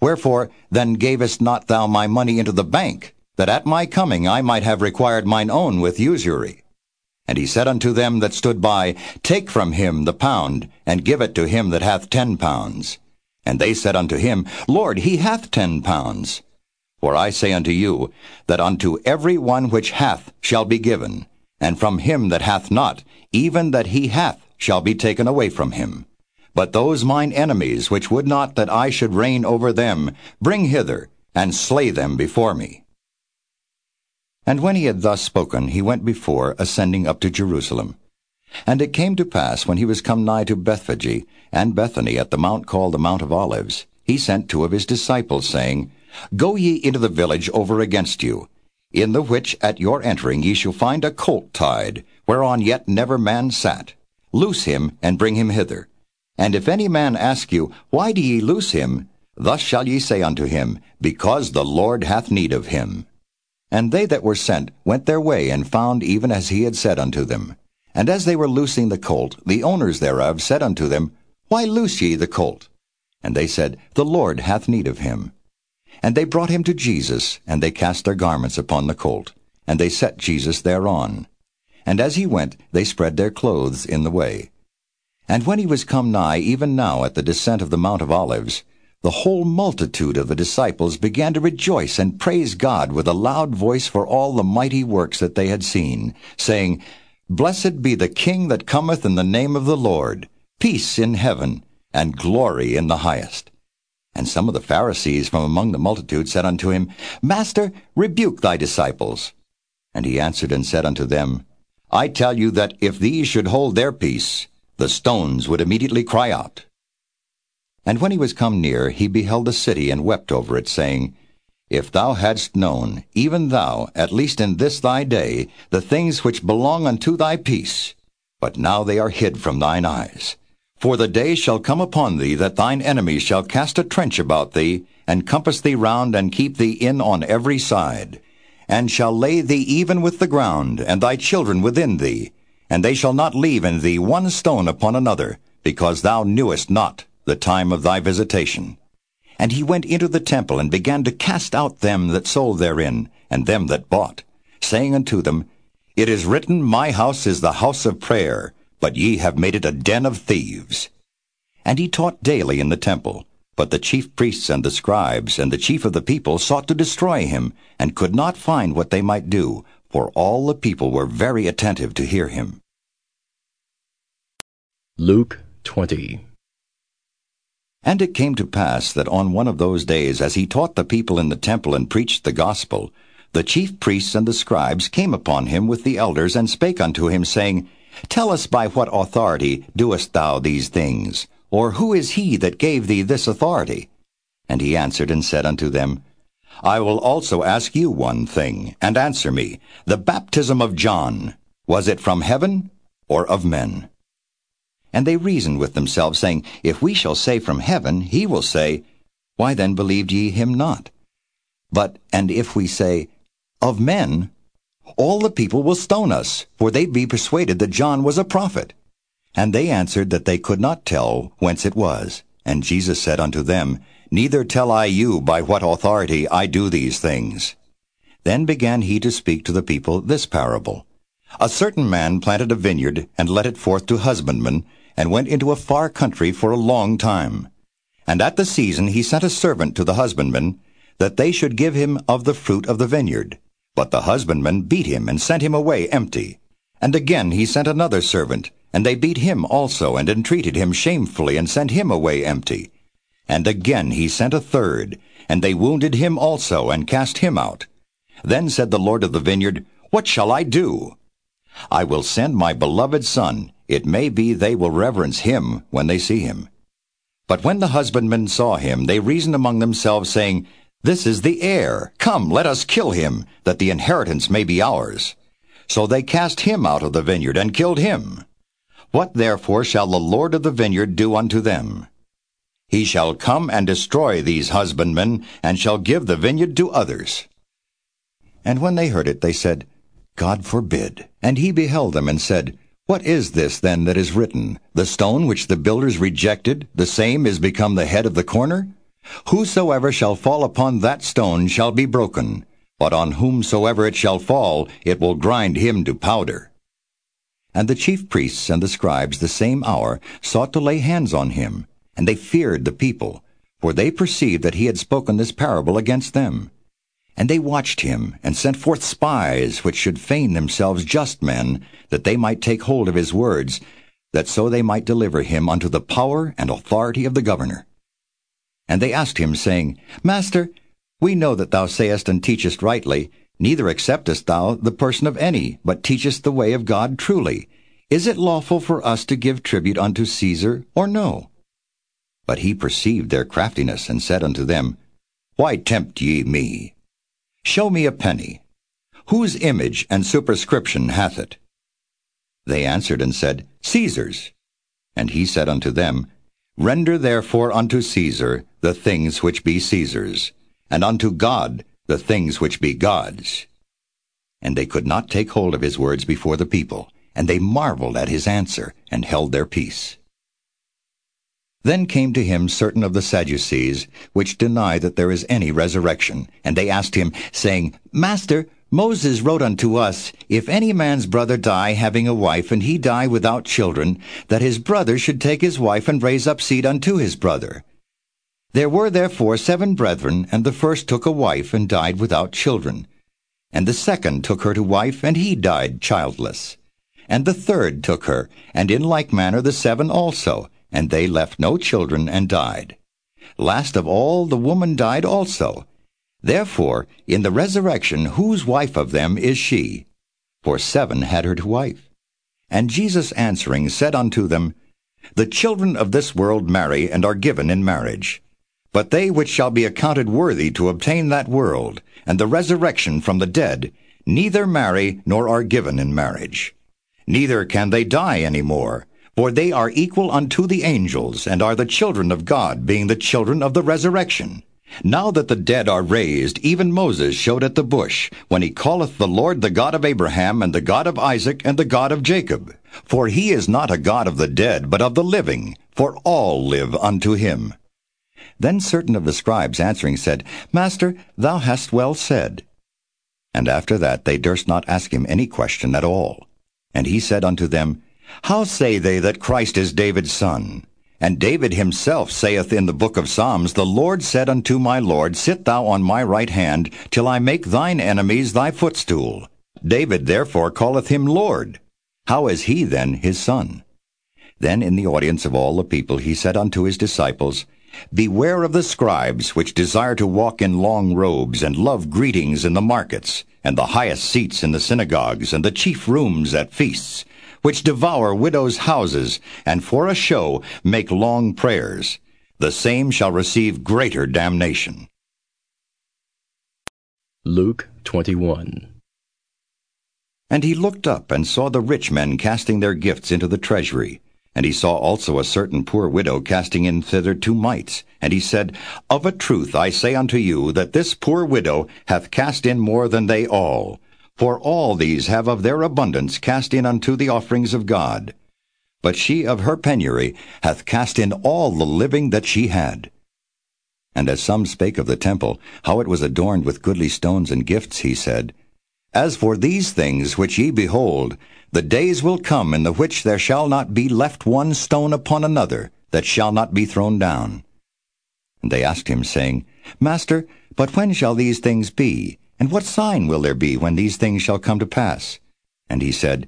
Speaker 2: Wherefore then gavest not thou my money into the bank, that at my coming I might have required mine own with usury? And he said unto them that stood by, Take from him the pound, and give it to him that hath ten pounds. And they said unto him, Lord, he hath ten pounds. For I say unto you, that unto every one which hath shall be given, and from him that hath not, even that he hath shall be taken away from him. But those mine enemies, which would not that I should reign over them, bring hither, and slay them before me. And when he had thus spoken, he went before, ascending up to Jerusalem. And it came to pass, when he was come nigh to Bethphage, and Bethany at the mount called the Mount of Olives, he sent two of his disciples, saying, Go ye into the village over against you, in the which at your entering ye shall find a colt tied, whereon yet never man sat. Loose him, and bring him hither. And if any man ask you, Why do ye loose him? Thus shall ye say unto him, Because the Lord hath need of him. And they that were sent went their way, and found even as he had said unto them. And as they were loosing the colt, the owners thereof said unto them, Why loose ye the colt? And they said, The Lord hath need of him. And they brought him to Jesus, and they cast their garments upon the colt, and they set Jesus thereon. And as he went, they spread their clothes in the way. And when he was come nigh, even now at the descent of the Mount of Olives, the whole multitude of the disciples began to rejoice and praise God with a loud voice for all the mighty works that they had seen, saying, Blessed be the King that cometh in the name of the Lord, peace in heaven, and glory in the highest. And some of the Pharisees from among the multitude said unto him, Master, rebuke thy disciples. And he answered and said unto them, I tell you that if these should hold their peace, the stones would immediately cry out. And when he was come near, he beheld the city and wept over it, saying, If thou hadst known, even thou, at least in this thy day, the things which belong unto thy peace, but now they are hid from thine eyes. For the day shall come upon thee that thine enemies shall cast a trench about thee, and compass thee round, and keep thee in on every side, and shall lay thee even with the ground, and thy children within thee, and they shall not leave in thee one stone upon another, because thou knewest not the time of thy visitation. And he went into the temple, and began to cast out them that sold therein, and them that bought, saying unto them, It is written, My house is the house of prayer, but ye have made it a den of thieves. And he taught daily in the temple. But the chief priests and the scribes and the chief of the people sought to destroy him, and could not find what they might do, for all the people were very attentive to hear him.
Speaker 1: Luke 20.
Speaker 2: And it came to pass that on one of those days, as he taught the people in the temple and preached the gospel, the chief priests and the scribes came upon him with the elders, and spake unto him, saying, Tell us by what authority doest thou these things? Or who is he that gave thee this authority? And he answered and said unto them, I will also ask you one thing, and answer me. The baptism of John, was it from heaven or of men? And they reasoned with themselves, saying, If we shall say from heaven, he will say, Why then believed ye him not? But, and if we say, Of men, all the people will stone us, for they be persuaded that John was a prophet. And they answered that they could not tell whence it was. And Jesus said unto them, Neither tell I you by what authority I do these things. Then began he to speak to the people this parable. A certain man planted a vineyard, and let it forth to husbandmen, and went into a far country for a long time. And at the season he sent a servant to the husbandmen, that they should give him of the fruit of the vineyard. But the husbandman beat him and sent him away empty. And again he sent another servant, and they beat him also, and entreated him shamefully, and sent him away empty. And again he sent a third, and they wounded him also, and cast him out. Then said the Lord of the vineyard, What shall I do? I will send my beloved son. It may be they will reverence him when they see him. But when the husbandmen saw him, they reasoned among themselves, saying, This is the heir. Come, let us kill him, that the inheritance may be ours. So they cast him out of the vineyard, and killed him. What therefore shall the Lord of the vineyard do unto them? He shall come and destroy these husbandmen, and shall give the vineyard to others. And when they heard it, they said, God forbid. And he beheld them, and said, What is this then that is written? The stone which the builders rejected, the same is become the head of the corner? Whosoever shall fall upon that stone shall be broken, but on whomsoever it shall fall, it will grind him to powder. And the chief priests and the scribes the same hour sought to lay hands on him, and they feared the people, for they perceived that he had spoken this parable against them. And they watched him, and sent forth spies, which should feign themselves just men, that they might take hold of his words, that so they might deliver him unto the power and authority of the governor. And they asked him, saying, Master, we know that thou sayest and teachest rightly, Neither acceptest thou the person of any, but teachest the way of God truly. Is it lawful for us to give tribute unto Caesar, or no? But he perceived their craftiness, and said unto them, Why tempt ye me? Show me a penny. Whose image and superscription hath it? They answered and said, Caesar's. And he said unto them, Render therefore unto Caesar the things which be Caesar's, and unto God the things which be God's. And they could not take hold of his words before the people, and they marveled at his answer, and held their peace. Then came to him certain of the Sadducees, which deny that there is any resurrection. And they asked him, saying, Master, Moses wrote unto us, If any man's brother die having a wife, and he die without children, that his brother should take his wife and raise up seed unto his brother. There were therefore seven brethren, and the first took a wife, and died without children. And the second took her to wife, and he died childless. And the third took her, and in like manner the seven also, and they left no children, and died. Last of all the woman died also. Therefore, in the resurrection, whose wife of them is she? For seven had her to wife. And Jesus answering said unto them, The children of this world marry, and are given in marriage. But they which shall be accounted worthy to obtain that world, and the resurrection from the dead, neither marry nor are given in marriage. Neither can they die any more, for they are equal unto the angels, and are the children of God, being the children of the resurrection. Now that the dead are raised, even Moses showed at the bush, when he calleth the Lord the God of Abraham, and the God of Isaac, and the God of Jacob. For he is not a God of the dead, but of the living, for all live unto him. Then certain of the scribes answering said, Master, thou hast well said. And after that they durst not ask him any question at all. And he said unto them, How say they that Christ is David's son? And David himself saith in the book of Psalms, The Lord said unto my Lord, Sit thou on my right hand, till I make thine enemies thy footstool. David therefore calleth him Lord. How is he then his son? Then in the audience of all the people he said unto his disciples, Beware of the scribes, which desire to walk in long robes, and love greetings in the markets, and the highest seats in the synagogues, and the chief rooms at feasts, which devour widows' houses, and for a show make long prayers. The same shall receive greater damnation.
Speaker 1: Luke 21
Speaker 2: And he looked up and saw the rich men casting their gifts into the treasury. And he saw also a certain poor widow casting in thither two mites. And he said, Of a truth I say unto you, that this poor widow hath cast in more than they all. For all these have of their abundance cast in unto the offerings of God. But she of her penury hath cast in all the living that she had. And as some spake of the temple, how it was adorned with goodly stones and gifts, he said, As for these things which ye behold, the days will come in the which there shall not be left one stone upon another that shall not be thrown down. And they asked him, saying, Master, but when shall these things be? And what sign will there be when these things shall come to pass? And he said,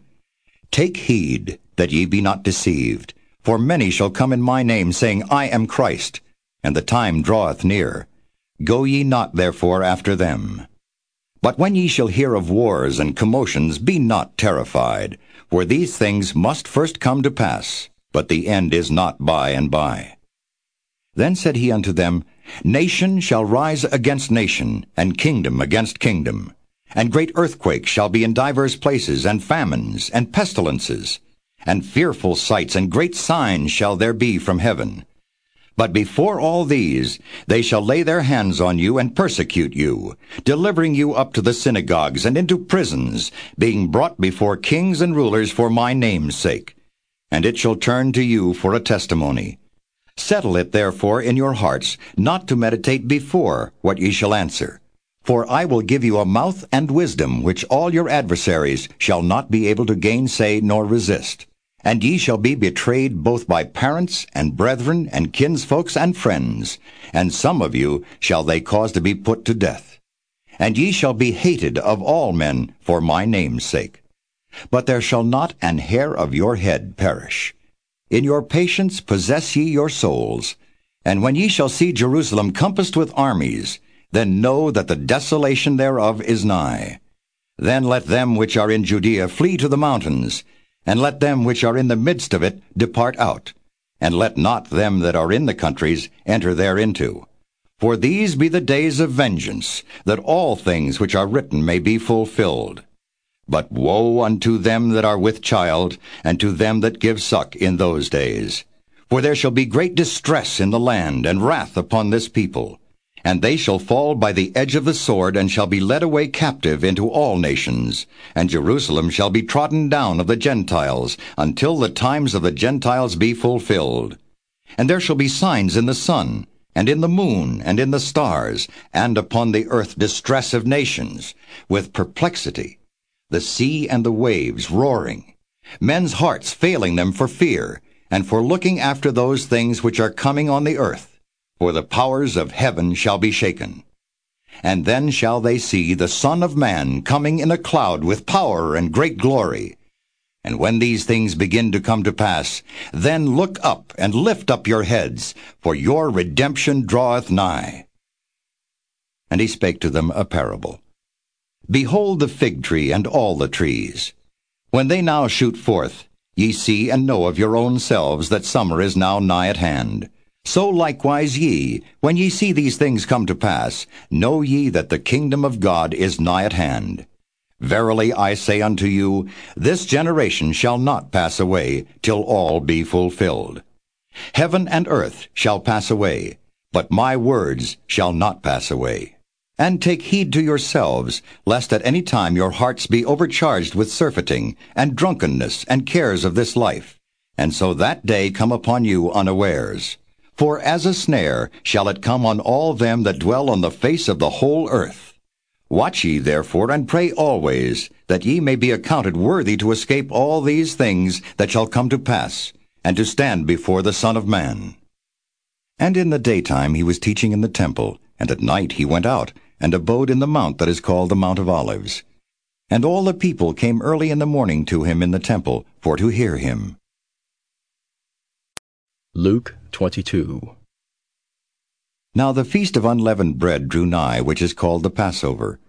Speaker 2: Take heed that ye be not deceived. For many shall come in my name, saying, I am Christ, and the time draweth near. Go ye not therefore after them. But when ye shall hear of wars and commotions, be not terrified, for these things must first come to pass, but the end is not by and by. Then said he unto them, Nation shall rise against nation, and kingdom against kingdom. And great earthquakes shall be in divers places, and famines, and pestilences. And fearful sights and great signs shall there be from heaven. But before all these, they shall lay their hands on you and persecute you, delivering you up to the synagogues and into prisons, being brought before kings and rulers for my name's sake. And it shall turn to you for a testimony. Settle it therefore in your hearts, not to meditate before what ye shall answer. For I will give you a mouth and wisdom which all your adversaries shall not be able to gainsay nor resist. And ye shall be betrayed both by parents and brethren and kinsfolks and friends, and some of you shall they cause to be put to death. And ye shall be hated of all men for my name's sake. But there shall not an hair of your head perish. In your patience possess ye your souls. And when ye shall see Jerusalem compassed with armies, then know that the desolation thereof is nigh. Then let them which are in Judea flee to the mountains, and let them which are in the midst of it depart out, and let not them that are in the countries enter thereinto. For these be the days of vengeance, that all things which are written may be fulfilled. But woe unto them that are with child, and to them that give suck in those days. For there shall be great distress in the land, and wrath upon this people. And they shall fall by the edge of the sword, and shall be led away captive into all nations. And Jerusalem shall be trodden down of the Gentiles, until the times of the Gentiles be fulfilled. And there shall be signs in the sun, and in the moon, and in the stars, and upon the earth distress of nations, with perplexity, the sea and the waves roaring, men's hearts failing them for fear, and for looking after those things which are coming on the earth for the powers of heaven shall be shaken. And then shall they see the Son of Man coming in a cloud with power and great glory. And when these things begin to come to pass, then look up and lift up your heads, for your redemption draweth nigh. And he spake to them a parable. Behold the fig tree and all the trees. When they now shoot forth, ye see and know of your own selves that summer is now nigh at hand. So likewise ye, when ye see these things come to pass, know ye that the kingdom of God is nigh at hand. Verily I say unto you, this generation shall not pass away, till all be fulfilled. Heaven and earth shall pass away, but my words shall not pass away. And take heed to yourselves, lest at any time your hearts be overcharged with surfeiting, and drunkenness, and cares of this life, and so that day come upon you unawares. For as a snare shall it come on all them that dwell on the face of the whole earth. Watch ye therefore, and pray always, that ye may be accounted worthy to escape all these things that shall come to pass, and to stand before the Son of Man. And in the daytime he was teaching in the temple, and at night he went out, and abode in the mount that is called the Mount of Olives. And all the people came early in the morning to him in the temple, for to hear him.
Speaker 1: Luke 22.
Speaker 2: Now the feast of unleavened bread drew nigh, which is called the Passover.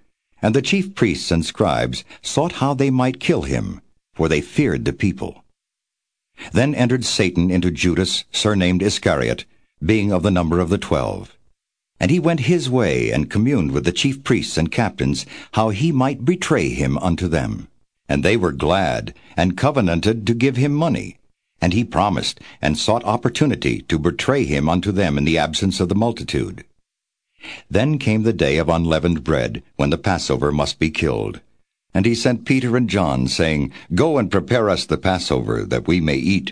Speaker 2: And the chief priests and scribes sought how they might kill him, for they feared the people. Then entered Satan into Judas, surnamed Iscariot, being of the number of the twelve. And he went his way, and communed with the chief priests and captains, how he might betray him unto them. And they were glad, and covenanted to give him money. And he promised, and sought opportunity to betray him unto them in the absence of the multitude. Then came the day of unleavened bread, when the Passover must be killed. And he sent Peter and John, saying, Go and prepare us the Passover, that we may eat.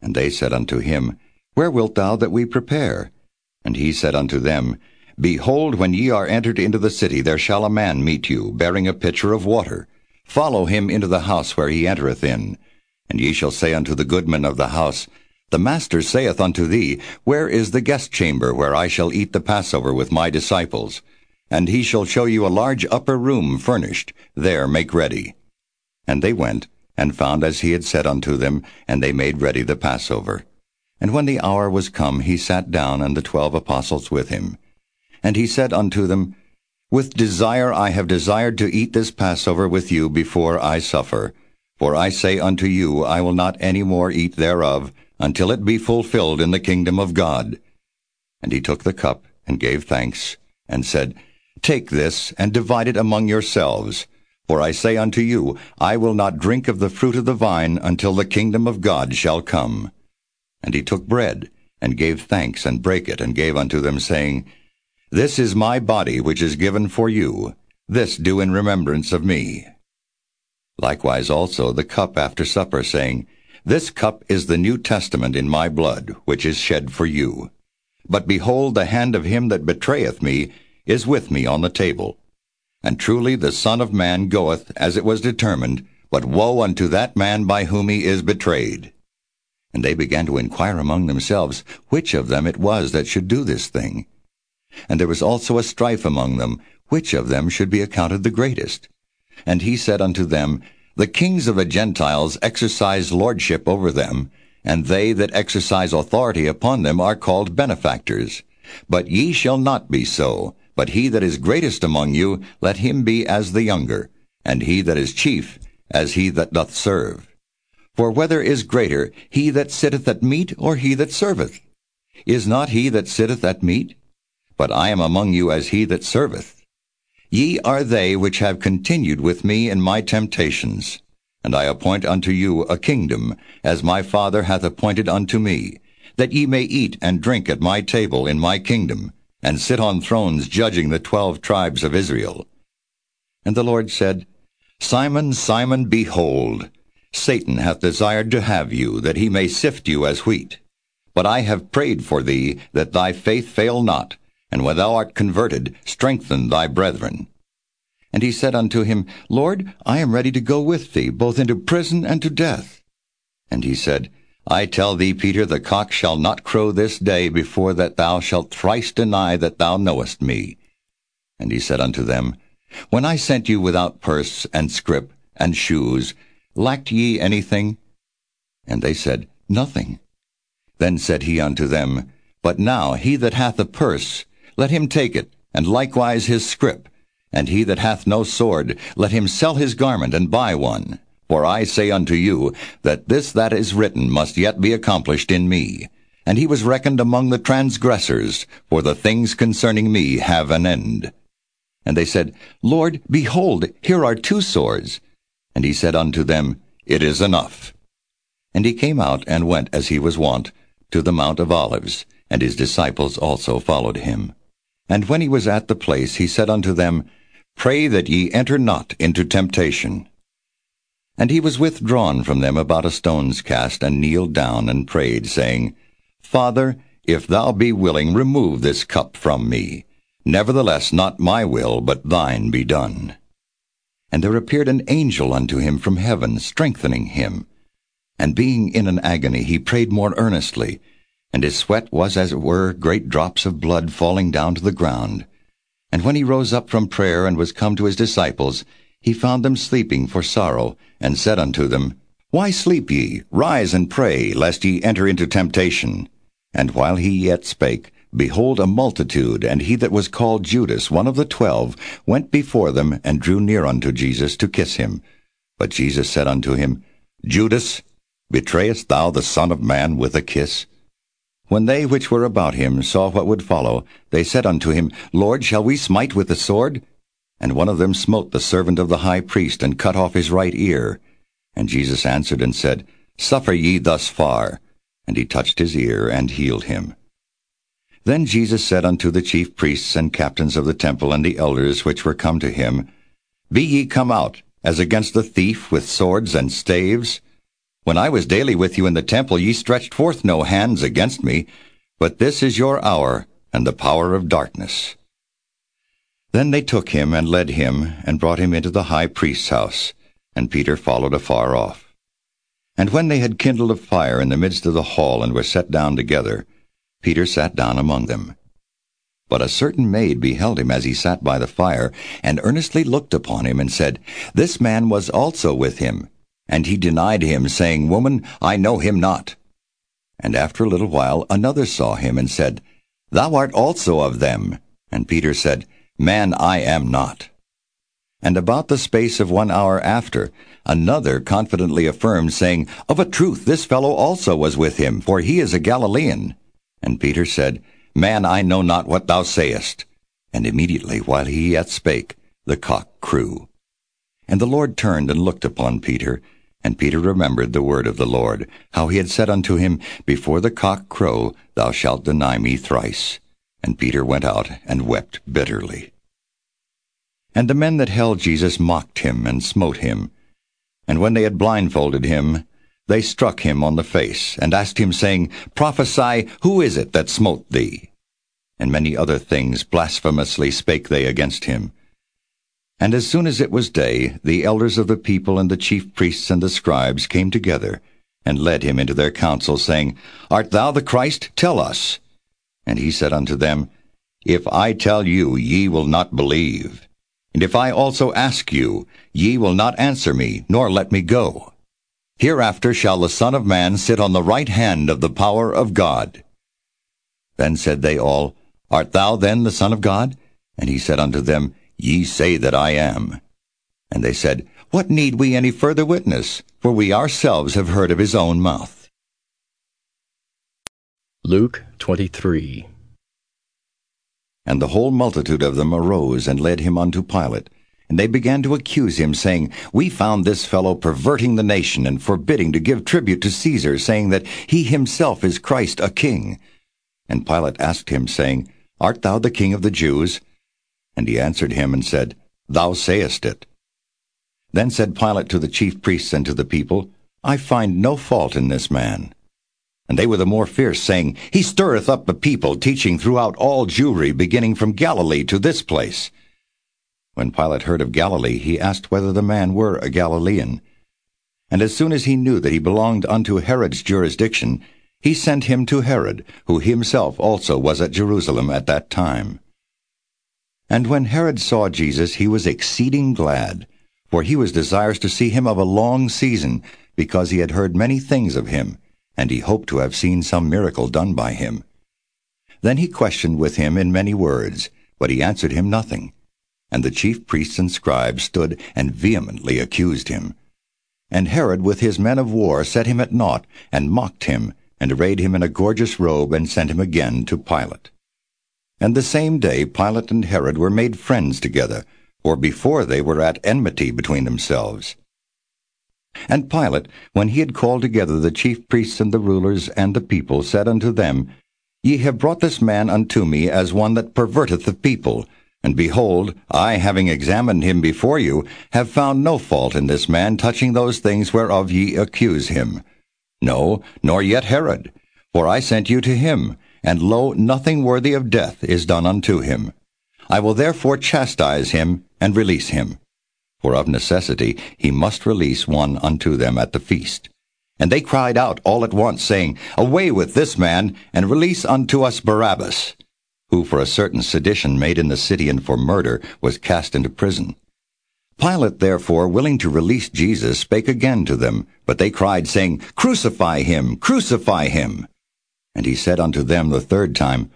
Speaker 2: And they said unto him, Where wilt thou that we prepare? And he said unto them, Behold, when ye are entered into the city, there shall a man meet you, bearing a pitcher of water. Follow him into the house where he entereth in. And ye shall say unto the goodman of the house, The Master saith unto thee, Where is the guest chamber where I shall eat the Passover with my disciples? And he shall show you a large upper room furnished. There make ready. And they went, and found as he had said unto them, and they made ready the Passover. And when the hour was come, he sat down, and the twelve apostles with him. And he said unto them, With desire I have desired to eat this Passover with you before I suffer. For I say unto you, I will not any more eat thereof, until it be fulfilled in the kingdom of God. And he took the cup, and gave thanks, and said, Take this, and divide it among yourselves. For I say unto you, I will not drink of the fruit of the vine until the kingdom of God shall come. And he took bread, and gave thanks, and brake it, and gave unto them, saying, This is my body which is given for you. This do in remembrance of me. Likewise also the cup after supper, saying, this cup is the New Testament in my blood, which is shed for you. But behold, the hand of him that betrayeth me is with me on the table. And truly the Son of Man goeth as it was determined, but woe unto that man by whom he is betrayed. And they began to inquire among themselves which of them it was that should do this thing. And there was also a strife among them, which of them should be accounted the greatest. And he said unto them, the kings of the Gentiles exercise lordship over them, and they that exercise authority upon them are called benefactors. But ye shall not be so, but he that is greatest among you, let him be as the younger, and he that is chief, as he that doth serve. For whether is greater, he that sitteth at meat, or he that serveth? Is not he that sitteth at meat? But I am among you as he that serveth. Ye are they which have continued with me in my temptations. And I appoint unto you a kingdom, as my Father hath appointed unto me, that ye may eat and drink at my table in my kingdom, and sit on thrones judging the twelve tribes of Israel. And the Lord said, Simon, Simon, behold, Satan hath desired to have you, that he may sift you as wheat. But I have prayed for thee, that thy faith fail not, and when thou art converted, strengthen thy brethren. And he said unto him, Lord, I am ready to go with thee, both into prison and to death. And he said, I tell thee, Peter, the cock shall not crow this day before that thou shalt thrice deny that thou knowest me. And he said unto them, When I sent you without purse and scrip and shoes, lacked ye anything? And they said, Nothing. Then said he unto them, But now he that hath a purse, let him take it, and likewise his scrip. And he that hath no sword, let him sell his garment and buy one. For I say unto you, that this that is written must yet be accomplished in me. And he was reckoned among the transgressors, for the things concerning me have an end. And they said, Lord, behold, here are two swords. And he said unto them, It is enough. And he came out and went as he was wont, to the Mount of Olives, and his disciples also followed him. And when he was at the place, he said unto them, Pray that ye enter not into temptation. And he was withdrawn from them about a stone's cast, and kneeled down and prayed, saying, Father, if thou be willing, remove this cup from me. Nevertheless, not my will, but thine be done. And there appeared an angel unto him from heaven, strengthening him. And being in an agony, he prayed more earnestly, and his sweat was as it were great drops of blood falling down to the ground. And when he rose up from prayer and was come to his disciples, he found them sleeping for sorrow, and said unto them, Why sleep ye? Rise and pray, lest ye enter into temptation. And while he yet spake, behold, a multitude, and he that was called Judas, one of the twelve, went before them, and drew near unto Jesus to kiss him. But Jesus said unto him, Judas, betrayest thou the Son of Man with a kiss? When they which were about him saw what would follow, they said unto him, Lord, shall we smite with the sword? And one of them smote the servant of the high priest, and cut off his right ear. And Jesus answered and said, Suffer ye thus far. And he touched his ear, and healed him. Then Jesus said unto the chief priests and captains of the temple and the elders which were come to him, Be ye come out, as against a thief, with swords and staves? When I was daily with you in the temple, ye stretched forth no hands against me, but this is your hour, and the power of darkness. Then they took him, and led him, and brought him into the high priest's house, and Peter followed afar off. And when they had kindled a fire in the midst of the hall and were set down together, Peter sat down among them. But a certain maid beheld him as he sat by the fire, and earnestly looked upon him, and said, This man was also with him. And he denied him, saying, Woman, I know him not. And after a little while another saw him, and said, Thou art also of them. And Peter said, Man, I am not. And about the space of one hour after, another confidently affirmed, saying, Of a truth this fellow also was with him, for he is a Galilean. And Peter said, Man, I know not what thou sayest. And immediately, while he yet spake, the cock crew. And the Lord turned and looked upon Peter, and Peter remembered the word of the Lord, how he had said unto him, Before the cock crow, thou shalt deny me thrice. And Peter went out and wept bitterly. And the men that held Jesus mocked him and smote him. And when they had blindfolded him, they struck him on the face, and asked him, saying, Prophesy, who is it that smote thee? And many other things blasphemously spake they against him. And as soon as it was day, the elders of the people and the chief priests and the scribes came together, and led him into their council, saying, Art thou the Christ? Tell us. And he said unto them, If I tell you, ye will not believe. And if I also ask you, ye will not answer me, nor let me go. Hereafter shall the Son of Man sit on the right hand of the power of God. Then said they all, Art thou then the Son of God? And he said unto them, Ye say that I am. And they said, What need we any further witness? For we ourselves have heard of his own mouth.
Speaker 1: Luke 23
Speaker 2: And the whole multitude of them arose and led him unto Pilate. And they began to accuse him, saying, We found this fellow perverting the nation and forbidding to give tribute to Caesar, saying that he himself is Christ, a king. And Pilate asked him, saying, Art thou the king of the Jews? And he answered him and said, Thou sayest it. Then said Pilate to the chief priests and to the people, I find no fault in this man. And they were the more fierce, saying, He stirreth up the people, teaching throughout all Jewry, beginning from Galilee to this place. When Pilate heard of Galilee, he asked whether the man were a Galilean. And as soon as he knew that he belonged unto Herod's jurisdiction, he sent him to Herod, who himself also was at Jerusalem at that time. And when Herod saw Jesus, he was exceeding glad, for he was desirous to see him of a long season, because he had heard many things of him, and he hoped to have seen some miracle done by him. Then he questioned with him in many words, but he answered him nothing. And the chief priests and scribes stood and vehemently accused him. And Herod with his men of war set him at naught, and mocked him, and arrayed him in a gorgeous robe, and sent him again to Pilate. And the same day Pilate and Herod were made friends together, or before they were at enmity between themselves. And Pilate, when he had called together the chief priests and the rulers and the people, said unto them, Ye have brought this man unto me as one that perverteth the people. And behold, I, having examined him before you, have found no fault in this man touching those things whereof ye accuse him. No, nor yet Herod. For I sent you to him, and lo, nothing worthy of death is done unto him. I will therefore chastise him, and release him. For of necessity he must release one unto them at the feast. And they cried out all at once, saying, Away with this man, and release unto us Barabbas who for a certain sedition made in the city and for murder was cast into prison. Pilate, therefore, willing to release Jesus, spake again to them, but they cried, saying, Crucify him, crucify him. And he said unto them the third time,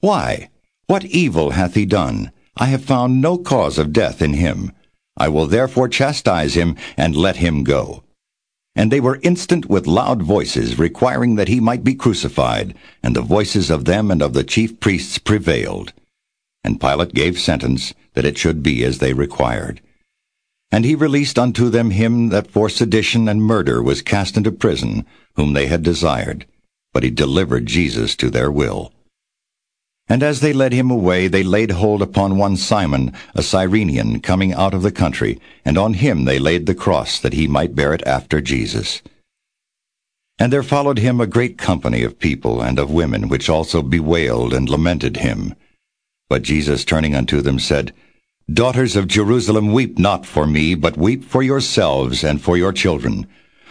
Speaker 2: Why? What evil hath he done? I have found no cause of death in him. I will therefore chastise him, and let him go. And they were instant with loud voices, requiring that he might be crucified, and the voices of them and of the chief priests prevailed. And Pilate gave sentence that it should be as they required. And he released unto them him that for sedition and murder was cast into prison, whom they had desired. But he delivered Jesus to their will. And as they led him away, they laid hold upon one Simon, a Cyrenian, coming out of the country, and on him they laid the cross, that he might bear it after Jesus. And there followed him a great company of people and of women, which also bewailed and lamented him. But Jesus, turning unto them, said, Daughters of Jerusalem, weep not for me, but weep for yourselves and for your children.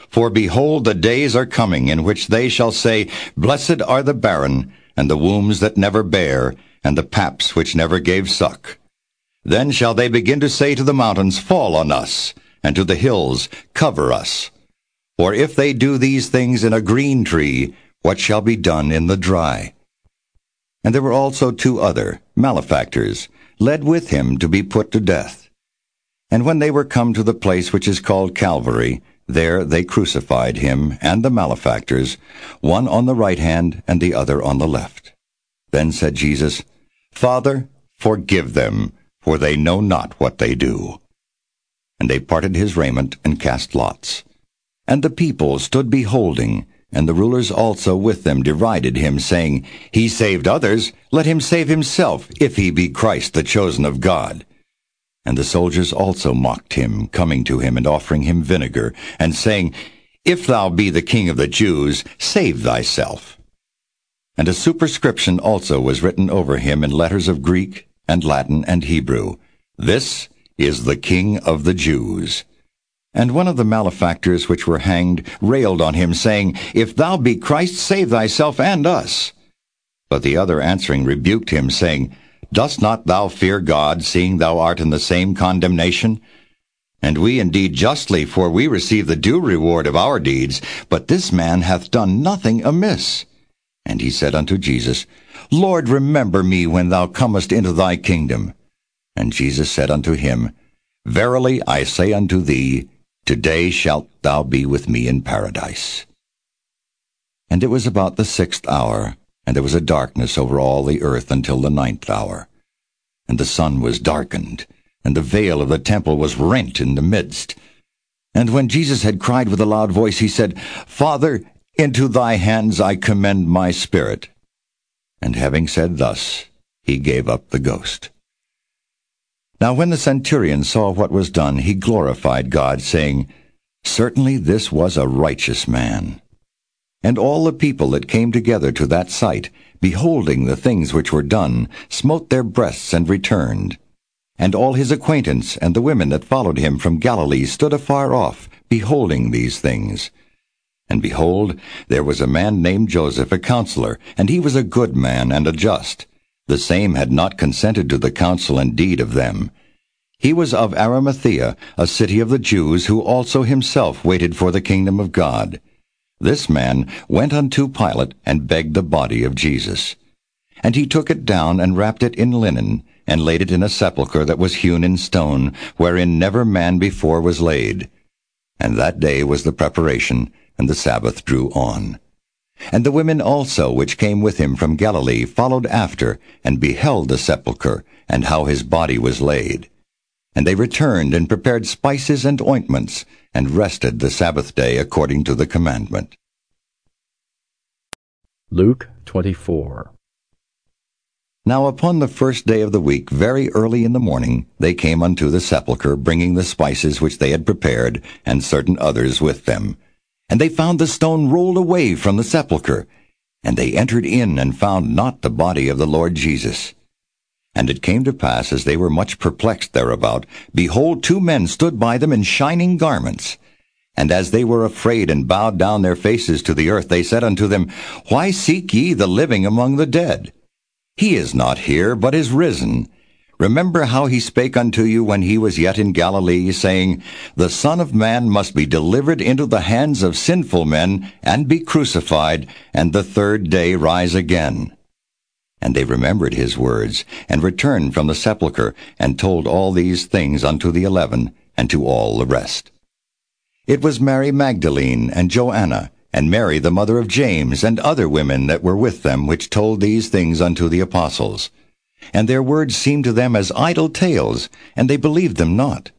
Speaker 2: For behold, the days are coming in which they shall say, Blessed are the barren, and the wombs that never bare, and the paps which never gave suck. Then shall they begin to say to the mountains, Fall on us, and to the hills, Cover us. For if they do these things in a green tree, what shall be done in the dry? And there were also two other, malefactors, led with him to be put to death. And when they were come to the place which is called Calvary, there they crucified him and the malefactors, one on the right hand and the other on the left. Then said Jesus, Father, forgive them, for they know not what they do. And they parted his raiment and cast lots. And the people stood beholding, and the rulers also with them derided him, saying, He saved others, let him save himself, if he be Christ the chosen of God. And the soldiers also mocked him, coming to him and offering him vinegar, and saying, If thou be the king of the Jews, save thyself. And a superscription also was written over him in letters of Greek and Latin and Hebrew. This is the King of the Jews. And one of the malefactors which were hanged railed on him, saying, If thou be Christ, save thyself and us. But the other answering rebuked him, saying, Dost not thou fear God, seeing thou art in the same condemnation? And we indeed justly, for we receive the due reward of our deeds, but this man hath done nothing amiss. And he said unto Jesus, Lord, remember me when thou comest into thy kingdom. And Jesus said unto him, Verily I say unto thee, Today shalt thou be with me in paradise. And it was about the sixth hour, and there was a darkness over all the earth until the ninth hour. And the sun was darkened, and the veil of the temple was rent in the midst. And when Jesus had cried with a loud voice, he said, Father, into thy hands I commend my spirit. And having said thus, he gave up the ghost. Now when the centurion saw what was done, he glorified God, saying, Certainly this was a righteous man. And all the people that came together to that sight, beholding the things which were done, smote their breasts and returned. And all his acquaintance and the women that followed him from Galilee stood afar off, beholding these things. And behold, there was a man named Joseph, a counselor, and he was a good man and a just, the same had not consented to the counsel and deed of them. He was of Arimathea, a city of the Jews, who also himself waited for the kingdom of God. This man went unto Pilate and begged the body of Jesus. And he took it down and wrapped it in linen, and laid it in a sepulchre that was hewn in stone, wherein never man before was laid. And that day was the preparation, and the Sabbath drew on. And the women also which came with him from Galilee followed after, and beheld the sepulchre, and how his body was laid. And they returned and prepared spices and ointments, and rested the Sabbath day according to the commandment.
Speaker 1: Luke 24.
Speaker 2: Now upon the first day of the week, very early in the morning, they came unto the sepulchre, bringing the spices which they had prepared, and certain others with them. And they found the stone rolled away from the sepulchre. And they entered in and found not the body of the Lord Jesus. And it came to pass, as they were much perplexed thereabout, behold, two men stood by them in shining garments. And as they were afraid and bowed down their faces to the earth, they said unto them, Why seek ye the living among the dead? He is not here, but is risen. Remember how he spake unto you when he was yet in Galilee, saying, The Son of Man must be delivered into the hands of sinful men, and be crucified, and the third day rise again. And they remembered his words, and returned from the sepulchre, and told all these things unto the eleven, and to all the rest. It was Mary Magdalene, and Joanna, and Mary the mother of James, and other women that were with them, which told these things unto the apostles. And their words seemed to them as idle tales, and they believed them not.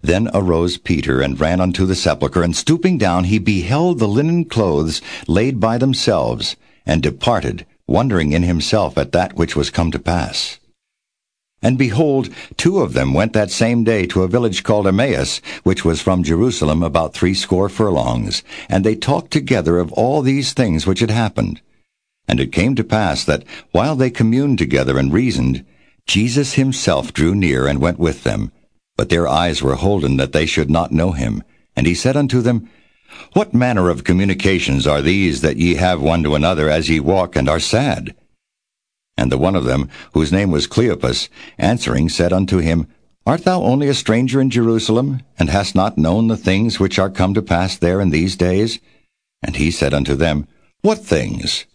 Speaker 2: Then arose Peter, and ran unto the sepulchre, and stooping down, he beheld the linen clothes laid by themselves, and departed, wondering in himself at that which was come to pass. And behold, two of them went that same day to a village called Emmaus, which was from Jerusalem about threescore furlongs, and they talked together of all these things which had happened. And it came to pass that, while they communed together and reasoned, Jesus himself drew near and went with them. But their eyes were holden that they should not know him. And he said unto them, What manner of communications are these that ye have one to another as ye walk and are sad? And the one of them, whose name was Cleopas, answering said unto him, Art thou only a stranger in Jerusalem, and hast not known the things which are come to pass there in these days? And he said unto them, What things?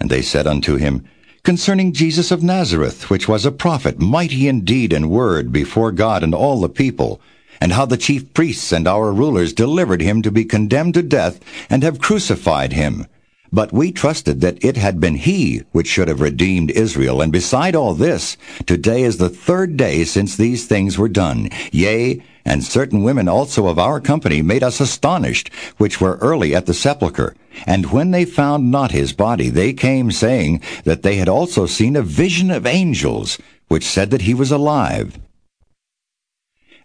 Speaker 2: And they said unto him, Concerning Jesus of Nazareth, which was a prophet, mighty in deed and word before God and all the people, and how the chief priests and our rulers delivered him to be condemned to death, and have crucified him. But we trusted that it had been he which should have redeemed Israel. And beside all this, today is the third day since these things were done. Yea, and certain women also of our company made us astonished, which were early at the sepulchre. And when they found not his body, they came saying that they had also seen a vision of angels, which said that he was alive.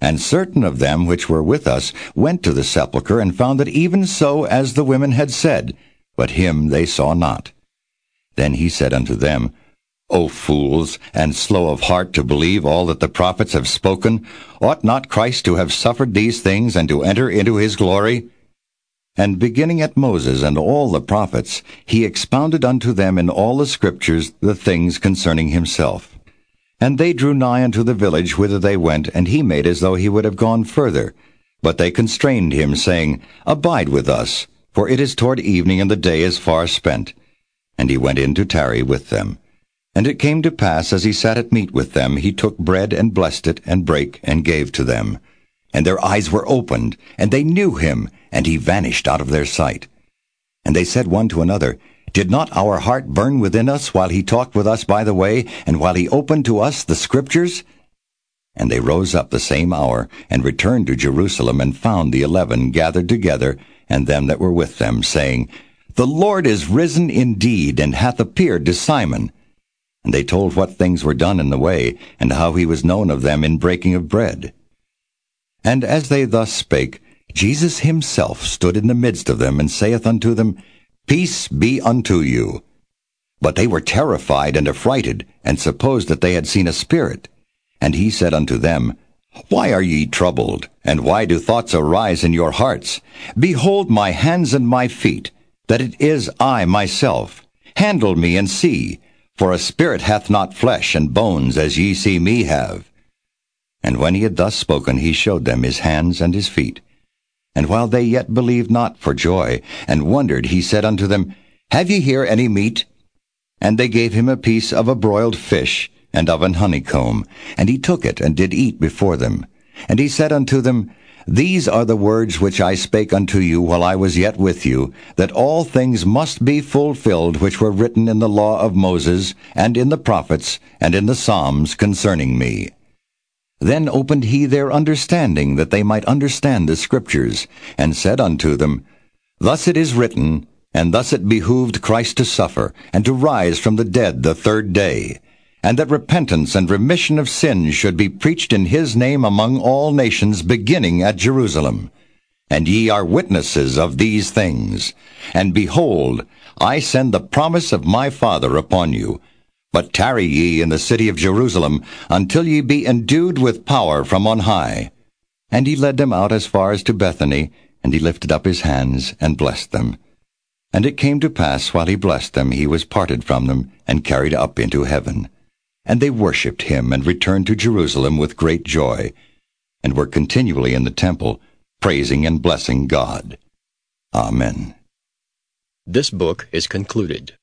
Speaker 2: And certain of them which were with us went to the sepulchre and found it even so as the women had said, but him they saw not. Then he said unto them, O fools, and slow of heart to believe all that the prophets have spoken, ought not Christ to have suffered these things and to enter into his glory? And beginning at Moses and all the prophets, he expounded unto them in all the scriptures the things concerning himself. And they drew nigh unto the village whither they went, and he made as though he would have gone further. But they constrained him, saying, Abide with us, for it is toward evening, and the day is far spent. And he went in to tarry with them. And it came to pass, as he sat at meat with them, he took bread, and blessed it, and brake, and gave to them. And their eyes were opened, and they knew him, and he vanished out of their sight. And they said one to another, did not our heart burn within us while he talked with us by the way, and while he opened to us the Scriptures? And they rose up the same hour, and returned to Jerusalem, and found the eleven gathered together, and them that were with them, saying, The Lord is risen indeed, and hath appeared to Simon. And they told what things were done in the way, and how he was known of them in breaking of bread. And as they thus spake, Jesus himself stood in the midst of them, and saith unto them, Peace be unto you. But they were terrified and affrighted, and supposed that they had seen a spirit. And he said unto them, Why are ye troubled, and why do thoughts arise in your hearts? Behold my hands and my feet, that it is I myself. Handle me and see, for a spirit hath not flesh and bones as ye see me have. And when he had thus spoken, he showed them his hands and his feet. And while they yet believed not for joy, and wondered, he said unto them, Have ye here any meat? And they gave him a piece of a broiled fish, and of an honeycomb. And he took it, and did eat before them. And he said unto them, These are the words which I spake unto you while I was yet with you, that all things must be fulfilled which were written in the law of Moses, and in the prophets, and in the Psalms concerning me. Then opened he their understanding, that they might understand the Scriptures, and said unto them, Thus it is written, and thus it behooved Christ to suffer, and to rise from the dead the third day, and that repentance and remission of sins should be preached in his name among all nations, beginning at Jerusalem. And ye are witnesses of these things. And behold, I send the promise of my Father upon you, but tarry ye in the city of Jerusalem, until ye be endued with power from on high. And he led them out as far as to Bethany, and he lifted up his hands, and blessed them. And it came to pass, while he blessed them, he was parted from them, and carried up into heaven. And they worshipped him, and returned to Jerusalem with great joy, and were continually in the temple, praising and blessing God. Amen.
Speaker 1: This book is concluded.